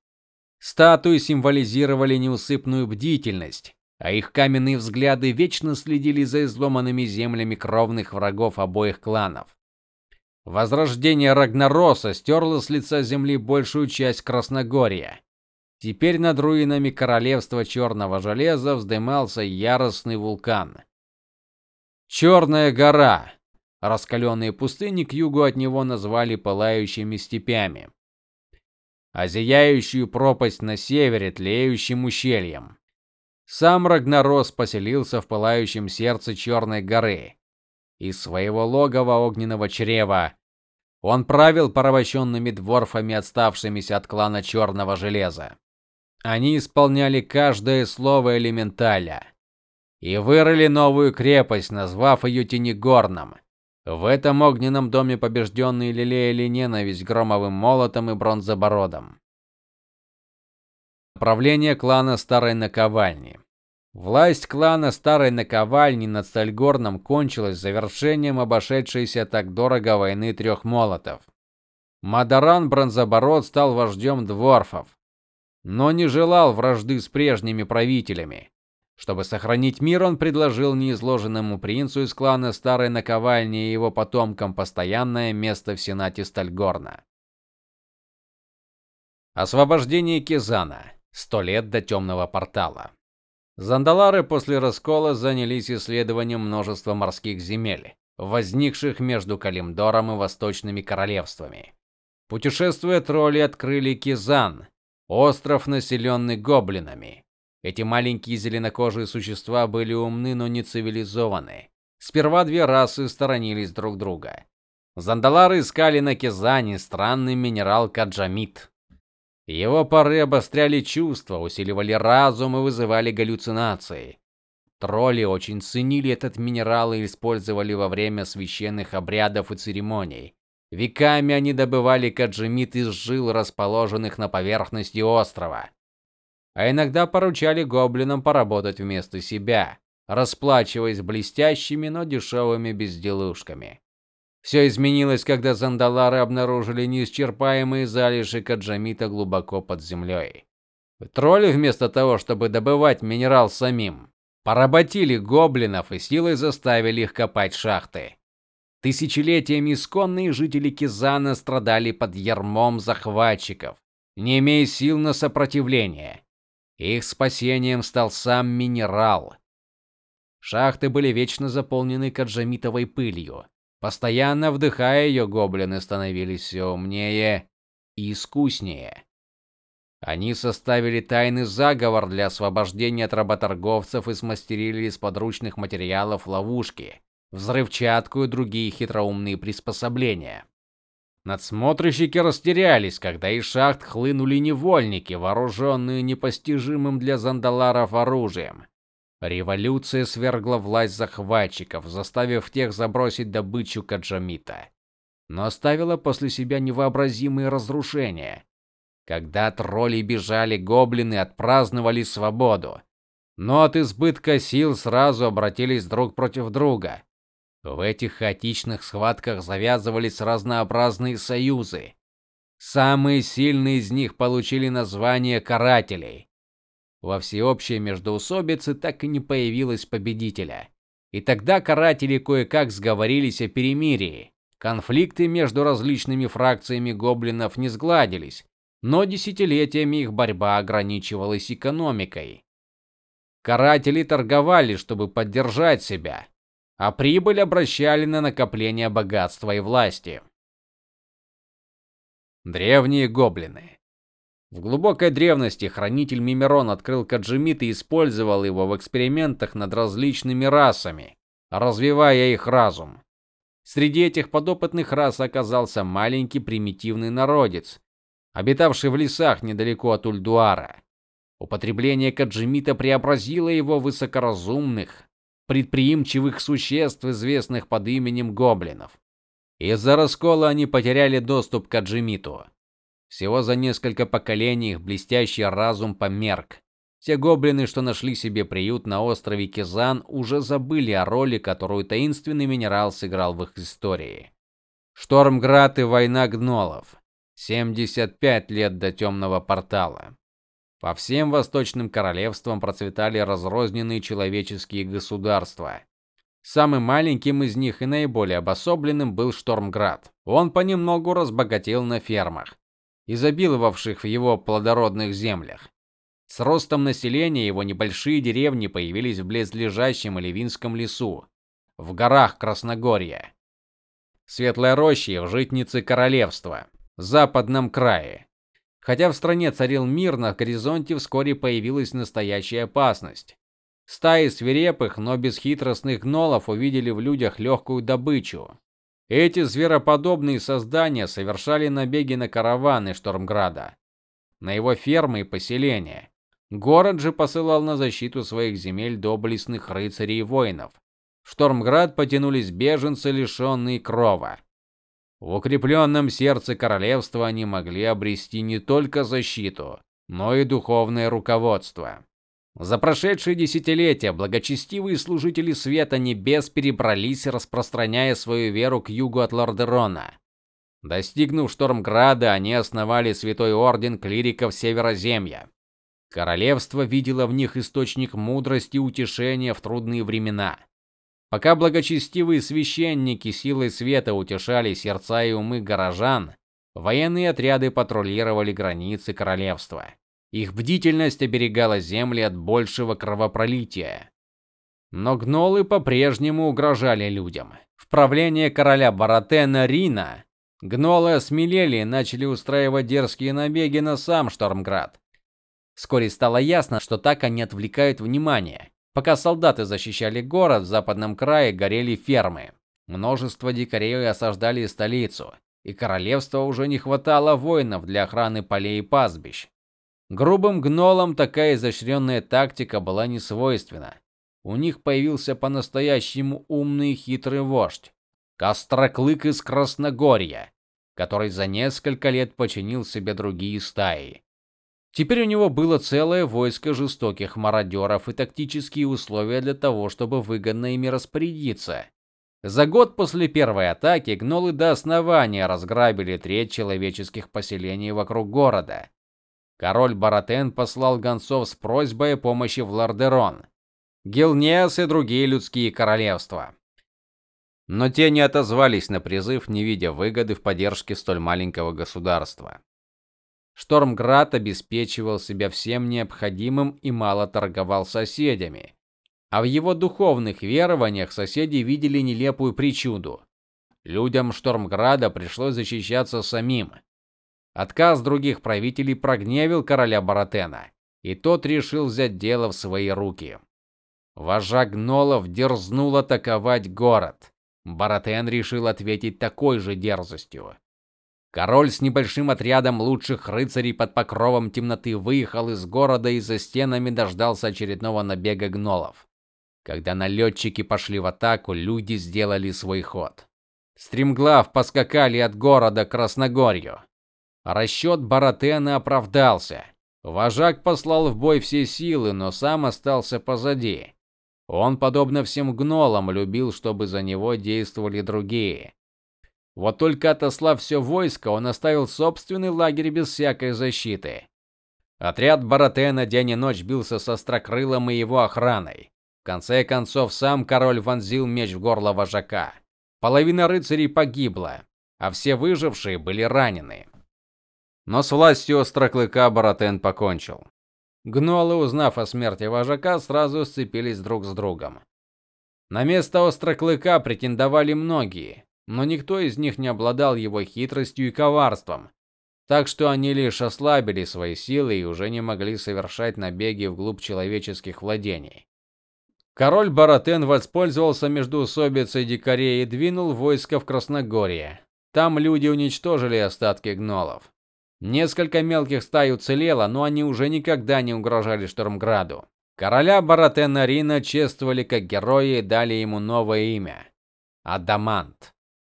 Статуи символизировали неусыпную бдительность, а их каменные взгляды вечно следили за изломанными землями кровных врагов обоих кланов. Возрождение Рагнароса стерло с лица земли большую часть Красногорья. Теперь над руинами королевства Черного железа вздымался яростный вулкан. Черная гора. Раскаленные пустыни к югу от него назвали пылающими степями. А зияющую пропасть на севере тлеющим ущельем. Сам Рагнарос поселился в пылающем сердце Черной горы. Из своего логова огненного чрева он правил порабощенными дворфами, отставшимися от клана Черного железа. Они исполняли каждое слово элементаля и вырыли новую крепость, назвав ее Тенегорном. В этом огненном доме побежденные лелеяли ненависть громовым молотом и бронзобородом. Правление клана Старой Наковальни. Власть клана Старой Наковальни над Стальгорном кончилась завершением обошедшейся так дорого войны трех молотов. Мадаран Бронзобород стал вождем дворфов, но не желал вражды с прежними правителями. Чтобы сохранить мир, он предложил неизложенному принцу из клана Старой Наковальни и его потомкам постоянное место в сенате Стальгорна. Освобождение Кизана. Сто лет до темного портала. Зандалары после раскола занялись исследованием множества морских земель, возникших между Калимдором и восточными королевствами. Путешествуя тролли открыли Кизан, остров, населенный гоблинами. Эти маленькие зеленокожие существа были умны, но не цивилизованы. Сперва две расы сторонились друг друга. Зандалары искали на Кизане странный минерал каджамит. Его пары обостряли чувства, усиливали разум и вызывали галлюцинации. Тролли очень ценили этот минерал и использовали во время священных обрядов и церемоний. Веками они добывали каджемит из жил, расположенных на поверхности острова а иногда поручали гоблинам поработать вместо себя, расплачиваясь блестящими, но дешевыми безделушками. Все изменилось, когда зандалары обнаружили неисчерпаемые залежи каджамита глубоко под землей. Тролли вместо того, чтобы добывать минерал самим, поработили гоблинов и силой заставили их копать шахты. Тысячелетиями исконные жители Кизана страдали под ярмом захватчиков, не имея сил на сопротивление. Их спасением стал сам минерал. Шахты были вечно заполнены каджамитовой пылью. Постоянно вдыхая ее, гоблины становились все умнее и искуснее. Они составили тайный заговор для освобождения от работорговцев и смастерили из подручных материалов ловушки, взрывчатку и другие хитроумные приспособления. Надсмотрщики растерялись, когда из шахт хлынули невольники, вооруженные непостижимым для зандаларов оружием. Революция свергла власть захватчиков, заставив тех забросить добычу каджамита, но оставила после себя невообразимые разрушения. Когда тролли бежали, гоблины отпраздновали свободу, но от избытка сил сразу обратились друг против друга. В этих хаотичных схватках завязывались разнообразные союзы. Самые сильные из них получили название карателей. Во всеобщей междоусобице так и не появилось победителя. И тогда каратели кое-как сговорились о перемирии. Конфликты между различными фракциями гоблинов не сгладились, но десятилетиями их борьба ограничивалась экономикой. Каратели торговали, чтобы поддержать себя, а прибыль обращали на накопление богатства и власти. Древние гоблины. В глубокой древности хранитель Мимерон открыл каджимит и использовал его в экспериментах над различными расами, развивая их разум. Среди этих подопытных рас оказался маленький примитивный народец, обитавший в лесах недалеко от Ульдуара. Употребление каджимита преобразило его в высокоразумных, предприимчивых существ, известных под именем гоблинов. Из-за раскола они потеряли доступ к Аджимиту. Всего за несколько поколений их блестящий разум померк. Те гоблины, что нашли себе приют на острове Кизан, уже забыли о роли, которую таинственный минерал сыграл в их истории. Штормград и война гнолов. 75 лет до темного портала. По всем восточным королевствам процветали разрозненные человеческие государства. Самым маленьким из них и наиболее обособленным был Штормград. Он понемногу разбогател на фермах, изобиловавших в его плодородных землях. С ростом населения его небольшие деревни появились в близлежащем Оливинском лесу, в горах Красногорья. Светлая роща в житнице королевства, западном крае. Хотя в стране царил мир, на горизонте вскоре появилась настоящая опасность. Стаи свирепых, но бесхитростных гнолов увидели в людях легкую добычу. Эти звероподобные создания совершали набеги на караваны Штормграда, на его фермы и поселения. Город же посылал на защиту своих земель доблестных рыцарей и воинов, В Штормград потянулись беженцы, лишенные крова. В укрепленном сердце королевства они могли обрести не только защиту, но и духовное руководство. За прошедшие десятилетия благочестивые служители света небес перебрались, распространяя свою веру к югу от Лордерона. Достигнув Штормграда, они основали Святой орден клириков Североземья. Королевство видело в них источник мудрости и утешения в трудные времена. Пока благочестивые священники силой света утешали сердца и умы горожан, военные отряды патрулировали границы королевства. Их бдительность оберегала земли от большего кровопролития. Но гнолы по-прежнему угрожали людям. В правление короля Баратена Рина гнолы осмелели и начали устраивать дерзкие набеги на сам Штормград. Вскоре стало ясно, что так они отвлекают внимание. Пока солдаты защищали город, в западном крае горели фермы. Множество дикарей осаждали столицу, и королевства уже не хватало воинов для охраны полей и пастбищ. Грубым гнолам такая изощренная тактика была не свойственна. У них появился по-настоящему умный и хитрый вождь, Костроклык из Красногорья, который за несколько лет починил себе другие стаи. Теперь у него было целое войско жестоких мародеров и тактические условия для того, чтобы выгодно ими распорядиться. За год после первой атаки гнолы до основания разграбили треть человеческих поселений вокруг города. Король Баратен послал гонцов с просьбой о помощи в Лардерон, Гилнеас и другие людские королевства. Но те не отозвались на призыв, не видя выгоды в поддержке столь маленького государства. Штормград обеспечивал себя всем необходимым и мало торговал соседями. А в его духовных верованиях соседи видели нелепую причуду. Людям Штормграда пришлось защищаться самим. Отказ других правителей прогневил короля Баратена, и тот решил взять дело в свои руки. Вожак гнолов дерзнул атаковать город. Баратен решил ответить такой же дерзостью. Король с небольшим отрядом лучших рыцарей под покровом темноты выехал из города и за стенами дождался очередного набега гнолов. Когда налетчики пошли в атаку, люди сделали свой ход. Стремглав поскакали от города к Красногорью. Расчет Баратена оправдался. Вожак послал в бой все силы, но сам остался позади. Он, подобно всем гнолам, любил, чтобы за него действовали другие. Вот только отослав все войско, он оставил собственный лагерь без всякой защиты. Отряд Баратена день и ночь бился со Острокрылом и его охраной. В конце концов сам король вонзил меч в горло вожака. Половина рыцарей погибла, а все выжившие были ранены. Но с властью Остроклыка Баратен покончил. Гнолы, узнав о смерти вожака, сразу сцепились друг с другом. На место Остроклыка претендовали многие, но никто из них не обладал его хитростью и коварством. Так что они лишь ослабили свои силы и уже не могли совершать набеги вглубь человеческих владений. Король Баратен воспользовался междоусобицей дикарей и двинул войско в Красногорье. Там люди уничтожили остатки гнолов. Несколько мелких стай уцелело, но они уже никогда не угрожали Штормграду. Короля Баратена Рина чествовали как героя и дали ему новое имя Адамант.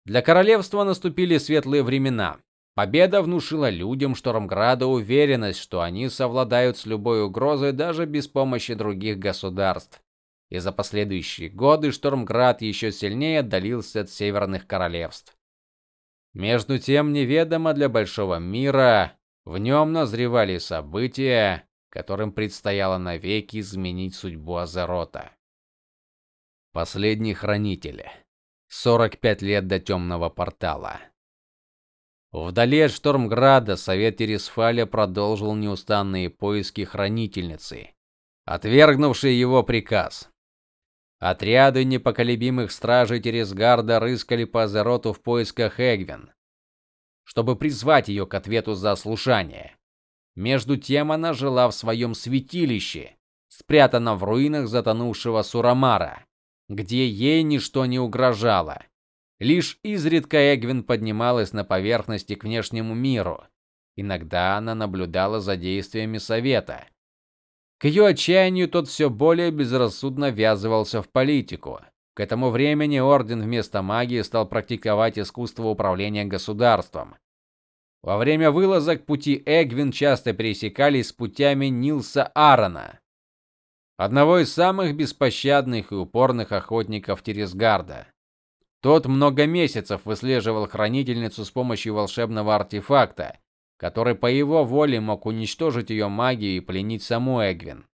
Для королевства наступили светлые времена. Победа внушила людям Штормграда уверенность, что они совладают с любой угрозой даже без помощи других государств. И за последующие годы Штормград еще сильнее отдалился от северных королевств. Между тем, неведомо для большого мира, в нем назревали события, которым предстояло навеки изменить судьбу Азерота. Последний хранитель. 45 лет до темного портала. Вдали от Штормграда совет Тересфаля продолжил неустанные поиски хранительницы, отвергнувшей его приказ. Отряды непоколебимых стражей Тересгарда рыскали по Азероту в поисках Эгвин, чтобы призвать ее к ответу за слушание. Между тем она жила в своем святилище, спрятанном в руинах затонувшего Сурамара, где ей ничто не угрожало. Лишь изредка Эгвин поднималась на поверхности к внешнему миру. Иногда она наблюдала за действиями совета, к ее отчаянию тот все более безрассудно ввязывался в политику. К этому времени орден вместо магии стал практиковать искусство управления государством. Во время вылазок пути Эгвин часто пересекались с путями Нилса Аарона, одного из самых беспощадных и упорных охотников Тересгарда. Тот много месяцев выслеживал хранительницу с помощью волшебного артефакта, который по его воле мог уничтожить ее магию и пленить саму Эгвин.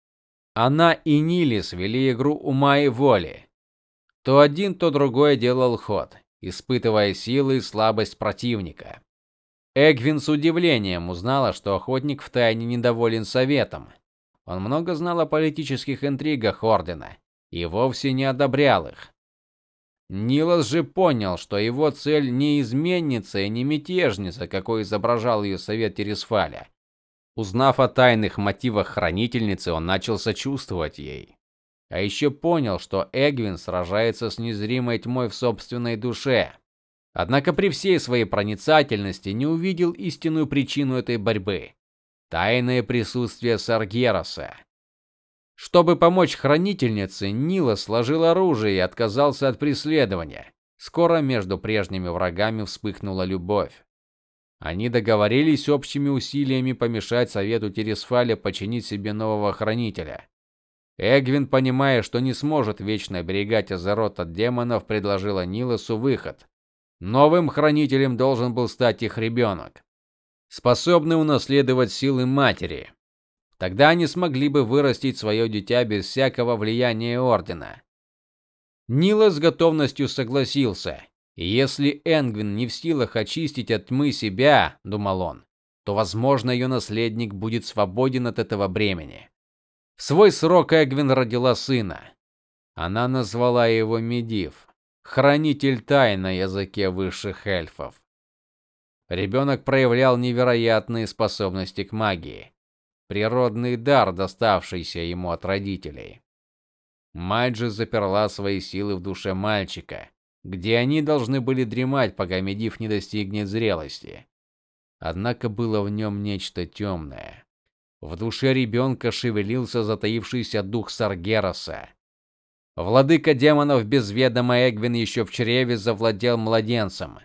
Она и Нилис вели игру ума и воли. То один, то другой делал ход, испытывая силы и слабость противника. Эгвин с удивлением узнала, что охотник втайне недоволен советом. Он много знал о политических интригах ордена и вовсе не одобрял их. Нилос же понял, что его цель не изменница и не мятежница, какой изображал ее совет Тересфаля. Узнав о тайных мотивах хранительницы, он начал сочувствовать ей. А еще понял, что Эгвин сражается с незримой тьмой в собственной душе. Однако при всей своей проницательности не увидел истинную причину этой борьбы тайное присутствие Саргероса. Чтобы помочь хранительнице, Нила сложил оружие и отказался от преследования. Скоро между прежними врагами вспыхнула любовь. Они договорились общими усилиями помешать совету Тересфаля починить себе нового хранителя. Эгвин, понимая, что не сможет вечно оберегать Азерот от демонов, предложила Нилосу выход. Новым хранителем должен был стать их ребенок, способный унаследовать силы матери. Тогда они смогли бы вырастить свое дитя без всякого влияния ордена. Нила с готовностью согласился. Если Энгвин не в силах очистить от тьмы себя, думал он, то, возможно, ее наследник будет свободен от этого бремени. В свой срок Эгвин родила сына. Она назвала его Медив, хранитель тайн на языке высших эльфов. Ребенок проявлял невероятные способности к магии, природный дар, доставшийся ему от родителей. Мать же заперла свои силы в душе мальчика, где они должны были дремать, пока Медив не достигнет зрелости. Однако было в нем нечто темное. В душе ребенка шевелился затаившийся дух Саргераса. Владыка демонов без ведома Эгвин еще в чреве завладел младенцем.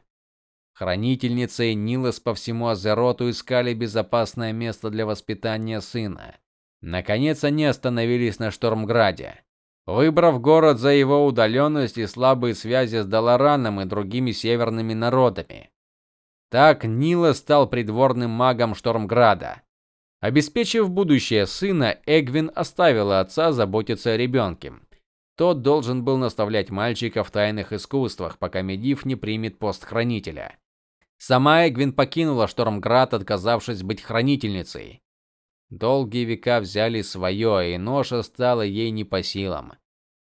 Хранительница и Нилос по всему Азероту искали безопасное место для воспитания сына. Наконец они остановились на Штормграде. Выбрав город за его удаленность и слабые связи с Далараном и другими северными народами. Так Нила стал придворным магом Штормграда. Обеспечив будущее сына, Эгвин оставила отца заботиться о ребенке. Тот должен был наставлять мальчика в тайных искусствах, пока Медив не примет пост хранителя. Сама Эгвин покинула Штормград, отказавшись быть хранительницей. Долгие века взяли свое, и ноша стала ей не по силам.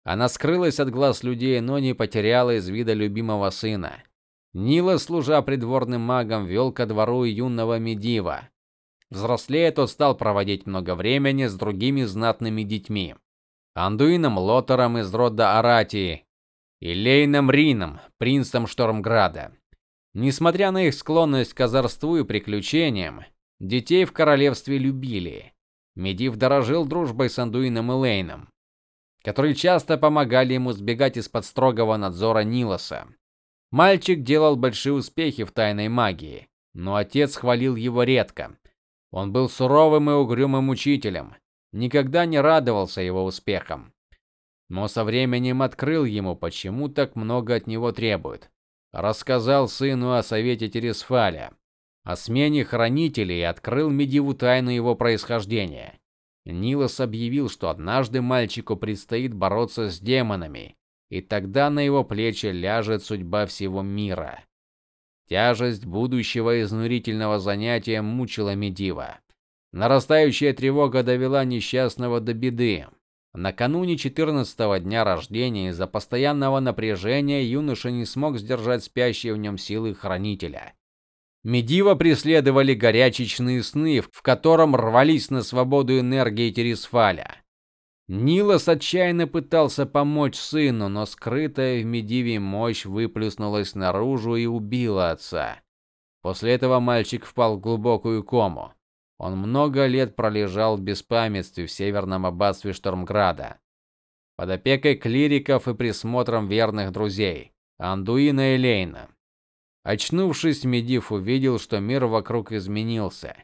Она скрылась от глаз людей, но не потеряла из вида любимого сына. Нила, служа придворным магом, вел ко двору юного Медива. Взрослея, тот стал проводить много времени с другими знатными детьми. Андуином Лотером из рода Аратии и Лейном Рином, принцем Штормграда. Несмотря на их склонность к озорству и приключениям, детей в королевстве любили. Медив дорожил дружбой с Андуином и Лейном, которые часто помогали ему сбегать из-под строгого надзора Нилоса. Мальчик делал большие успехи в тайной магии, но отец хвалил его редко. Он был суровым и угрюмым учителем, никогда не радовался его успехам. Но со временем открыл ему, почему так много от него требуют. Рассказал сыну о совете Тересфаля, о смене хранителей и открыл Медиву тайну его происхождения. Нилос объявил, что однажды мальчику предстоит бороться с демонами, и тогда на его плечи ляжет судьба всего мира. Тяжесть будущего изнурительного занятия мучила Медива. Нарастающая тревога довела несчастного до беды. Накануне 14-го дня рождения из-за постоянного напряжения юноша не смог сдержать спящие в нем силы хранителя. Медива преследовали горячечные сны, в котором рвались на свободу энергии Тересфаля. Нилос отчаянно пытался помочь сыну, но скрытая в Медиве мощь выплеснулась наружу и убила отца. После этого мальчик впал в глубокую кому. Он много лет пролежал в беспамятстве в северном аббатстве Штормграда. под опекой клириков и присмотром верных друзей Андуина и Лейна. Очнувшись, Медив увидел, что мир вокруг изменился.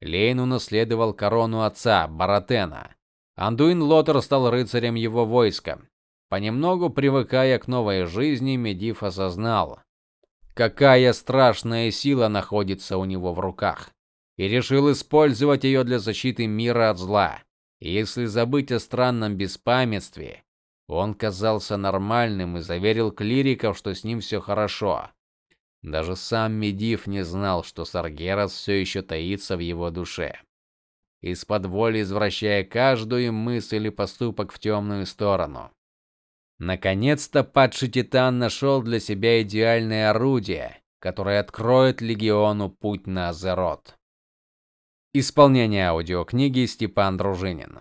Лейн унаследовал корону отца, Баратена. Андуин Лотер стал рыцарем его войска. Понемногу привыкая к новой жизни, Медив осознал, какая страшная сила находится у него в руках, и решил использовать ее для защиты мира от зла. Если забыть о странном беспамятстве, он казался нормальным и заверил клириков, что с ним все хорошо. Даже сам Медив не знал, что Саргерас все еще таится в его душе. Из-под воли извращая каждую мысль и поступок в темную сторону. Наконец-то падший титан нашел для себя идеальное орудие, которое откроет легиону путь на Азерот. Исполнение аудиокниги Степан Дружинин.